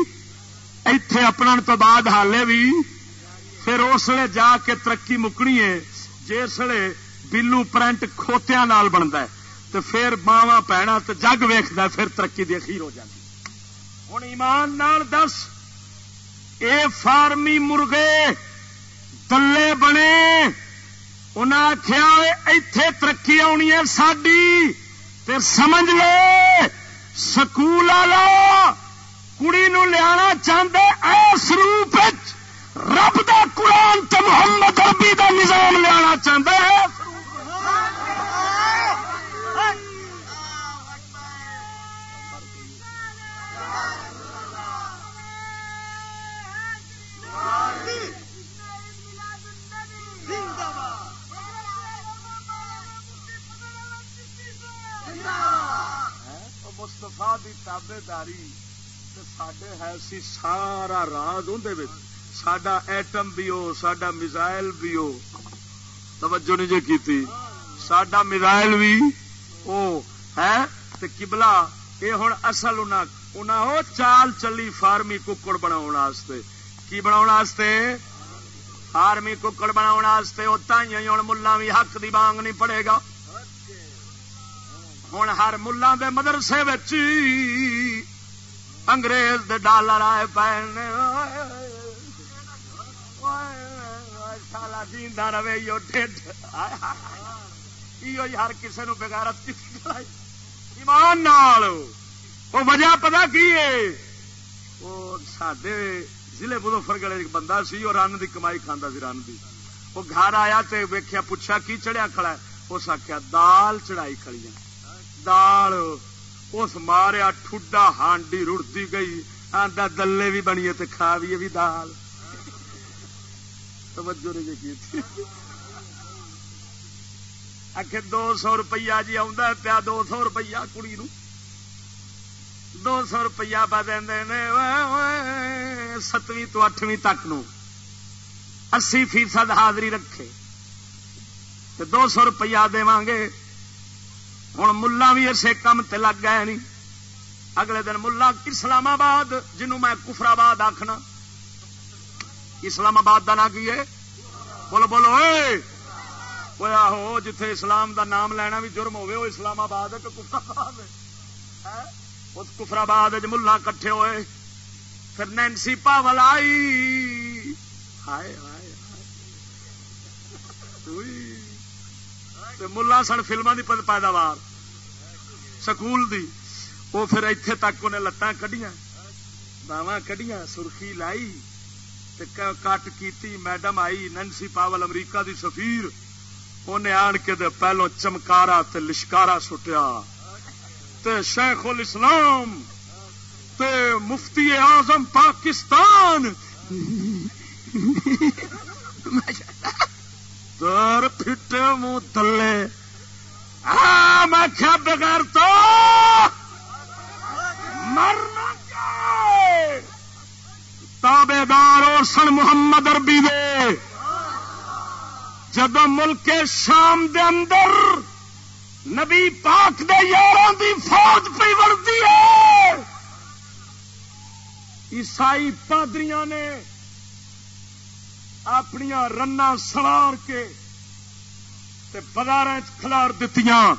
اتے اپنا تو بعد حالے بھی پھر اسلے جا کے ترقی مکنی ہے جسے بلو پرنٹ کھوتیا نال بنتا ہے تو پھر ماوا پینا تو جگ ویخد پھر ترقی دی اخیر ہو جاتی ہوں ایمان نال دس، اے فارمی مرغے دلے بنے۔ انہیں آخیا اتے ترقی آنی ہے ساری سمجھ لے، سکول والا کڑی نو لیا چاہتے اس روپ رب دا قرآن تو محمد ربی دا نظام لیا چاہتا ہے؟ مستفا کی تابے داری سارا راز اندر سڈا ایٹم بھی ہو سڈا میزائل بھی ہو۔ توجہ نہیں جی کی سڈا میزائل بھی وہ ہے؟ کبلا یہ ہوں اصل انہیں چال چلی فارمی ککڑ بنا کی بنا فارمی ککڑ بنا وہ تھی ہوں ملا بھی حق دی بانگ نہیں پڑے گا۔ ہوں ہر ملا دے مدرسے انگریز دے ڈالر آئے پے سالا جیتا رہے یو ٹھڈ۔ ایو ہر کسی نو بغیرت ایمان نال۔ وہ وجہ پتا کی وہ سڈے ضلع مظفر گڑے ایک بندہ سی اور رن کی کمائی کھانا سی، رن کی وہ گھر آیا تو ویخیا پوچھا کی چڑھیا کھڑا ہے؟ اس آخیا دال چڑھائی کھڑی ہے۔ دال، اس ماریا ٹھڈا ہانڈی رڑتی گئی آدھا دلے بھی بنی تو کھا بھی بھی دال۔ توجہ نہیں کی آخ دو سو روپیہ جی آ پیا دو سو روپیہ کڑی نو. دو سو روپیہ پا دے ستویں تو اٹھویں تک نو. اسی فیصد حاضری رکھے. تو دو سو روپیہ دے گے. ہوں ملا بھی اسے کام تے لگ گئے نہیں اگلے دن ملا اسلام آباد، جنوں میں کفرآباد آخنا اسلام آباد کا نا کی ہے؟ بولو بولو، اے! وہ آہو، جتھے اسلام دا نام لینا بھی جرم ہوئے وہ اسلام آباد ہے کہ آباد ہے؟ ہاں؟ اس کفر آباد ملا کٹھے ہوئے۔ پھر نینسی پاول آئی۔ ہائے ہائے ملا سن فلموں کی پیداوار، سکول دی۔ وہ پھر اتنے تک انہیں لتاں کڈیاں باواں کڈیاں، سرخی لائی۔ کٹ کی میڈم آئی ننسی پاول امریکہ دی سفیر انہیں آن کے دے پہلو چمکارا تے لشکارا سٹیا تے شیخ الاسلام تے مفتی اعظم پاکستان در پھٹے منہ تلے میں کیا بغیر تو مرنا تابے دار اور سن محمد اربی دے۔ جب ملک شام دے اندر نبی پاک دے یاروں دی فوج پی وردی ہے۔ عیسائی پادریاں نے اپنی رنا سوار کے بازار کھلار دتیاں۔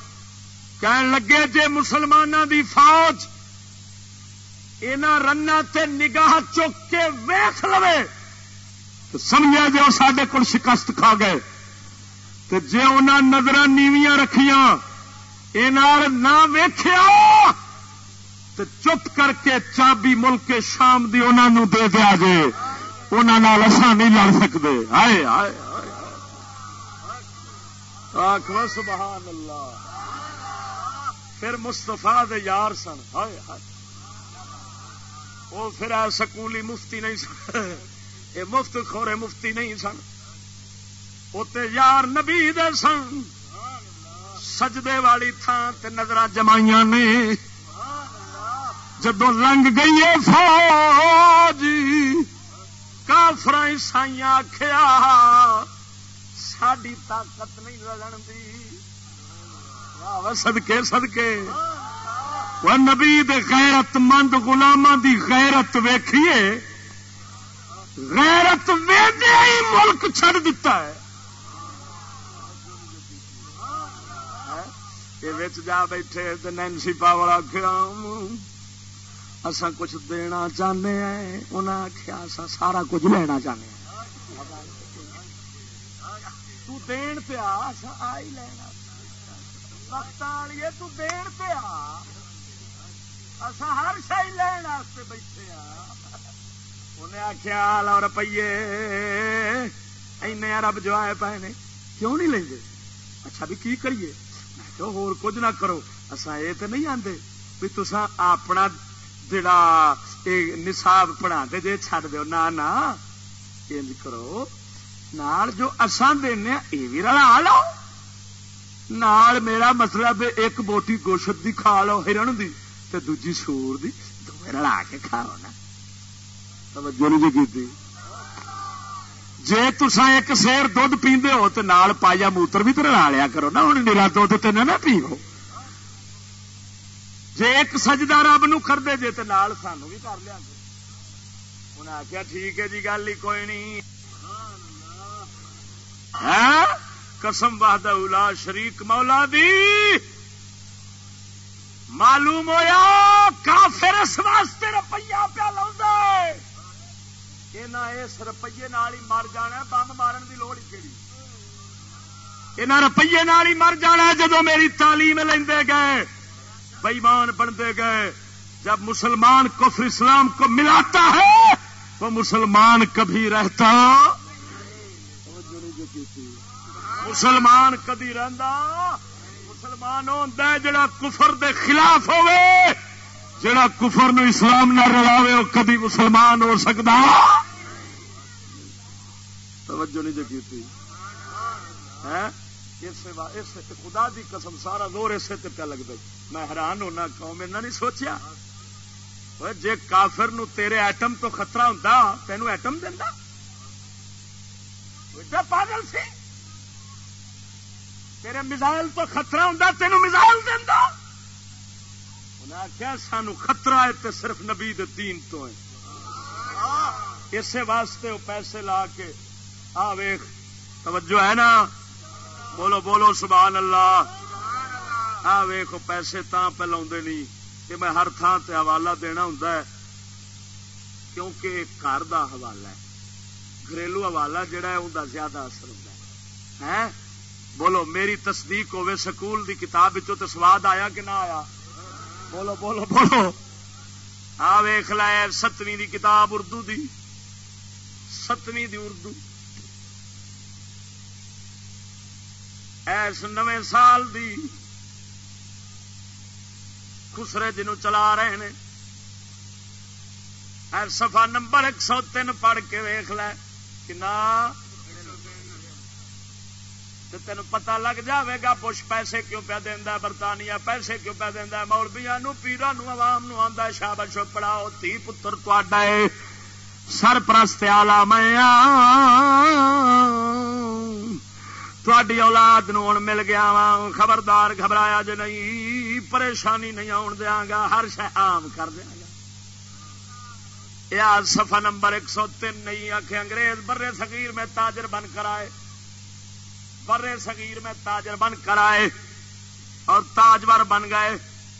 کہن لگے جے مسلمانوں دی فوج رنا تے نگاہ چک کے ویخ لو تو سمجھا جی وہ سڈے کو شکست کھا گئے۔ تو جی انہیں نظر نیویاں رکھیاں یہ نہ ویخیا تو چپ کر کے چابی ملک شام دی انہوں دے دیا جے۔ انہوں اصا نہیں لڑ سکتے آئے آئے سبحان اللہ۔ پھر مستفا دے یار سن۔ ہائے ہائے۔ وہ پھر سکولی مفتی نہیں سن۔ یہ مفت خورے مفتی نہیں سن۔ تے یار نبی دے سن۔ سجدے والی تھان تے نظر جمائیاں نے۔ جدو لنگ گئی فوج کافر عیسائی آخیا ساری طاقت نہیں لڑن دی۔ سدکے سدکے وہ نبی دے غیرت مند گلاما دی غیرت ویکھیے، غیرت ویدیا ہی ملک چھڑ دیتا ہے۔ جا بیٹھے تو نینسی پاور آخیا اصا کچھ دینا چاہتے ہیں انہیں آخیا اصا سارا کچھ لینا چاہتے ہیں تو دین پیا آ ہی لینا۔ وقت آئیے تو دین پیا۔ اصا ہر شاہی لین بیٹھے ہاں۔ انہیں آخیا لو روپیے این ارب جو آئے پے نے، کیوں نہیں لیں اچھا بھی کی کریے؟ تو ہور کچھ نہ کرو اصا یہ تو نہیں آتے بھی تسا اپنا جڑا نصاب پڑھا دے، جے چڈ دو نہ انج کرو۔ نال جو اسان دینا ہاں، یہ بھی رلا لو۔ نال میرا مطلب ایک بوٹی گوشت دی کھا لو ہرن دی۔ تے دوجی سور دی دو رلا کے کھاؤ نا توجہ نہیں جی جی تسا ایک سیر دھد پیندے ہو تو نال پایا موتر بھی تو رلا لیا کرو نا ہوں نیلا دھد تو نہ پیو جی ایک سجدہ رب نو کر دے جے تو نال سانو بھی کر لیا انہیں آخیا ٹھیک ہے جی گل ہی کوئی نہیں قسم بہاد شریک مولا دی معلوم ہوا کافر اس واسطے روپیہ پیا لا اس روپیے ہی مر جانا بم مارن کی لوڑ کہڑی یہاں روپیے ہی مر جانا جدو میری تعلیم لیندے گئے بئیمان بنتے گئے جب مسلمان کفر اسلام کو ملاتا ہے وہ مسلمان کبھی رہتا۔ مسلمان کدی رہتا مسلمان ہوتا ہے، جڑا کفر دے خلاف ہوئے جڑا کفر نو اسلام نہ رلاوے وہ کدی مسلمان ہو سکتا توجہ نہیں جگی ہاں؟ تھی خدا دی قسم سارا زور اسے تے پہ لگتا میں حیران ہونا، قوم ایسا نہیں سوچیا؟ جے کافر نو تیرے ایٹم تو خطرہ ہوں تینوں ایٹم دینا پاگل سی۔ تیرے میزائل تو خطرہ ہوں تینوں میزائل دینا انہیں آخیا سانو خطرہ ہے تو صرف نبی دین تو ہے۔ اسی واسطے وہ پیسے لا کے، آ ویخ توجہ ہے نا؟ بولو بولو، سبحان اللہ۔ آ ویخو پیسے تا پہ نہیں کہ میں ہر تھان تے حوالہ دینا ہوں کیونکہ گھر دا حوالہ ہے۔ گھریلو حوالہ جڑا ہے اندر زیادہ اثر ہوتا ہے۔ ہاں؟ بولو، میری تصدیق ہوے سکول دی کتاب تو سواد آیا کہ نہ آیا؟ بولو بولو بولو۔ آ ویخ لا ستویں دی کتاب اردو دی۔ ستویں دی اردو۔ ایس نویں سال دی۔ خسرے جنوں چلا رہے ہیں سفا نمبر ایک سو تین پڑھ کے ویخ تین پتا لگ جاوے گا پوش پیسے کیوں پہ دینا برطانیہ پیسے کیوں پہ دینا مولبیا پیران عوام نو آدھا شابش پڑھاؤ تھی پتر تے سر پرست آلہ میں تھوڑی اولاد نو مل گیا وا خبردار گھبرایا جی نہیں، پریشانی نہیں آن دیا گا، ہر شہ عام کر دیا گا۔ یا سفا نمبر ایک سو تین نہیں آخ انگریز برے سگیر میں تاجر بن کر آئے۔ برے سگیر میں تاجر بن کر آئے اور تاجور بن گئے۔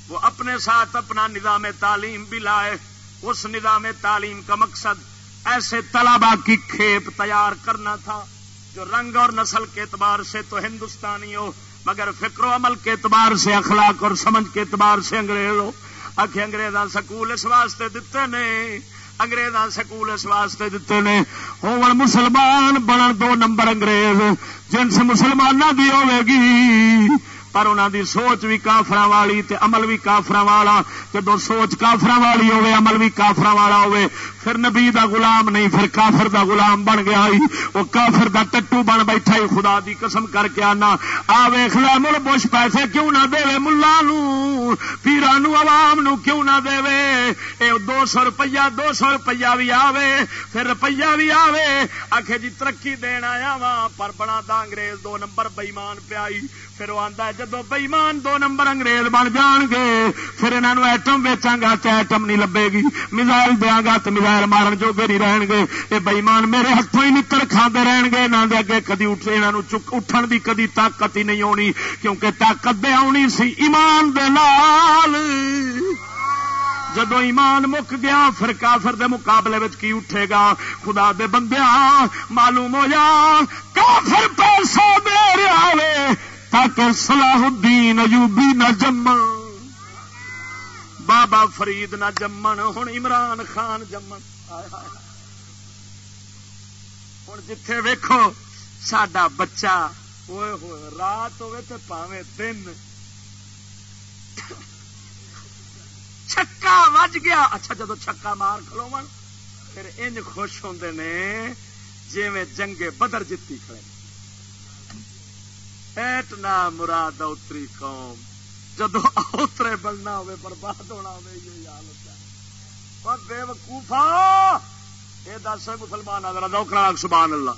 وہ اپنے ساتھ اپنا نظام تعلیم بھی لائے۔ اس نظام تعلیم کا مقصد ایسے طلبا کی کھیپ تیار کرنا تھا جو رنگ اور نسل کے اعتبار سے تو ہندوستانی ہو، مگر فکر و عمل کے اعتبار سے، اخلاق اور سمجھ کے اعتبار سے انگریز ہو آخ انگریزاں سکول اس واسطے دیتے نے اگریزاں سکول اس واسطے دیتے نے۔ ہون مسلمان بنن دو نمبر انگریز، جنس مسلمانوں دی ہوے گی۔ پر انہوں دی سوچ بھی کافر والی تے عمل بھی کافر والا جدو سوچ کافر والی ہوے عمل بھی کافر والا ہوے پھر نبی دا غلام نہیں، پھر کافر دا غلام بن گیا ہی وہ کافر دا ٹٹو بن بیٹھا ہی خدا دی قسم کر کے آنا، آ ویخ لے، مل بش پیسے کیوں نہ دے ملا پیران عوام نو کیوں نہ دے اے دو سو روپیہ، دو سو روپیہ بھی آوے، پھر روپیہ بھی آوے آخ جی ترقی دینا آیا وا پر بنا دا انگریز دو نمبر بئیمان پیائی پھر وہ آتا ہے، جدو بئیمان دو نمبر انگریز بن جان گے، پھر انہوں ایٹم ویچا گا تو ایٹم نہیں لبے گی۔ میزائل دیا گا تو میزائل مارن جو گے نہیں رہن گے۔ یہ بئیمان میرے ہاتھوں ہی نکل کھانے رہن گے، نہ اگے کدی اٹھ یہاں چک اٹھن دی کدی طاقت ہی نہیں آنی کیونکہ طاقت دے آنی سی ایمان دے نال۔ جدو ایمان مک گیا، پھر کافر دے مقابلے میں کی اٹھے گا؟ خدا دے بندیا معلوم ہو جا کافر پیسہ دے رہا تاکہ صلاح الدین ایوبی نہ جمن۔ بابا فرید نہ جمن ہوں عمران خان جمن۔ ہوں جتھے ویکھو، ساڈا بچہ ہوئے ہوئے، رات ہوئے تے پاوے دن۔ چھکا وج گیا۔ اچھا جدو چھکا مار کھلو پھر انج خوش ہوندے نے جی میں جنگے بدر جتی کھڑے نہ مراد اتری قوم۔ جدو اوترے بننا ہوے برباد ہونا ہوے یہ حالت ہے۔ اور بے وقوفا یہ دس مسلمان آدر دوکرا سبحان اللہ۔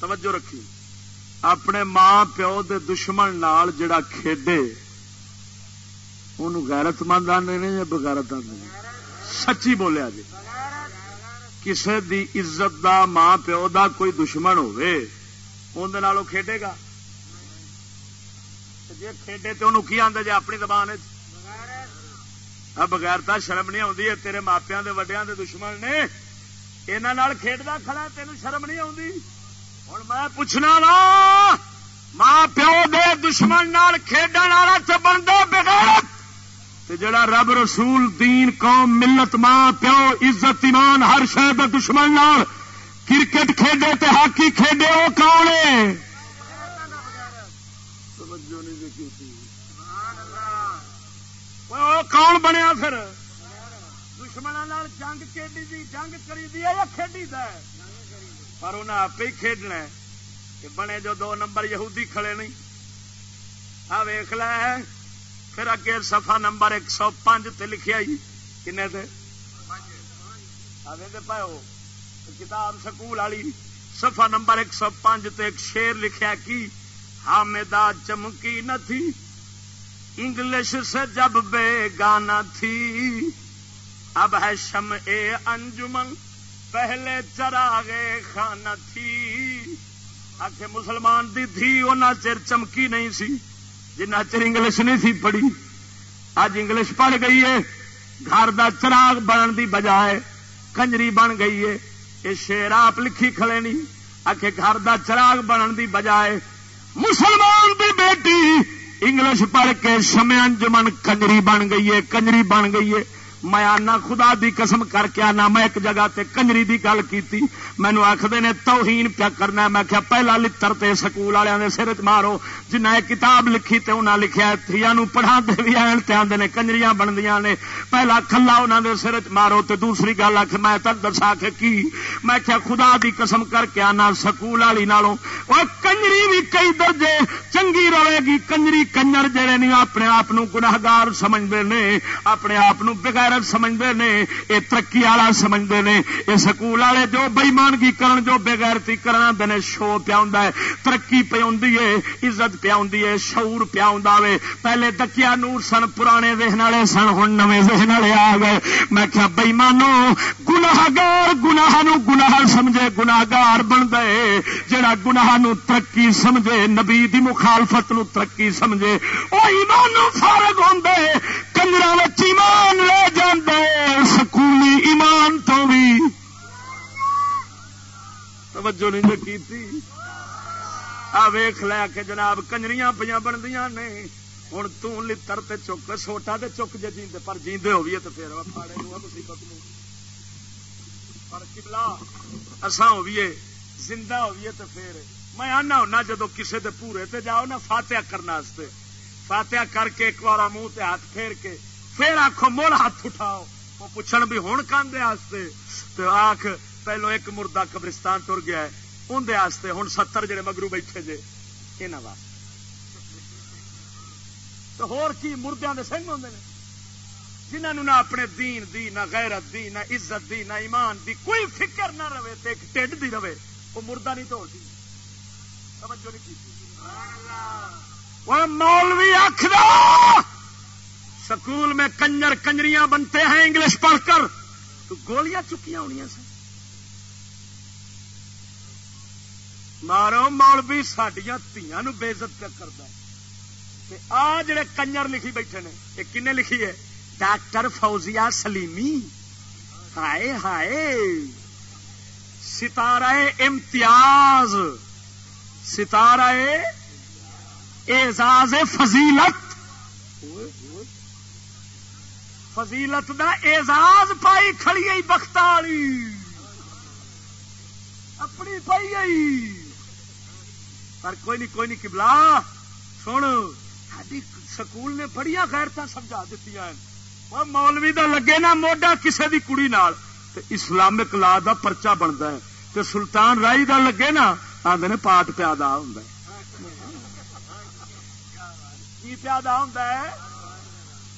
توجہ رکھی۔ اپنے ماں پیو دے دشمن نال جڑا کھیڈے ان غیرت مند آنے نے یا بغیرت آنے نے؟ سچی بولیا جی۔ کسے دی عزت دا ماں پیو دا کوئی دشمن ہوئے اندر کھیڈے گا؟ جی کھیڈے تو انہوں کی آدھا جی اپنی زبان بغیر تو شرم نہیں آتی تیرے ماپیا کے وڈیا کے دشمن نے۔ یہاں کھیڈا کھڑا تین شرم نہیں آتی ہوں میں پوچھنا وا ماں پیو دے دشمن کھیڈن والا تو بنتا بغیر؟ جڑا رب رسول، دین، قوم، ملت، ماں، پیو، عزت، ایمان، ہر شہر دشمن نال کرکٹ کھیڈے تے ہاکی کھیڈے وہ کون ہے؟ کون بنیا پھر؟ دشمنوں جنگ کھیڈی دی جنگ کری دی یا کھیڈی پر انہیں آپ ہی کھیڈنا کہ بنے جو دو نمبر یہودی کھڑے نہیں۔ آ ویخ ل پھر اگے سفا نمبر ایک سو پانچ تے لکھے کنے تھے پاؤ کتاب سکول والی سفا نمبر ایک سو پانچ ایک شیر لکھیا کی حامدہ چمکی نہ تھی، انگلش سے جب بے گانا تھی۔ اب ہے شم اے انجمن، پہلے چراغے خانہ تھی۔ آخ مسلمان دی دھی چر چمکی نہیں سی جنہ چر انگلش نہیں سی پڑھی۔ اج انگلش پڑھ گئی ہے، گھر دا چراغ بنن دی بجائے کنجری بن گئی ہے۔ کہ شیر آپ لکھی کھڑے نہیں آخے گھر دا چراغ بنن دی بجائے مسلمان دی بیٹی انگلش پڑھ کے سمیا جمن کنجری بن گئی ہے، کنجری بن گئی ہے۔ میں آنا خدا دی قسم کر کے آنا میں ایک جگہ تے کنجری دی گل کی مینو آخر نے، توہین پیا کرنا میں کیا پہلا لڑ تے سکول والوں سر چ مارو۔ جنہیں کتاب لکھی تے انہیں لکھیا تھی پڑھا دے بھی آن تے آدھے نے، کنجریاں بندیاں نے۔ پہلا کلا انہوں نے سر چ مارو تے دوسری گل آخ میں تر دسا کے کی؟ میں کیا خدا دی قسم کر کے آنا سکول والی نالوں۔ اور کنجری بھی کئی درجے، چنگی رہے گی۔ کنجری کنجر جڑے نہیں اپنے آپ گناہگار سمجھتے ہیں اپنے آپ بغیر غیرت سمجھتے ہیں یہ ترقی والا سمجھتے ہیں یہ سکول والے جو بےمانگی کرن، جو بےغیرتی کرنا دن شو پیا ہے، ترقی پہ ہے، عزت پیا ہے، شعور پیا وے۔ پہلے دکیا نور سن، پرانے ذہن والے سن ہوں نویں ذہن والے آ گئے۔ میں کیا بےمانو گناگار گناہ نو گناہ سمجھے گناگار بن گئے جڑا گناہ نو ترقی سمجھے، نبی دی مخالفت نو ترقی سمجھے وہ ایمان فارغ ہوں کنجرا ایمان لے جانا سکولی ایمان تو بھی۔ توجہ نہیں کی ویخ لیا کہ جناب کنجری پہ بندیاں نے۔ ہوں تر چک، سوٹا تے چک جی جیندے، پر جیندے ہوئیے تو پھر پھاڑے مصیبت پر کبلا اساں ہوئیے زندہ ہوئیے تو پھر۔ میں آنا ہونا جدو کسے دے پورے تے جاؤ نا، فاتحہ کرنا فاتحہ کر کے ایک بار منہ تے ہاتھ پھیر کے پھر آخو مڑ ہاتھ اٹھاؤ۔ وہ پوچھن بھی ہوں کاندے تو آخ پہلو ایک مردہ قبرستان تر گیا ہے۔ اندر ہوں ستر جڑے مگرو بیٹھے جے۔ یہاں واسطے تو ہور کی مردوں کے سنگ ہوں جنہوں نہ اپنے دین دی نہ غیرت دی نہ عزت دی نہ ایمان دی کوئی فکر نہ رہے تو ایک ٹھڈ دی رہے وہ مردہ نہیں توڑتی توجہ نہیں کی۔ مولوی آخر سکول میں کنجر کنجریاں بنتے ہیں، انگلش پڑھ کر۔ تو گولیاں چکیاں ہونی سن۔ مارو، مول بھی سڈیا تیا بےزت پہ کرتا آ جڑے کنجر لکھی بیٹھے نے، یہ کن لکھی ہے؟ ڈاکٹر فوزیا سلیمی۔ ہائے ہائے۔ ستارہ امتیاز۔ ستارہ اعزاز فضیلت۔ فضیلت دا اعزاز پائی کھڑی آئی بخت والی اپنی پائی آئی پر کوئی نہیں کوئی نہیں کبلا سن ساری سکول نے بڑی غیرت سمجھا دیتی ہیں۔ مولوی دا لگے نا موڈا کسے دی کڑی نال۔ اسلامک لا دا پرچا بنتا ہے۔ تو سلطان رائی دا لگے نا آدھے پاٹ پیادا ہوں کی پیادا ہوں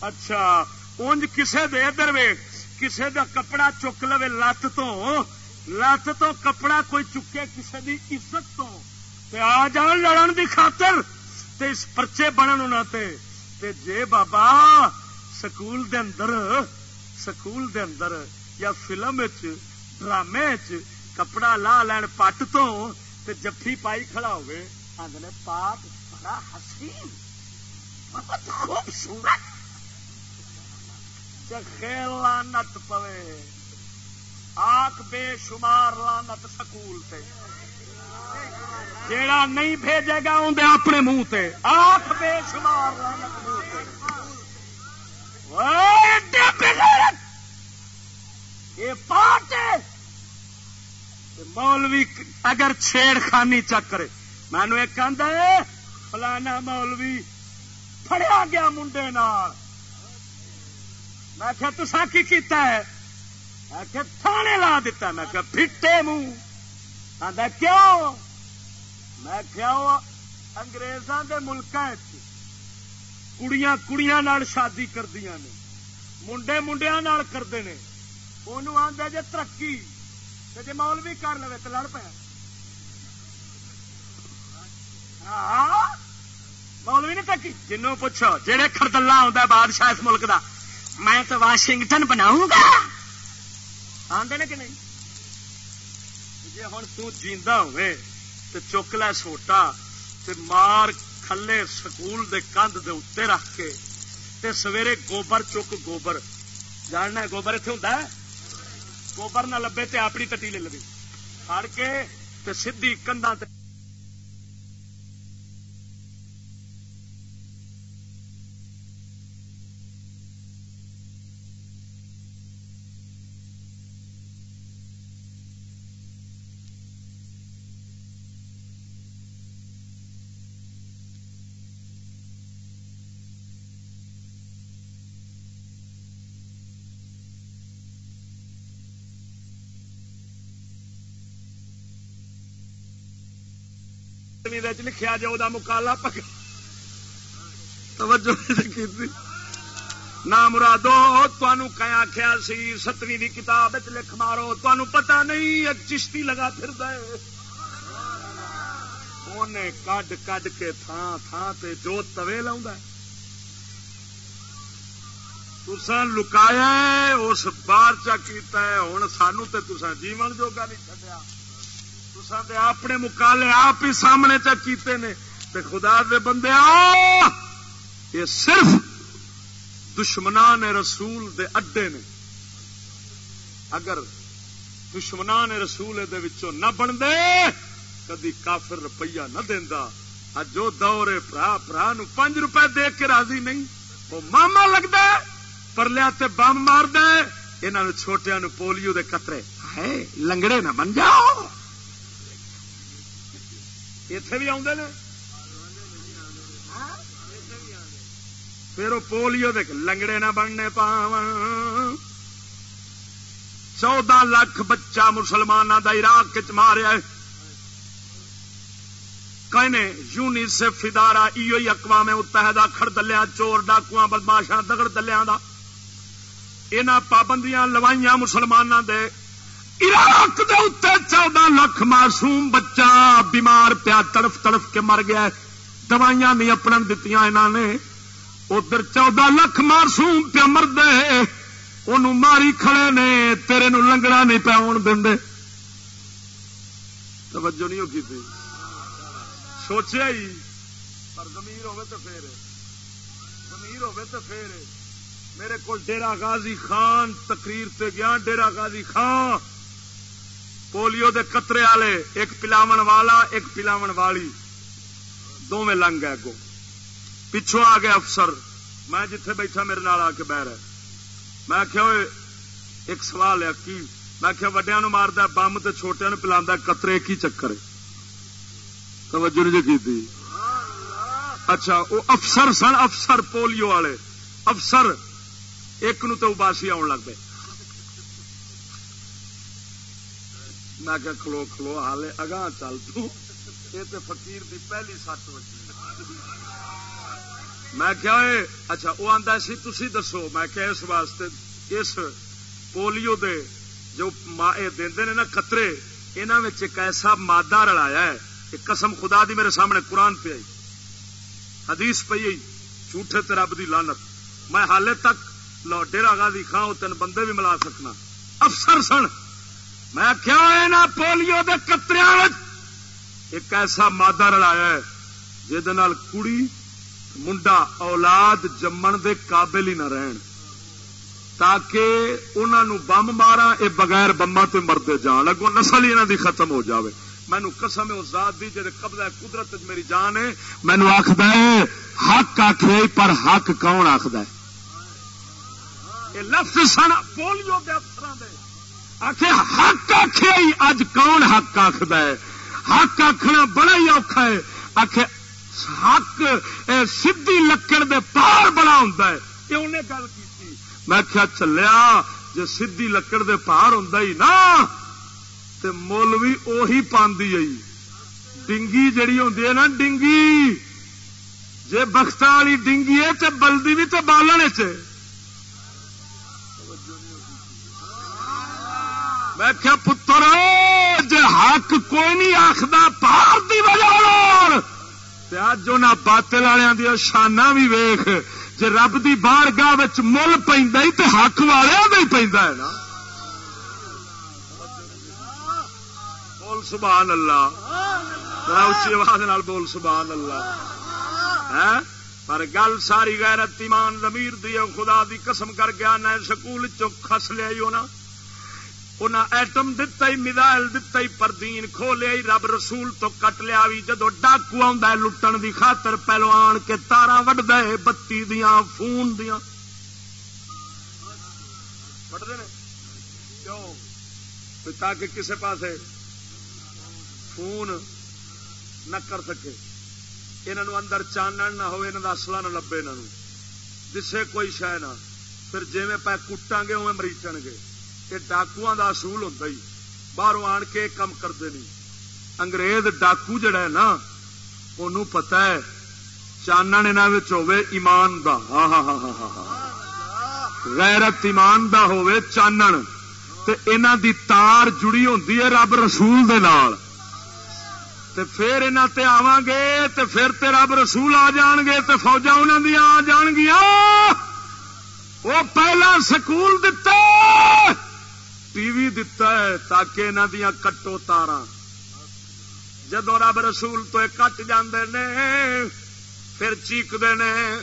اچھا۔ اونج کسے دے ادھر وے کسے دا کپڑا چک لو لت تو لت تو کپڑا کوئی چکے کسے دی عزت تو۔ تے آ جان لڑن دی خاطر تے اس پرچے بنن انہاں تے۔ تے جے بابا سکول دے اندر، سکول دے اندر یا فلم وچ، ڈرامے وچ کپڑا لا لین پٹ تو، تے جفی پائی کھڑا ہوئے آندے پاٹ بڑا حسین، بہت خوبصورت لانت پوے۔ آک بے شمار لانت سکول سے جیڑا نہیں بھیجے گا اندر اپنے منہ سے آخ بے شمار لانت یہ پاٹ مولوی اگر چھیڑ خانی چکر مینو ایک ہے، فلانا مولوی فڑیا گیا منڈے نال۔ میں کیا تسا کی کیتا ہے? میں کیا تھانے لا دیتا میں کیا پھٹے منہ آدھا کیوں؟ میں کیا انگریزاں دے ملکاں کڑیاں کڑیاں نال شادی کردیاں نے منڈے منڈیاں نال کردے نے۔ انہوں آدھا جے ترقی جی مولوی کر لو تو لڑ پیا ہاں؟ مولوی نے ترقی؟ جنوں پوچھو جہے خردلہ آتا بادشاہ اس ملک دا میں تو واشنگٹن بناؤں گا۔ آدھے کہ نہیں؟ جی ہوں تیندا ہوئے چک لے سوٹا تے مار کھلے سکول دے کندھ دے اتنے رکھ کے تے سویرے گوبر چک گوبر۔ جاننا گوبر اتنے ہوں گوبر نہ لبے تے اپنی کٹی لے لے فڑ کے تے سیدھی کندا تے لکھا جا وہ مکالا پکا توجہ نہ مرادو تمہوں کہ آخیا سی ستویں کی کتاب لکھ مارو تمہوں پتا نہیں چشتی لگا پھر کڈ کڈ کے تھان تھان تے جو توے لا تسان لکایا اس بار چا کیتا ہے ہوں سانو تے تسان جیون جوگا نہیں چڈیا اپنے مکالے آپ ہی سامنے چکیتے نے۔ تے خدا دے بندے یہ صرف دشمنان رسول دے اڈے نے۔ اگر دشمنان رسول دے وچوں نہ بن دے کدی کافر روپیہ نہ دینا جو دور برا برا نو پانچ روپے دے کے راضی نہیں۔ وہ ماما لگتا پرلیا تے بم مار دے یہاں چھوٹیا نو پولیو دے قطرے۔ ہے لنگڑے نہ بن جاؤ۔ اتے بھی آدھے پھر وہ پولیو دیکھ لنگڑے نہ بننے پاو چودہ لاکھ بچہ مسلمانوں کا عراق ماریا کہنے یونیسف ادارہ ایو ہی اقوام متحدہ کھڑ دلیا چور ڈاکو بدماشا دگڑ دلیا کا یہاں پابندیاں لوائیاں مسلمانوں دے عراق دے اتنے چودہ لاکھ معصوم بچہ بیمار پیا تڑف تڑف کے مر گیا دوائیاں نہیں اپنا دتی نے۔ ادھر چودہ لاکھ معصوم پیا مرد ان ماری کھڑے نے، تیرے نو لنگڑا نہیں پیا دے توجہ نہیں ہوگی تھی؟ سوچیا ہی۔ پر زمیر ہوے تو پھر۔ زمیر ہوے تو پھر۔ میرے کو ڈیرا غازی خان تقریر تے گیا ڈیرا غازی خان۔ پولیو دے قطرے والے، ایک پلاو والا، ایک پلاو والی۔ دونوں لنگ گئے گو پچھوں آ گیا افسر۔ میں جتھے بیٹھا میرے نال آ کے بہ رہا میں کیا ایک سوال ہے کی میں کیا وڈیا مارد بم تو چھوٹیا پلا قطرے کی چکر توجہ نہیں جی کی اچھا وہ افسر سن، افسر پولیو والے۔ افسر ایک نو تو اباسی آن لگ پے میں کہ کھلو کھلو ہالے اگاں چل تو۔ یہ تو فقیر دی پہلی سات بجے میں کیا اچھا وہ آتا سی تھی دسو۔ میں کہ اس واسطے اس پولیو دے جو دے نا قطرے یہاں ایک ایسا مادہ رلایا ہے کہ قسم خدا دی میرے سامنے قرآن پہ آئی۔ حدیث پہ آئی، جھوٹے تے رب دی لانت میں حالے تک ڈیرا گاہ خان تین بندے بھی ملا سکنا۔ افسر سن میں کیا نا پولیو دے کتریا ایک ایسا مادہ رلایا ہے جہد کڑی، منڈا اولاد جمن دے قابل ہی نہ رہن، تاکہ انہوں بم مارا یہ بغیر بمبا تو مرتے جان لگو نسل ہی دی ختم ہو جاوے۔ مینو قسم ہے ذات دی جی قبضہ قدرت میری جان ہے مینو آخد حق آخر پر حق کون آخد ہے؟ لفظ سن پولیو کے افسران دے۔ آخ حق آخیا اج کون حق آخد حق آخنا بڑا ہی اوکھا ہے۔ آخ حق سیدھی لکڑ دے پار بڑا ہوں یہ انہیں گل کی میں کیا چلیا جی سیدھی لکڑ دے پار ہوں ہی نا تو مل بھی اہی پی ڈنگی جڑی ہوں نا، ڈنگی۔ جی بخت والی ڈنگی ہے تو بلدی بھی تو بالنے چ میں کیا پتر جی حق کوئی نہیں آخر پار کی وجہ اج ان باطل والوں دیا شانہ بھی ویخ جی رب کی بار گاہ مل پہ تو حق والوں کا ہی پہ نا۔ بول سبحان اللہ اچھی آواز بول سبحان اللہ ہاں؟ پر گل ساری غیرت ایمان زمیر دی خدا دی قسم کر کے آنا سکول چس لیا ہونا۔ انہیں ایٹم دتا ہی، میزائل دتا ہی، پردین کھو لیا رب رسول تو کٹ لیا بھی جدو ڈاکو آ لٹن دی خاطر، پہلو آن کے تارا وڈ دے بتی دیا فون دیا کیوں؟ تاکہ کسے پاسے فون نہ کر سکے۔ انہوں اندر چانن نہ ہو اصلا نہ لبے انہوں دسے کوئی شہ نہ، پھر جی پہ کٹان گے اوے مریچن گے۔ یہ ڈاکو کا اصول ہوتا ہی۔ باہروں آن کے کام کرتے نہیں۔ انگریز ڈاکو جڑا ہے نا انہوں پتا ہے، چانن یہاں ہوے ایمان دا۔ ہاں،, ہاں ہاں ہاں ہاں ہاں غیرت ایمان دا ہوے چانن۔ تے دی تار جڑی ہوندی ہے رب رسول دے نال۔ تے پھر انہ تے آواں گے، تے پھر تے رب رسول آ جان گے، تے فوجا انہاں دی آ جان گیا وہ پہلا سکول دتا۔ ٹی وی دتا ہے تاکہ انہاں دیاں کٹو تاراں۔ جدو رب رسول تو کٹ جاندے نے، پھر چیکتے نے،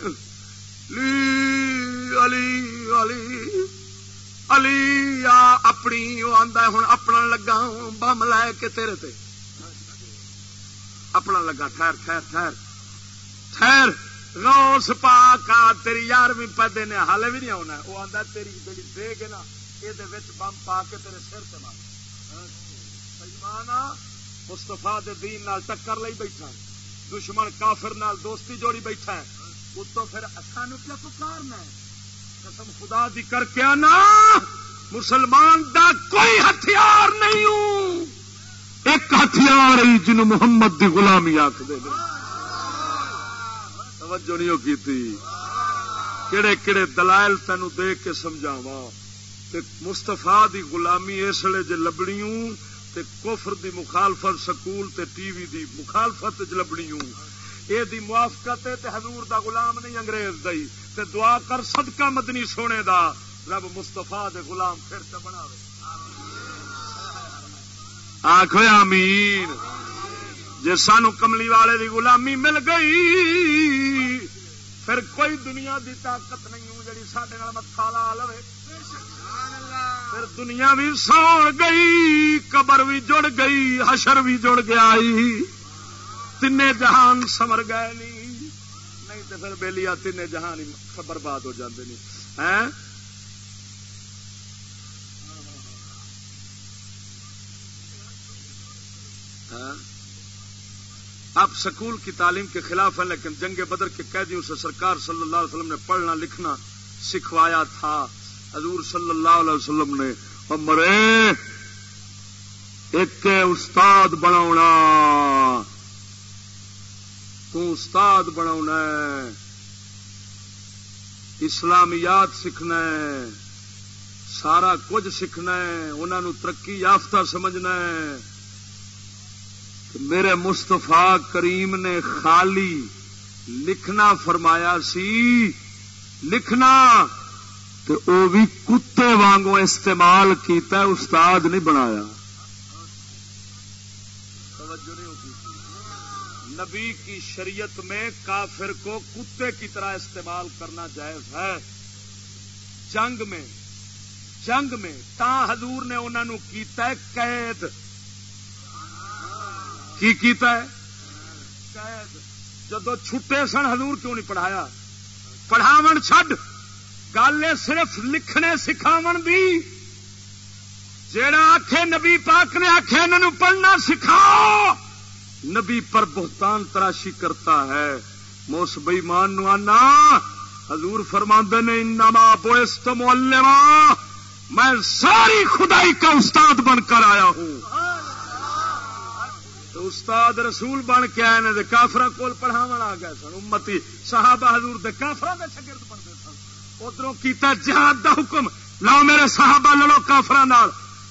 لی، علی علی علی، آ اپنی، وہ آدھا ہوں اپنا لگا، بم لے کے تیرے تے۔ اپنا لگا، ٹھہر ٹھہر ٹھہر۔ ٹھہر روس پا کا تیری یار بھی پیدے نے ہالے بھی نہیں آنا وہ آتا تیری جی دے گے نا۔ یہ بم پا کے تیرے سر سے مار مستفا دین نال ٹکر لئی بیٹھا دشمن کافر نال دوستی جوڑی بیٹھا ہے اتو پھر سانو کیا پکارنا ہے قسم خدا دی کر کے آنا مسلمان دا کوئی ہتھیار نہیں ہوں ایک ہتھیار ہی جن محمد دی غلامی آخ دے توجہ نہیں کی تھی کہڑے کہڑے دلائل تینوں دے کے سمجھاوا مستفا دی غلامی اس لیے جی لبنی تے کفر دی مخالفت، سکول تے ٹی وی دی مخالفت لبنی ہوں یہ دی موافقت تے حضور دا غلام نہیں انگریز دئی تے دعا کر صدقہ مدنی سونے دا۔ رب مستفا دے غلام پھر سے بنا آخو امین جی سانو کملی والے دی غلامی مل گئی، پھر کوئی دنیا دی طاقت نہیں ہوں جی سڈے متھا لا لو پھر دنیا بھی سو گئی، قبر بھی جڑ گئی، حشر بھی جڑ گیا تین جہان سمر گئے نہیں نہیں تو پھر بہلی تین جہان برباد ہو جاتے ہیں؟ آپ سکول کی تعلیم کے خلاف ہیں، لیکن جنگ بدر کے قیدیوں سے سرکار صلی اللہ علیہ وسلم نے پڑھنا لکھنا سکھوایا تھا۔ حضور صلی اللہ علیہ وسلم نے مرے، ایک استاد بنا تو استاد بنا اسلامیات سیکھنا سارا کچھ سیکھنا انہوں ترقی یافتہ سمجھنا میرے مستفا کریم نے خالی لکھنا فرمایا سی۔ لکھنا۔ تو وہ بھی کتے وانگو استعمال کیتا ہے، استاد نہیں بنایا۔ نبی کی شریعت میں کافر کو کتے کی طرح استعمال کرنا جائز ہے۔ جنگ میں جنگ میں تا حضور نے انہوں کیتا ہے قید۔ کی کیتا ہے؟ قید۔ جدو چھٹے سن حضور کیوں نہیں پڑھایا؟ پڑھاو چھڈ۔ گل صرف لکھنے سکھاو دی۔ جڑا آخ نبی پاک نے آخیا انہوں پڑھنا سکھاؤ۔ نبی پر بہتان تراشی کرتا ہے۔ موس بئی مان نو آنا۔ حضور فرما نے، انما بوست مولما میں ساری خدائی کا استاد بن کر آیا ہوں۔ تو استاد رسول بن کے آئے کافر کول پڑھاو آ گئے سن۔ امتی صحابہ حضور دے کافر کے شگرد بنتے سن ادھر کیتا جہاد دا حکم۔ لاؤ میرے صحابہ لڑو کافر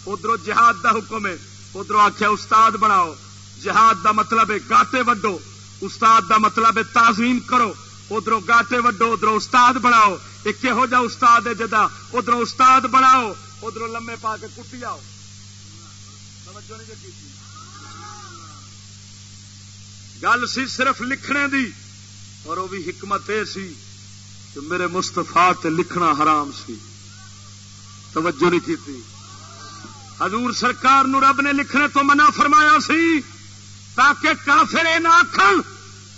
ادھر جہاد دا حکم ہے۔ ادھر آخیا استاد بناؤ۔ جہاد دا مطلب ہے گاٹے وڈو۔ استاد دا مطلب ہے تعظیم کرو۔ ادھر گاٹے وڈو ادھر استاد بناؤ۔ ایک یہو جا استاد ہے جدا ادھر استاد بناؤ۔ ادھر لمے پا کے کٹی آؤ۔ گل سی صرف لکھنے دی، اور وہ بھی حکمت یہ سی۔ کہ میرے مستفا لکھنا حرام سی۔ توجہ نہیں کی حضور سرکار نو رب نے لکھنے تو منع فرمایا سی تاکہ کافر نہ آخر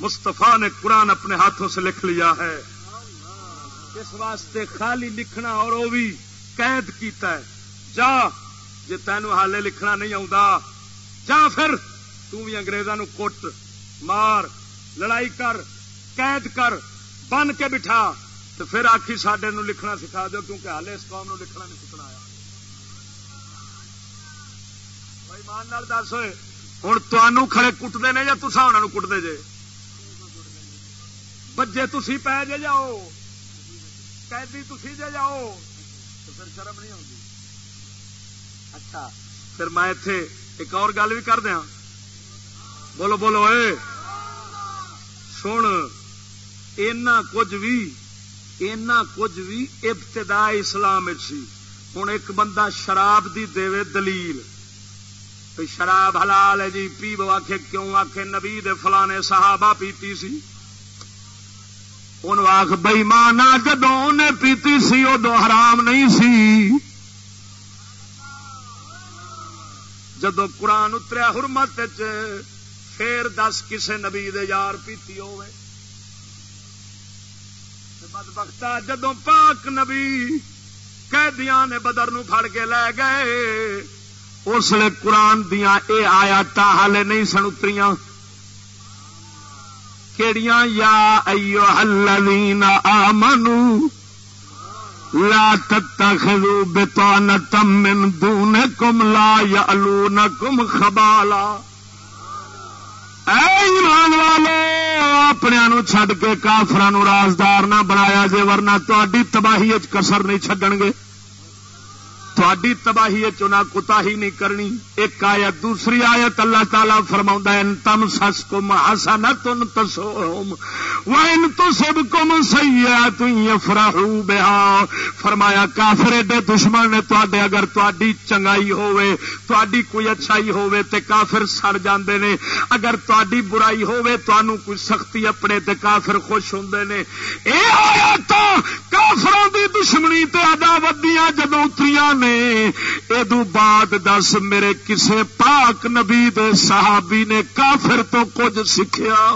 مستفا نے قرآن اپنے ہاتھوں سے لکھ لیا ہے۔ اس واسطے خالی لکھنا اور وہ بھی قید کیتا ہے۔ جا جی تینوں حالے لکھنا نہیں آتا جا پھر تھی اگریزاں کٹ، مار، لڑائی کر، قید کر، بن کے بٹھا۔ تو پھر آخی سڈے لکھنا سکھا دو کیونکہ ہالے اس قوم نو لکھنا نہیں سکھنا آیا۔ مان دس ہوئے۔ ہوں تمہوں کھڑے کٹتے ہیں یا تصا انہوں کٹتے جے؟ بجے تھی پی جے جاؤ۔ قیدی تھی جے جاؤ۔ تو پھر شرم نہیں آتی اچھا پھر میں اتے ایک اور گل بھی کر دیا بولو بولو، اے۔ سن، اینا کچھ بھی اینا کچھ بھی ابتدا اسلام سی۔ ہوں ایک بندہ شراب دی دے دلیل۔ شراب حلال ہے جی پی بو آخ کیوں آخ نبی دے فلانے صحابہ پیتی سی۔ ان آخ بئی مانا جدو انہیں پیتی سی، ادو حرام نہیں سی۔ جدو قرآن اتریا حرمت پھر دس کسے نبی دے یار پیتی ہوئے بد بختا جدو پاک نبی قیدیاں نے بدر نو پھڑ کے لے گئے، اس لیے قرآن دیا یہ آیات ہالے نہیں سن اتری کہڑیاں یا ایو الذین آمنو، لا تتخذوا بطانة من دونكم لا يألونكم خبالا۔ اے ایمان والو اپنے چھڈ کے کافران رازدار نہ بنایا جے، ورنہ تاری تباہی کسر نہیں چڈن گے تھوڑی تباہی چنا کتا ہی نہیں کرنی۔ ایک آیت، دوسری آیت اللہ تعالی فرما ان تم سس کم ہسا نہ تن تسوم وائن تو سب کم سیا تراہو بہا فرمایا، کافر ایڈے دشمن نے تے اگر تاری چنگائی ہوے تاری کوئی اچھائی ہوے تے کافر سڑ جاندے نے۔ اگر تاری برائی ہوے تانوں کوئی سختی اپنے تے کافر خوش ہوندے نے۔ اے آیات کافروں دی دشمنی تے عداوت جدوں اتریاں نے ادو بعد دس، میرے کسے پاک نبی دے صحابی نے کافر تو کچھ سیکھا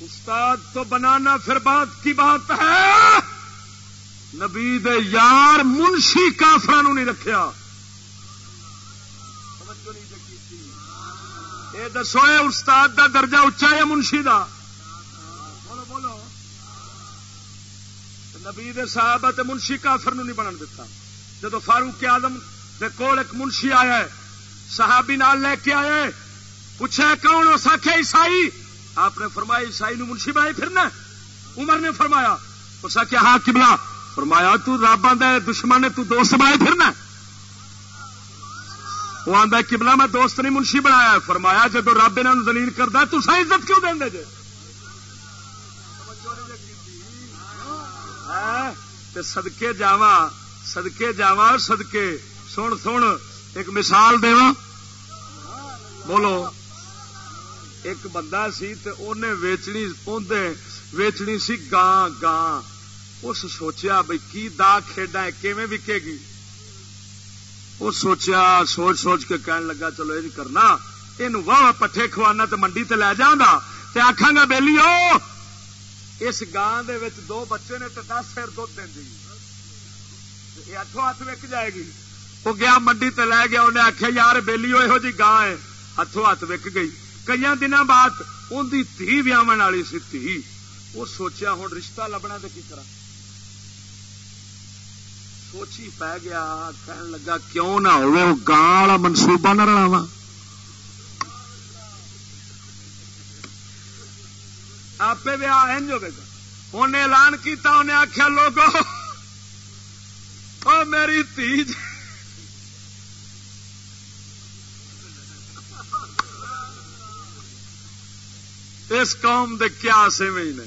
استاد تو بنانا پھر بات کی بات ہے۔ نبی دے یار منشی کافر نہیں رکھا یہ دسو استاد دا درجہ اچا ہے منشی دا؟ نبی صاحب منشی کافر نہیں بنن دیتا جب فاروق آدم دے کول ایک منشی آیا ہے، صحابی نال لے کے آئے پوچھا کون اس؟ آخیا عیسائی۔ آپ نے فرمایا عیسائی نو منشی بنائی پھرنا عمر نے فرمایا، اس آخیا ہاں کبلا فرمایا تو رب آدھا دشمن نے تو دوست بنائے پھرنا وہ آدھا کبلا میں دوست نہیں منشی بنایا فرمایا جب رب انہوں دلیل کرتا تو عزت کیوں دیں جی سدکے جاوا سدکے جاوا سدکے سن سن، ایک مثال دے بولو۔ ایک بندہ سی ویچنی ویچنی سی گاں گاں۔ اس سوچیا بھائی کی دا کھیڈا ہے، کیویں وکے گی؟ اس سوچیا، سوچ سوچ کے کہن لگا، چلو یہ کرنا۔ یہ واہ پٹھے کھوانا تو منڈی تے لے جانا تے آخا گا بہلی اس گان دے وچ دو بچے نے تو دس سر دھد دیں ہاتھوں ہاتھ وک جائے گی۔ وہ گیا منڈی تے لے گیا، انہیں آخیا یار بہلی یہو جی گاں ہے۔ ہاتھوں ہاتھ وک گئی۔ کئی دن بعد ان کی تھی ویاو والی سی تھی وہ سوچیا ہوں رشتہ لبنا تو کی طرح سوچی پی گیا، کہن لگا، کیوں نہ ہوئے وہ گاں والا منصوبہ نہ رہا آپ انہیں اعلان کیتا انہیں آخیا لوگو، او میری تیج۔ اس قوم دے کیا سے نے۔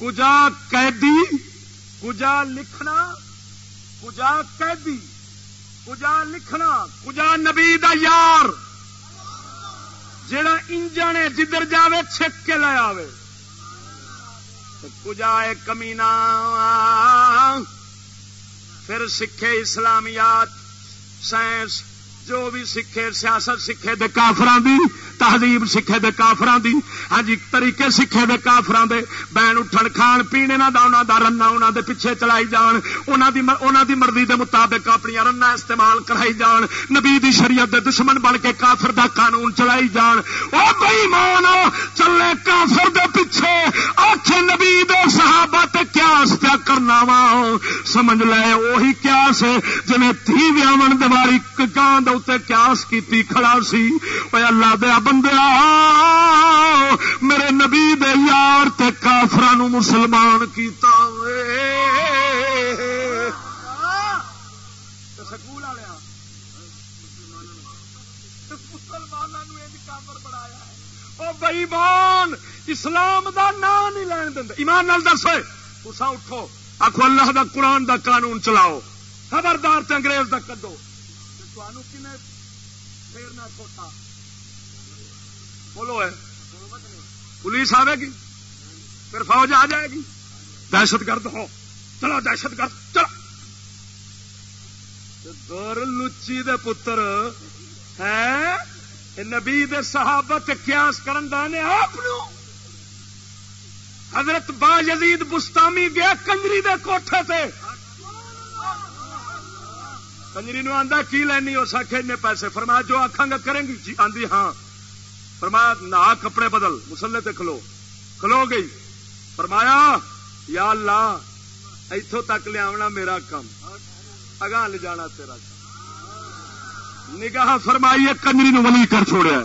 کجا قیدی، کجا لکھنا، کجا قیدی، کجا لکھنا، کجا نبی دا یار۔ جڑا انجن ہے جدھر جاوے چھک کے لے آوے۔ کجا ہے کمینا پھر سکھے اسلامیات، سائنس جو بھی سکھے، سیاست سکھے دے کافران دی، تہذیب سکھے دے کافران دی ہاں جی طریقے سکھے دے کافران دے بین اٹھن کھان پینے نہ دا، انہاں دا رنا انہاں دے پیچھے چلائی جان، انہاں دی انہاں دی مرضی دے مطابق اپنی رنا استعمال کرائی جان، نبی دی شریعت دے دشمن بن کے کافر دا قانون چلائی جان۔ او بے ایمان چلے کافر دے پیچھے اچھے نبی دے صحابہ تے قیاس پیا کرنا وا؟ سمجھ لے وہی قیاس ہے جویں تھی ویاون دیواری کان دے قیاس کیتی کھڑا سی۔ اوے اللہ دے بندیا میرے نبی دے یار تے کافران مسلمان کیتا سکول بئیمان، اسلام دا نام نہیں لین دیں ایمان نال دس تسا اٹھو۔ آخو اللہ دا قرآن دا قانون چلاؤ۔ خبردار تے انگریز دا کدو تمہوں کھے پھیرنا چھوٹا بولو ہے پولیس آئے گی۔ پھر فوج آ جائے گی۔ دہشت گرد ہو۔ چلو دہشت گرد، چلو۔ دور لچی دے پتر ہے۔ نبی دے صحابت قیاس کرن دانے آپ حضرت با یزید بستامی گیا کنجری دے کوٹھے تے۔ کنجری نو آندا، کی لینی؟ اس آخ پیسے۔ فرمایا، جو آخا گا کریں گی؟ جی آندی ہاں۔ فرمایا، نہ کپڑے بدل مسلے تے کھلو۔ کھلو گئی۔ فرمایا، یا اللہ اتوں تک لیا میرا کام اگاں لے جانا تیرا کام نگاہ فرمائی کنجری نو ولی کر چھوڑیا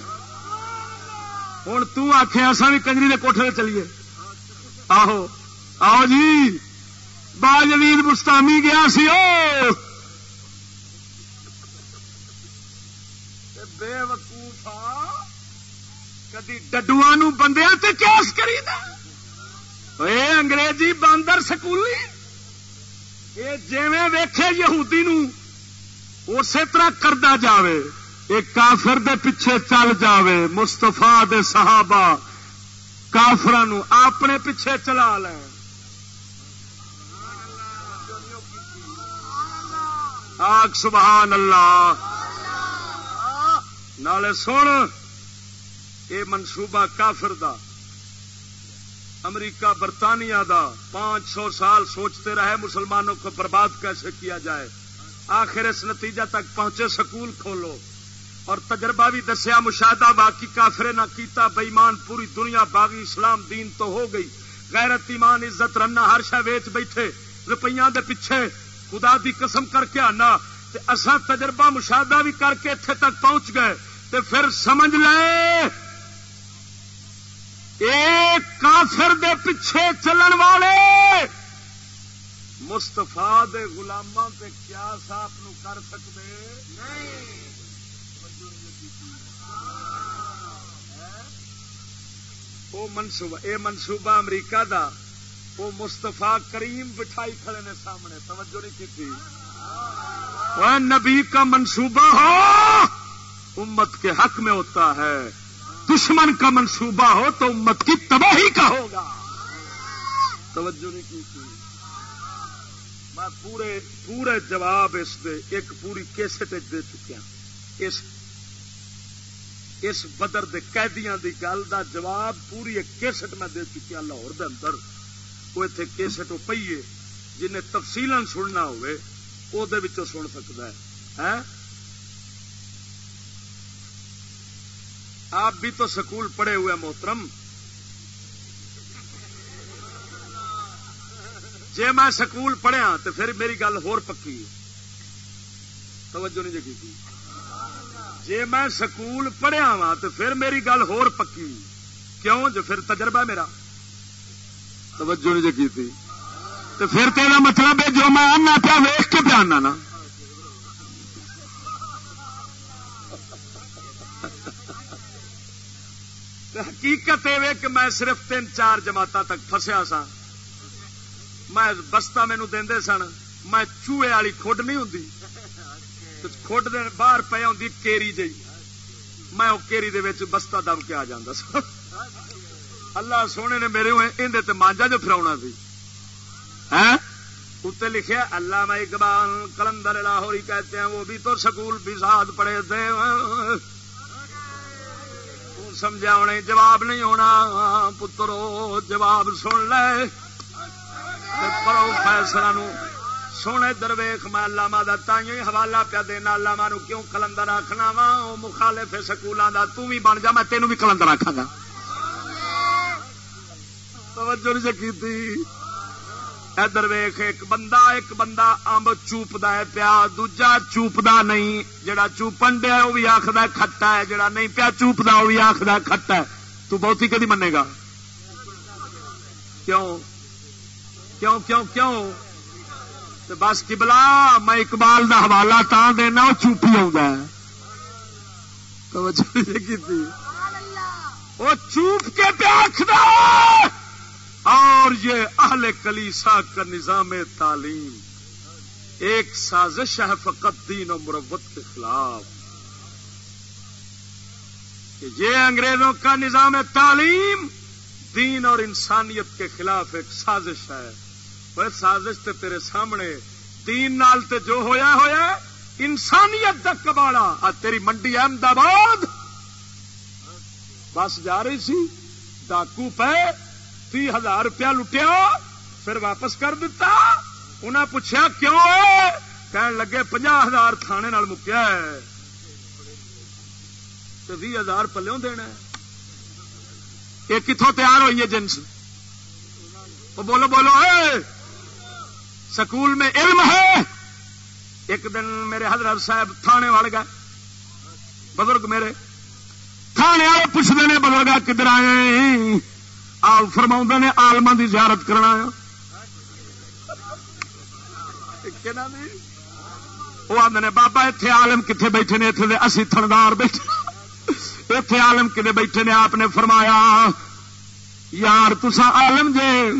ہوں تخ اصا بھی کنجری کے کوٹھے چلیے۔ آہو۔ آؤ جی باج امید مستامی گیا سی، او! بے وقوفا کدی ڈڈو بندیا کیس کری اے انگریزی باندر سکولی؟ یہ جیویں ویخے یہودی نو، اسی طرح کردا جاوے یہ کافر دے پیچھے چل جاوے مستفا دے صحابہ کافر اپنے پیچھے چلا لے۔ آگ، سبحان اللہ۔ نالے سن یہ منصوبہ کافر دا، امریکہ برطانیہ دا، پانچ سو سال سوچتے رہے مسلمانوں کو برباد کیسے کیا جائے؟ آخر اس نتیجہ تک پہنچے سکول کھولو۔ اور تجربہ بھی دسیا، مشاہدہ باقی کافرے نہ کیتا بےمان پوری دنیا باغی اسلام دین تو ہو گئی۔ غیرت، ایمان، عزت، رنا، ہر شہ ویچ بیٹھے روپیہ دے پیچھے، خدا دی قسم کر کے آنا۔ اصا تجربہ مشاہدہ بھی کر کے اتنے تک پہنچ گئے تے پھر سمجھ لے ایک کافر دے پیچھے چلن والے مستفا دے سے کیا صاف نو کر سکتے وہ منصوبہ، اے منصوبہ امریکہ دا وہ مستفا کریم بٹھائی کھڑے نے سامنے، توجہ نہیں کی نبی کا منصوبہ ہو، امت کے حق میں ہوتا ہے۔ دشمن کا منصوبہ ہو تو امت کی تباہی کا ہوگا۔ توجہ نہیں کی تھی۔ میں پورے پورے جواب اس دے، ایک پوری کیسٹ دے چکیا اس اس بدر دے قیدیاں دی گل دا جواب پوری ایک کیسٹ میں دے چکیا لاہور دے اندر۔ وہ اتنے کیسٹ وہ پیے جنہیں تفصیل سننا ہوئے۔ وہ سن سکتا ہے آپ بھی تو سکول پڑھے ہوئے محترم جی میں سکول پڑھیا تو پھر میری گل ہور پکی توجہ نہیں جگی تھی جی میں سکول پڑھیا وا تو پھر میری گل ہور پکی کیوں جو پھر تجربہ میرا توجہ نہیں جگی تھی تو پھر تیرا مطلب ہے جو میں آنا پیا، ویخ کے پیا آنا نا۔ حقیقت یہ کہ میں صرف تین چار جماعت تک فسیا سا میں بستا مینو دے سن، میں چوہے والی کھڈ نہیں ہوں کھٹ دے باہر پہ آتی کیری جی میں وہ کیری دے بستہ دم کے آ جا سا اللہ سونے نے میرے اندر مانجا جو فراؤنا سی۔ ہاں؟ اتنے لکھے اللہ میں اقبال، کلندر لاہوری کہتے ہیں، وہ بھی تو سکول بھی ساتھ پڑے تھے۔ سمجھا ہونے جواب نہیں ہونا۔ پترو، جواب سن لے۔ پرو فیصلہ نو۔ سونے درویخ میں علامہ دا تھی حوالہ پیا دینا۔ علامہ نو کیوں کلندر آخنا وا؟ مخالف سکولوں کا تھی بن جا، میں تینوں بھی کلندر آخا گا۔ توجہ نہیں کی ادھر ویخ ایک بندہ ایک بندہ امب چوپدا ہے پیا دوجا چوپدا نہیں جڑا چوپن دیا وہ بھی آخر کھٹا ہے جڑا نہیں پیا چوپدا وہ بھی آخر کھٹا ہے۔ تو بہت ہی کدی منے گا؟ کیوں؟ کیوں کیوں کیوں؟ بس کبلا میں اقبال دا حوالہ تا دینا وہ چوپی وہ چوپ کے پیا آخر اور یہ اہل کلیسا کا نظام تعلیم، ایک سازش ہے فقط دین و مربت کے خلاف۔ کہ یہ انگریزوں کا نظام تعلیم دین اور انسانیت کے خلاف ایک سازش ہے۔ وہ سازش تے تیرے سامنے، دین نال تے جو ہویا ہویا انسانیت کا کباڑا۔ تیری منڈی احمد آباد۔ بس جا رہی سی، ڈاکو پہ تی ہزار روپیہ لٹیا، پھر واپس کر دیتا انہیں پوچھا کیوں؟ کہن لگے پناہ ہزار تھانے مکیا ہے۔ تو بھی ہزار پلوں دینا یہ کتوں تیار ہوئی ہے جنس؟ وہ بولو بولو، اے! سکول میں علم ہے۔ ایک دن میرے حضرت صاحب تھانے والے گئے۔ بزرگ میرے، تھانے والے پوچھتے ہیں بزرگ کدھر آئے آل فرما نے آلما کی زیارت کرنا وہ آدھے بابا اتنے آلم کتنے بیٹھے نے؟ اتنے اسی تھندار بیٹھے۔ اتنے آلم کتنے بیٹھے نے؟ آپ نے فرمایا، یار تسا آلم جے۔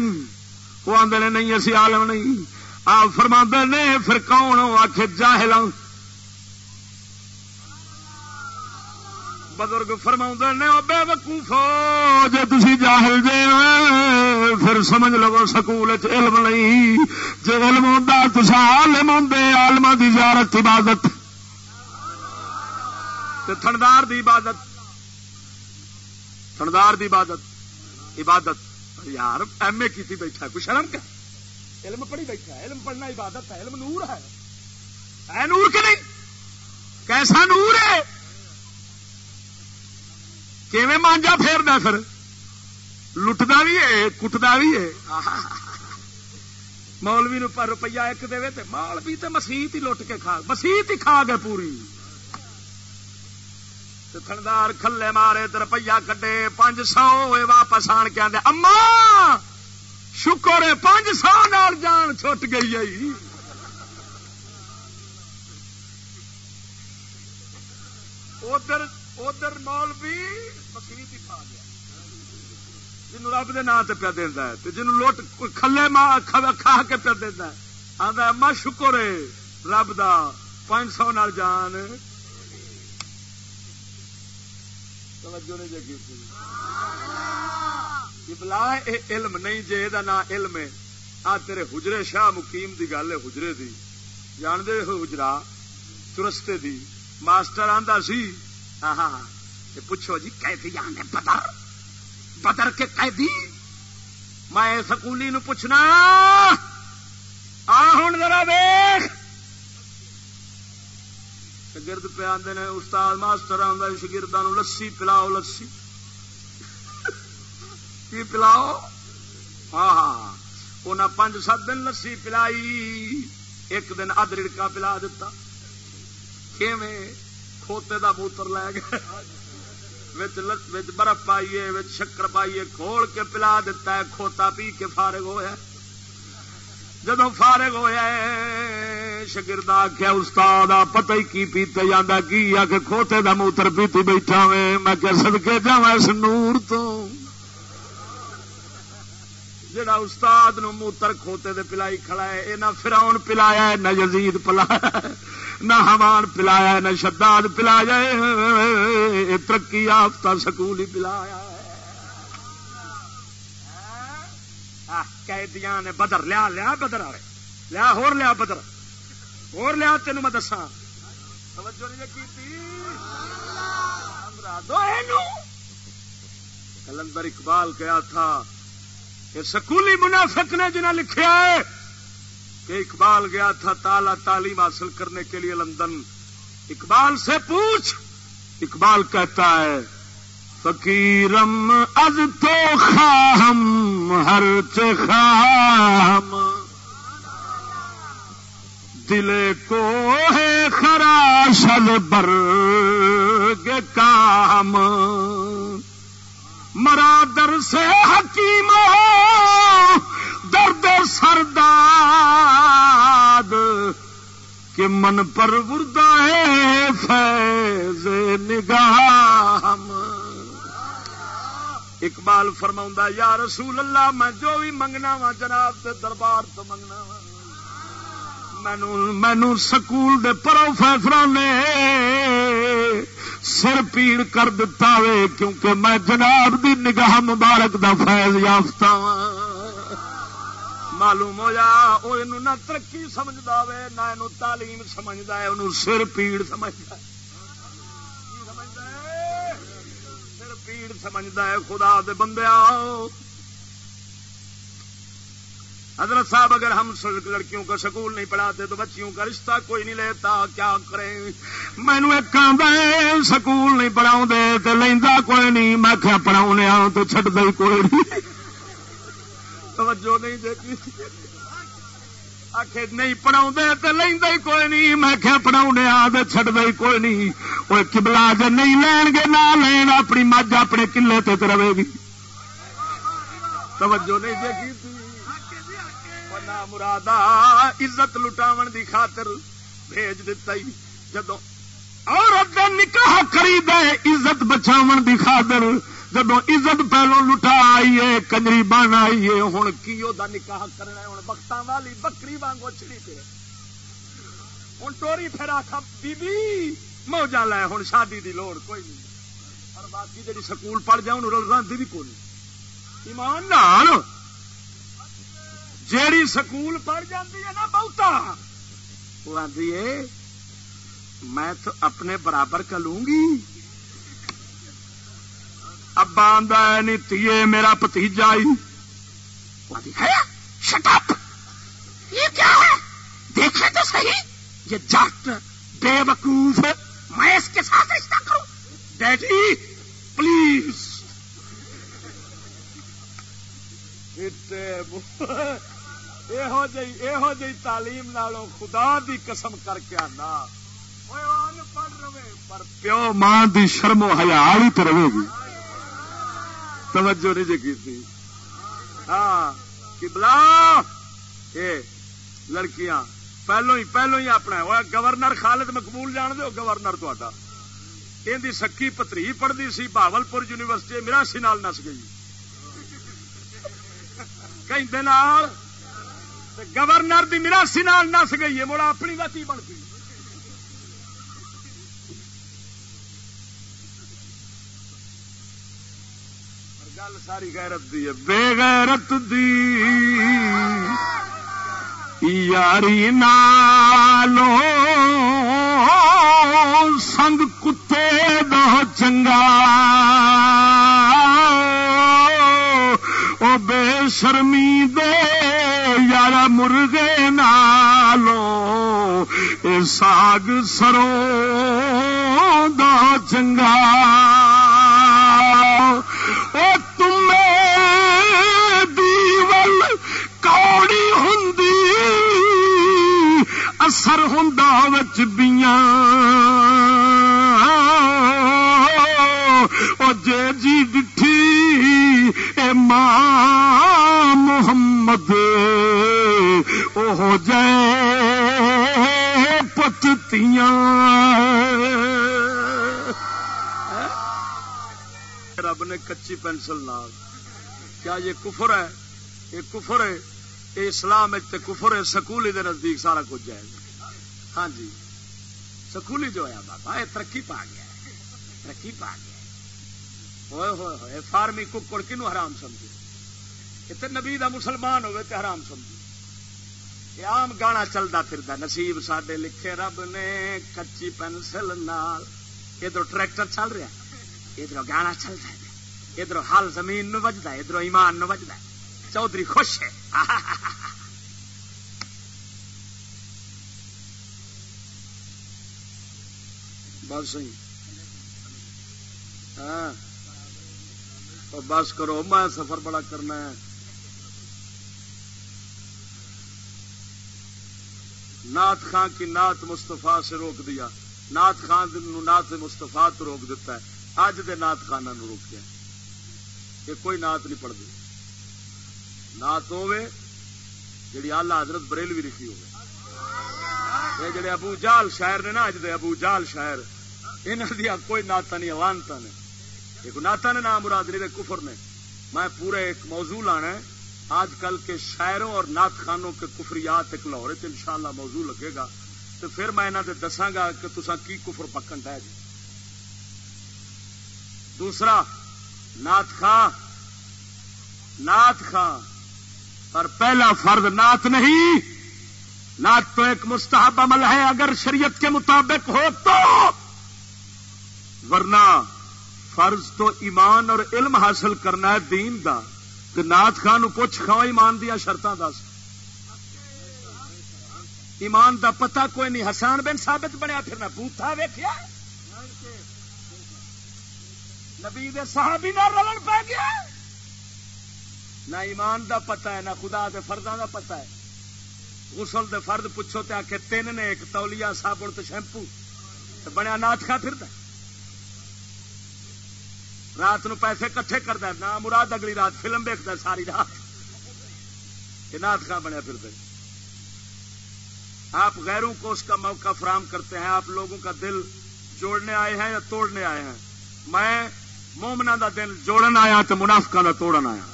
وہ آدھے نے، نہیں، اسی آلم نہیں۔ آپ فرما نے، پھر کون؟ آخ جاہل بزرگ فرما نے بے وقوفو جی تھی جاہل جے پھر سمجھ لو سکول علم نہیں۔ جی علم ہوتا تو عالم ہوں آلما کی زیارت، عبادت۔ تھندار دی عبادت۔ تھندار دی عبادت۔ عبادت۔ یار، ایم اے کی بیٹھا کچھ شرم کا علم پڑھی بیٹھا علم پڑھنا عبادت ہے، علم نور ہے۔ اے نور کے نہیں؟ کیسا نور ہے؟ کیویں مانجا پھیرنا پھر لٹتا بھی ہے کٹتا بھی ہے مولوی نو پر روپیہ ایک دے تے مولوی تے مسیت ہی لٹ کے کھا مسیت ہی کھا گئے پوری تھندار کھلے مارے تو روپیہ کٹے پانچ سو واپس آن کے آدھے اما شکر ہے پانچ سو نال جان چھٹ گئی ہے ادھر ادھر مولوی مسیت ہی کھا گیا جنوب رب کے نام سے پیا دینا ہے لوٹ کھلے ماں کھا کے پیا دینا آتا اما شکر ہے رب دا پانچ سو نال جان بلا علم نہیں جے یہ نام علم ہے۔ آ تیرے حجرے شاہ مقیم دی گل ہے حجرے دی۔ جان دے حجرا؟ چرستے دی۔ ماسٹر آندا سی۔ پوچھو جی قیدی آنے بدر بدر کے قیدی؟ میں سکولی نو پوچھنا۔ آ ہوں ذرا ویخ شگرد پہ آدھے نے، استاد ماسٹر آدھا شگردان لسی پلاؤ، لسی۔ کی پلاؤ؟ ہاں ہاں انہیں پانچ سات دن لسی پلائی۔ ایک دن اد رڑکا پلا دیتا کیویں کھوتے دا موتر لے گئے برف پائیے شکر پائیے، کھول کے پلا دیتا ہے، کھوتا پی کے فارغ ہوا جدو فارغ ہوا شگرد آخیا استاد پتہ ہی کی پیتے جانا کی آ کے کھوتے دا موتر پیتی بیٹھا میں میں کہ سدکے جا اس نور تو. جڑا استاد نو موتر کھوتے دے پلائی کھڑا ہے نہ فراؤن پلایا ہے، نہ یزید پلایا نہ حمان پلایا ہے، نہ شداد پلایا ہے ترقی یافتہ سکول ہی پلایا قیدیاں نے بدر، لیا لیا بدر والے لیا ہور لیا بدر، ہور لیا تین میں دسا توجہ نہیں کی کلندر اقبال کیا تھا کہ سکولی منافق نے جنہیں لکھا ہے کہ اقبال گیا تھا تالا تعلیم حاصل کرنے کے لیے لندن۔ اقبال سے پوچھ، اقبال کہتا ہے، فقیرم، از تو خاہم ہر خام دل کو ہے خراشل بر کام۔ مرادر سے حکیم درد سرداد کہ من پر وردہ فیض نگاہ اقبال فرما یا رسول اللہ، میں جو بھی منگنا وا جناب دربار تو منگنا وا۔ مینو سکول دے پروفیسر نے سر پیڑ کر دتا وے، کیونکہ میں جناب دی نگاہ مبارک دا فیض یافتہ ہاں۔ معلوم ہوا وہ نہ ترقی سمجھتا وے، نہ تعلیم سمجھتا ہے انہوں سر پیڑ سمجھتا سر پیڑ سمجھتا ہے، خدا دے بندے آؤ حضرت صاحب اگر ہم لڑکیوں کا سکول نہیں پڑھاتے تو بچیوں کا رشتہ کوئی نہیں لیتا، کیا کریں؟ مینو ایک سکول نہیں پڑھاؤ دے تو لینا کوئی نہیں۔ میں کیا پڑھاؤ تو چٹ دے کوئی نہیں۔ توجہ نہیں دیکھی آخ نہیں پڑھاؤ تو لینا ہی کوئی نہیں۔ میں کیا پڑھاؤ تو چٹ دے کوئی نہیں۔ وہ کبلا ج نہیں لین گے، نہ لین، اپنی مجھ اپنے کلے تے رہے گی۔ توجہ نہیں دیکھی مرادا عزت لٹاون دی خاطر بھیج دتا ہی جدو عورت نکاح کری دے عزت بچاون دی خاطر جدو عزت پہلو لٹا آئیے، کنجری بن آئیے ہوں کی دا نکاح کرنا ہوں بخت والی بکری وانگو چڑی پہ ہوں ٹوری پھر آخ بی موجا لے ہوں شادی دی لوڑ کوئی نہیں۔ اور باقی جی سکول پڑھ جاؤ رنگ بھی کوئی ایمان نال جیڑی سکول پڑھ جاتی ہے نا بہتا۔ وہ آدھی ہے، میں تو اپنے برابر کا لوں گی۔ ابا آدھا نہیں تیے، میرا پتیجا ہے شٹپ یہ کیا ہے؟ دیکھے تو صحیح۔ یہ جٹ بے وقوف میں اس کے ساتھ رشتہ کروں۔ ڈیڈی پلیز یہو جی تعلیم نالوں خدا دی قسم کر کے آنا۔ پر پیو ماں دی شرم و حیا ہزار تو رہے گی۔ توجہ نہیں جی کی ہاں بلا لڑکیاں پہلو ہی پہلو ہی اپنا گورنر خالد مقبول جان دو گورنر تا یہ سکی پتری پڑھتی سی بہبل پور یونیورسٹی، میرا سی نال نس گئی۔ کئی دن گورنر کی مراسی نال نس گئی ہے مڑا اپنی گتی بن گئی۔ گل ساری غیرت دی ہے۔ بے غیرت دی یاری نالو سنگ کتے دو چنگا۔ او بے شرمی دے یار مرغے نالو اے ساگ سرو دا چنگا او تم دیول کوڑی ہوں اثر ہوں بیاں۔ جے جی ڈٹھی اے ماں محمد وہ جے پتیاں رب نے کچی پینسل نال۔ کیا یہ کفر ہے؟ یہ کفر ہے؟ یہ اسلام کفر ہے، سکولی دے نزدیک سارا کچھ جائے گا ہاں جی سکولی جو ہے بابا، یہ ترقی پا گیا ترقی پا گیا ہوئے ہوئے ہوئے۔ فارمی ککڑ کنو حرام سمجھے اتنے نبی دا مسلمان ہوئے تے حرام سمجھے یہ عام گانا چلتا پھرتا نصیب سڈے لکھے رب نے کچی پینسل نال۔ ادھر ٹریکٹر چل رہا ادھر گانا چلتا ہے۔ ادھر ہل زمین نو بجتا ہے، ادھر ایمان نو بجتا ہے۔ چودھری خوش ہے۔ بس ہاں۔ بس کرو، میں سفر بڑا کرنا ہے۔ نات خان کی نات مستفا سے روک دیا۔ نات خان نات مستفا تو روک دیتا ہے۔ اج دے نات خانہ روک دیا۔ یہ کوئی نات نہیں پڑھتی نات ہوے جی آلہ حضرت بریلوی لکھی ہوگی یہ جڑے ابو جال شاعر نے نا اج دے ابو جال شاعر انہوں دیا کوئی ناتا نہیں اوانتا نے ایک ناتا نے نام مراد نہیں کفر نے۔ میں پورے ایک موضوع لانا ہے۔ آج کل کے شاعروں اور نات خانوں کے کفریات ایک لاہور ان شاء اللہ موضوع لگے گا۔ تو پھر میں انہوں دساگا کہ تسا کی کفر پکن ڈے جی۔ دوسرا نات خان نات خان پر پہلا فرد نات نہیں۔ نات تو ایک مستحب عمل ہے، اگر شریعت کے مطابق ہو تو۔ ورنہ فرض تو ایمان اور علم حاصل کرنا ہے دین دا کہ نات خان پوچھ کھاؤ ایمان دیا شرط دس۔ ایمان دا پتہ کوئی نہیں، حسان بن ثابت بنیا، پھر نہ بوتھا ویخیا نبی صحابی نہ رلن پہ گیا۔ نہ ایمان دا پتہ ہے، نہ خدا دے فرداں دا پتہ ہے۔ غسل دے فرد پوچھو تے آ تین نے ایک تولیا صابن تے شیمپو۔ بنیا نات کھا پھرتا رات نو پیسے کٹھے کرتا نہ مراد اگلی رات، فلم دیکھتا ساری رات۔ یہ نات خاں بنیا پھر آپ غیروں کو اس کا موقع فراہم کرتے ہیں، آپ لوگوں کا دل جوڑنے آئے ہیں یا توڑنے آئے ہیں؟ میں مومنا دا دل جوڑن آیا تو منافقہ دا توڑن آیا۔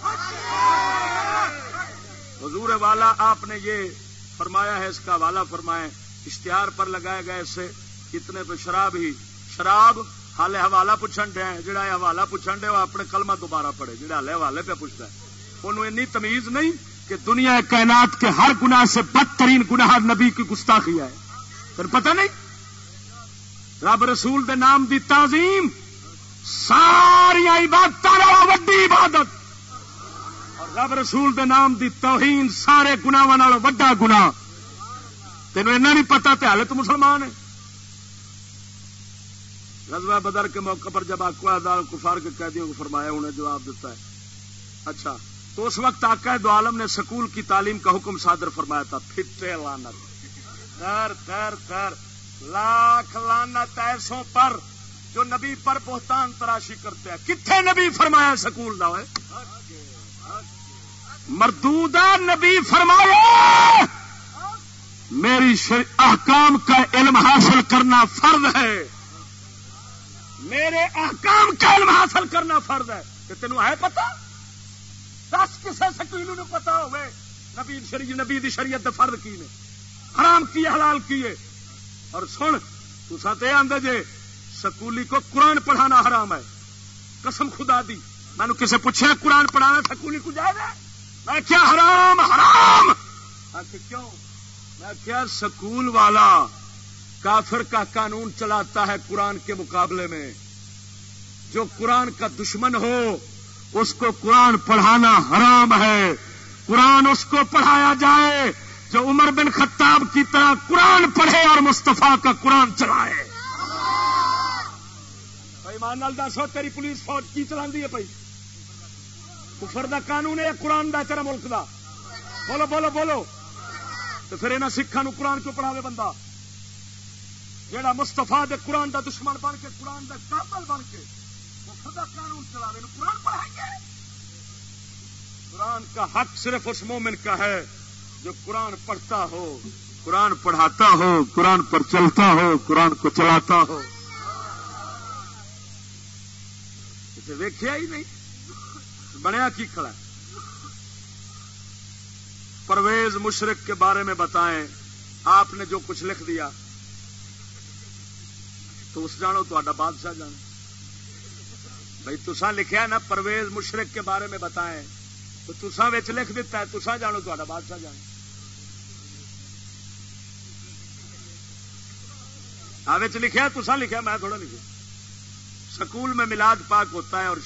حضور والا، آپ نے یہ فرمایا ہے، اس کا والا فرمائے اشتہار پر لگائے گئے اس سے اتنے پہ شراب ہی، شراب ہالے حوالہ پوچھن دیا جہاں حوالہ پوچھن دیا وہ اپنے کلمہ دوبارہ پڑے جہاں ہالے حوالے پہ پوچھتا ہے۔ انہوں انی تمیز نہیں کہ دنیا کائنات کے ہر گناہ سے بدترین گناہ نبی کی گستاخی ہے۔ پھر پتہ نہیں؟ رب رسول دے نام دی تعظیم ساری عبادت وڈی عبادت۔ اور رب رسول دے نام دی توہین، سارے گنا وڈا گنا تینوں ایسا نہیں پتا تے حالت مسلمان ہے غزوہ بدر کے موقع پر جب اقوا دار کفار کے قیدیوں کو فرمایا، انہیں جواب دیتا ہے۔ اچھا تو اس وقت آقا دو عالم نے سکول کی تعلیم کا حکم صادر فرمایا تھا، پھٹے لانت در در در لاکھ لانت ایسوں پر جو نبی پر بہتان تراشی کرتے ہیں۔ کتنے نبی فرمایا سکول دا ہے مردودہ نبی فرمایا، میری احکام کا علم حاصل کرنا فرض ہے۔ میرے احکام کا علم حاصل کرنا فرض ہے کہ تینوں ہے پتا دس کسی سکیل پتا ہوئے؟ نبی شری نبی دی شریعت فرد کی نے؟ حرام کیے، حلال کیے؟ اور سن تسا تو آدھے جے، سکولی کو قرآن پڑھانا حرام ہے۔ قسم خدا دی، میں نے کسے پوچھا قرآن پڑھانا سکولی کو جائے گا میں کیا حرام حرام! کیوں؟ میں کیا سکول والا کافر کا قانون چلاتا ہے قرآن کے مقابلے میں۔ جو قرآن کا دشمن ہو، اس کو قرآن پڑھانا حرام ہے۔ قرآن اس کو پڑھایا جائے جو عمر بن خطاب کی طرح قرآن پڑھے اور مستفا کا قرآن چلائے۔ مان دسو تیری پولیس فوج کی چلا ہے بھائی۔ کفر دا قانون ہے، قرآن دا تیرا ملک دا۔ بولو بولو بولو۔ تو پھر یہاں سکھان قرآن کیوں پڑھاوے بندہ؟ جہاں مستفا دے قرآن دا دشمن بن کے، قرآن دا قابل بن کے، وہ خدا قانون چلا رہے قرآن پڑھائیں گے قرآن کا حق صرف اس مومن کا ہے جو قرآن پڑھتا ہو، قرآن پڑھاتا ہو، قرآن پر چلتا ہو، قرآن کو چلاتا ہو۔ اسے ویکیا ہی نہیں۔ بنیا کی کھڑا ہے؟ پرویز مشرق کے بارے میں بتائیں۔ آپ نے جو کچھ لکھ دیا تو اس جانو تا بادشاہ جان بھائی تسا لکھیا نا پرویز مشرق کے بارے میں بتائیں۔ تو تسا لکھ دیتا ہے تسا جانو تا بادشاہ جان لکھا تسا لکھا میں تھوڑا لکھا سکول میں ملاد پاک ہوتا ہے اور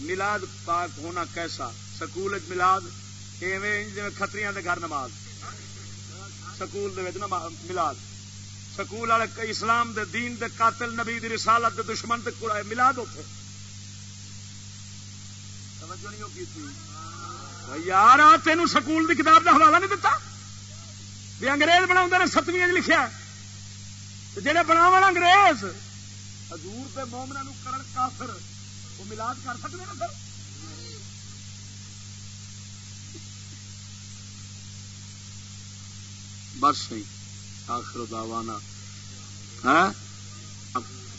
ملاد پاک ہونا کیسا؟ سکول ملاد ایویں جی کتری گھر نماز۔ سکول ملاد سکول والے اسلام دے دین دے قاتل نبی دی رسالت دے دشمن ملاد ہوتے یار تین سکول دی کتاب دا حوالہ نہیں دتا؟ بھی انگریز بنا ستویں لکھا جہے بناو انگریز، حضور پہ مومنا کرن کافر، وہ ملاد کر سکتے ہیں پھر؟ بس سی آخر داوانا ہاں؟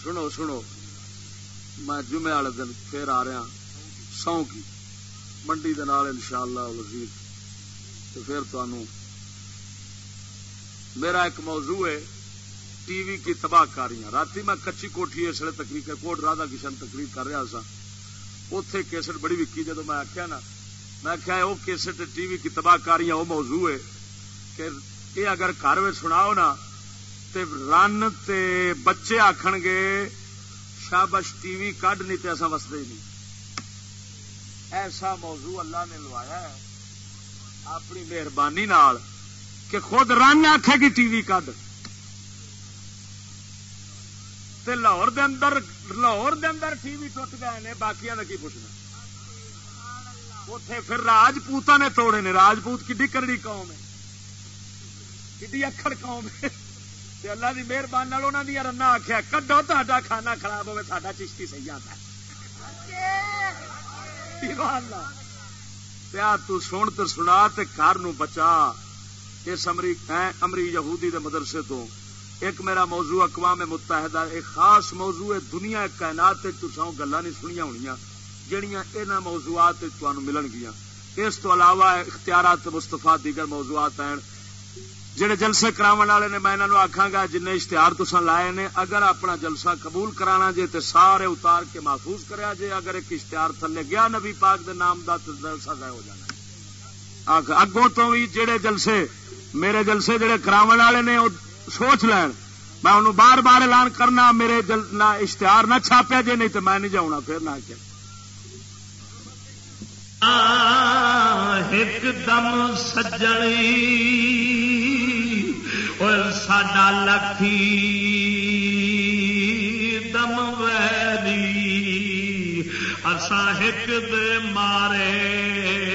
سنو سنو۔ میں جمعے والے دن پھر آ رہا ہاں، سو کی۔ منڈی دن ان شاء اللہ وزیر پھر تمہوں میرا ایک موضوع ہے، ٹی وی کی تباہ کاریاں۔ رات میں کچی کوٹھی اس لیے تقریر کوٹ رادا کشن تقریر کر رہا سا اتے کیسٹ بڑی وکی جدو میں آخیا نا، میں آخیا وہ کیسٹ ٹی وی کی تباہ کاریاں، وہ موضوع ہے کہ یہ اگر گھر سناؤ نا تے رن تے بچے آخن گے شابش ٹی وی کڈ نہیں تو ایسا وستے نہیں ایسا موضوع اللہ نے لوایا ہے اپنی مہربانی کہ خود رن آخے گی ٹی وی کڈ لاہور دے اندر لاہور دے اندر ٹی وی ٹوٹ گئے نے باقی کا کی پوچھنا اتے پھر راجپوت نے توڑے نے راجپوت کی کرڑی قوم ہے کی اکھڑ قوم ہے۔ اللہ کی مہربانی دیا رنا آخیا کڈو تا کھانا خراب ہوے سا چشتی سی آتا سن تو سنا گھر بچا۔ اس امری یہودی دے مدرسے تو۔ ایک میرا موضوع اقوام متحدہ، ایک خاص موضوع ہے دنیا کائنات تساؤں گلا نہیں سنیا ہونی جہیا یہاں موضوعات ملن گیا اس تو علاوہ اختیارات مستفا دیگر موضوعات ہیں۔ جہے جلسے کرا والے نے میں انہوں آخا گا جن اشتہار تسا لائے نے، اگر اپنا جلسہ قبول کرانا جے تے سارے اتار کے محفوظ کریا جے، اگر ایک اشتہار تھلے گیا نبی پاک دے نام دا تو جلسہ ضائع ہو جانا۔ اگوں تو بھی جہے جلسے، میرے جلسے جہے کرا والے نے سوچ لین۔ میں انہوں بار بار اعلان کرنا، میرے جل، نہ اشتہار نہ چھاپیا جے، نہیں تو میں نہیں جاؤں پھر نہ کہ ایک دم سجڑی۔ ساڈا لکھی دم ویری اسا ہک دے مارے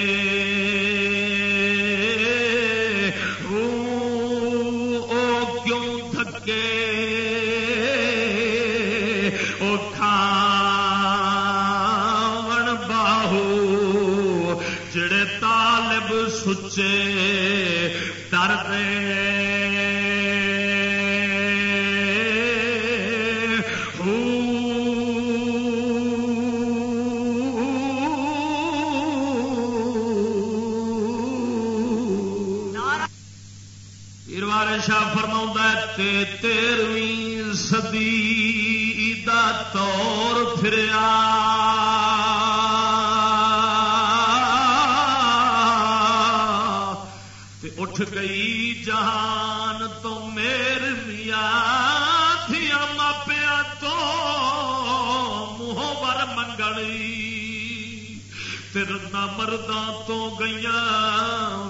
مرداں تو گئی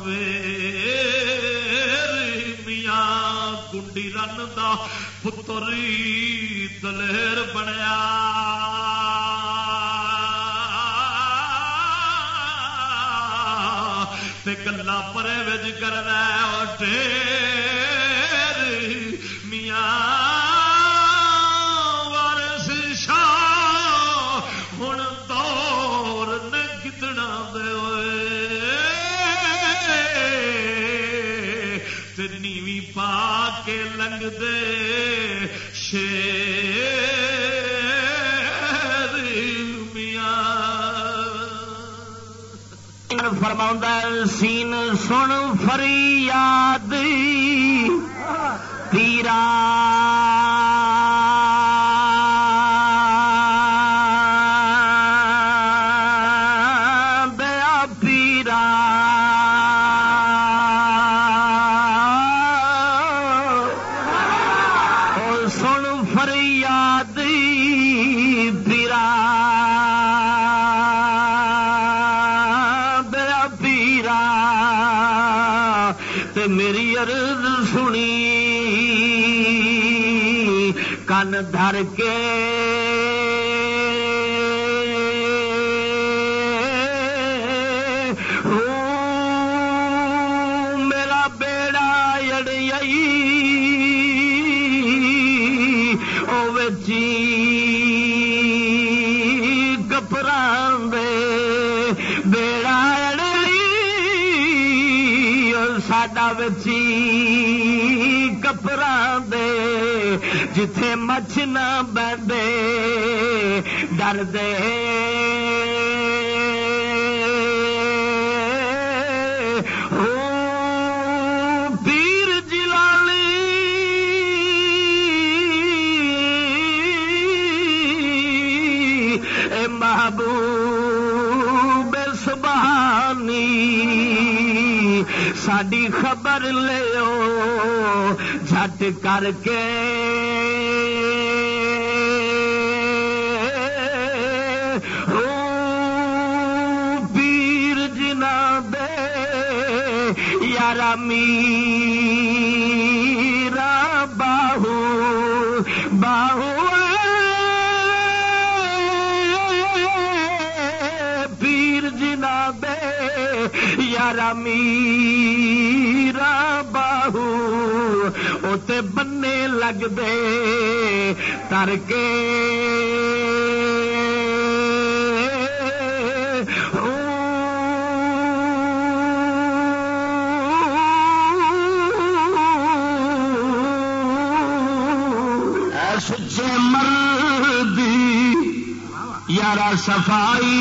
وے میاں کنڈی رن دا پتری دلیر بنیا گلا پرے بج کر لنگ دے فرما سین سن فری یاد پیرا ڈر دے۔ محبوب سبحانی ساڈی خبر لو جھٹ کر کے لگ دے تر کے سچے مردی یارا صفائی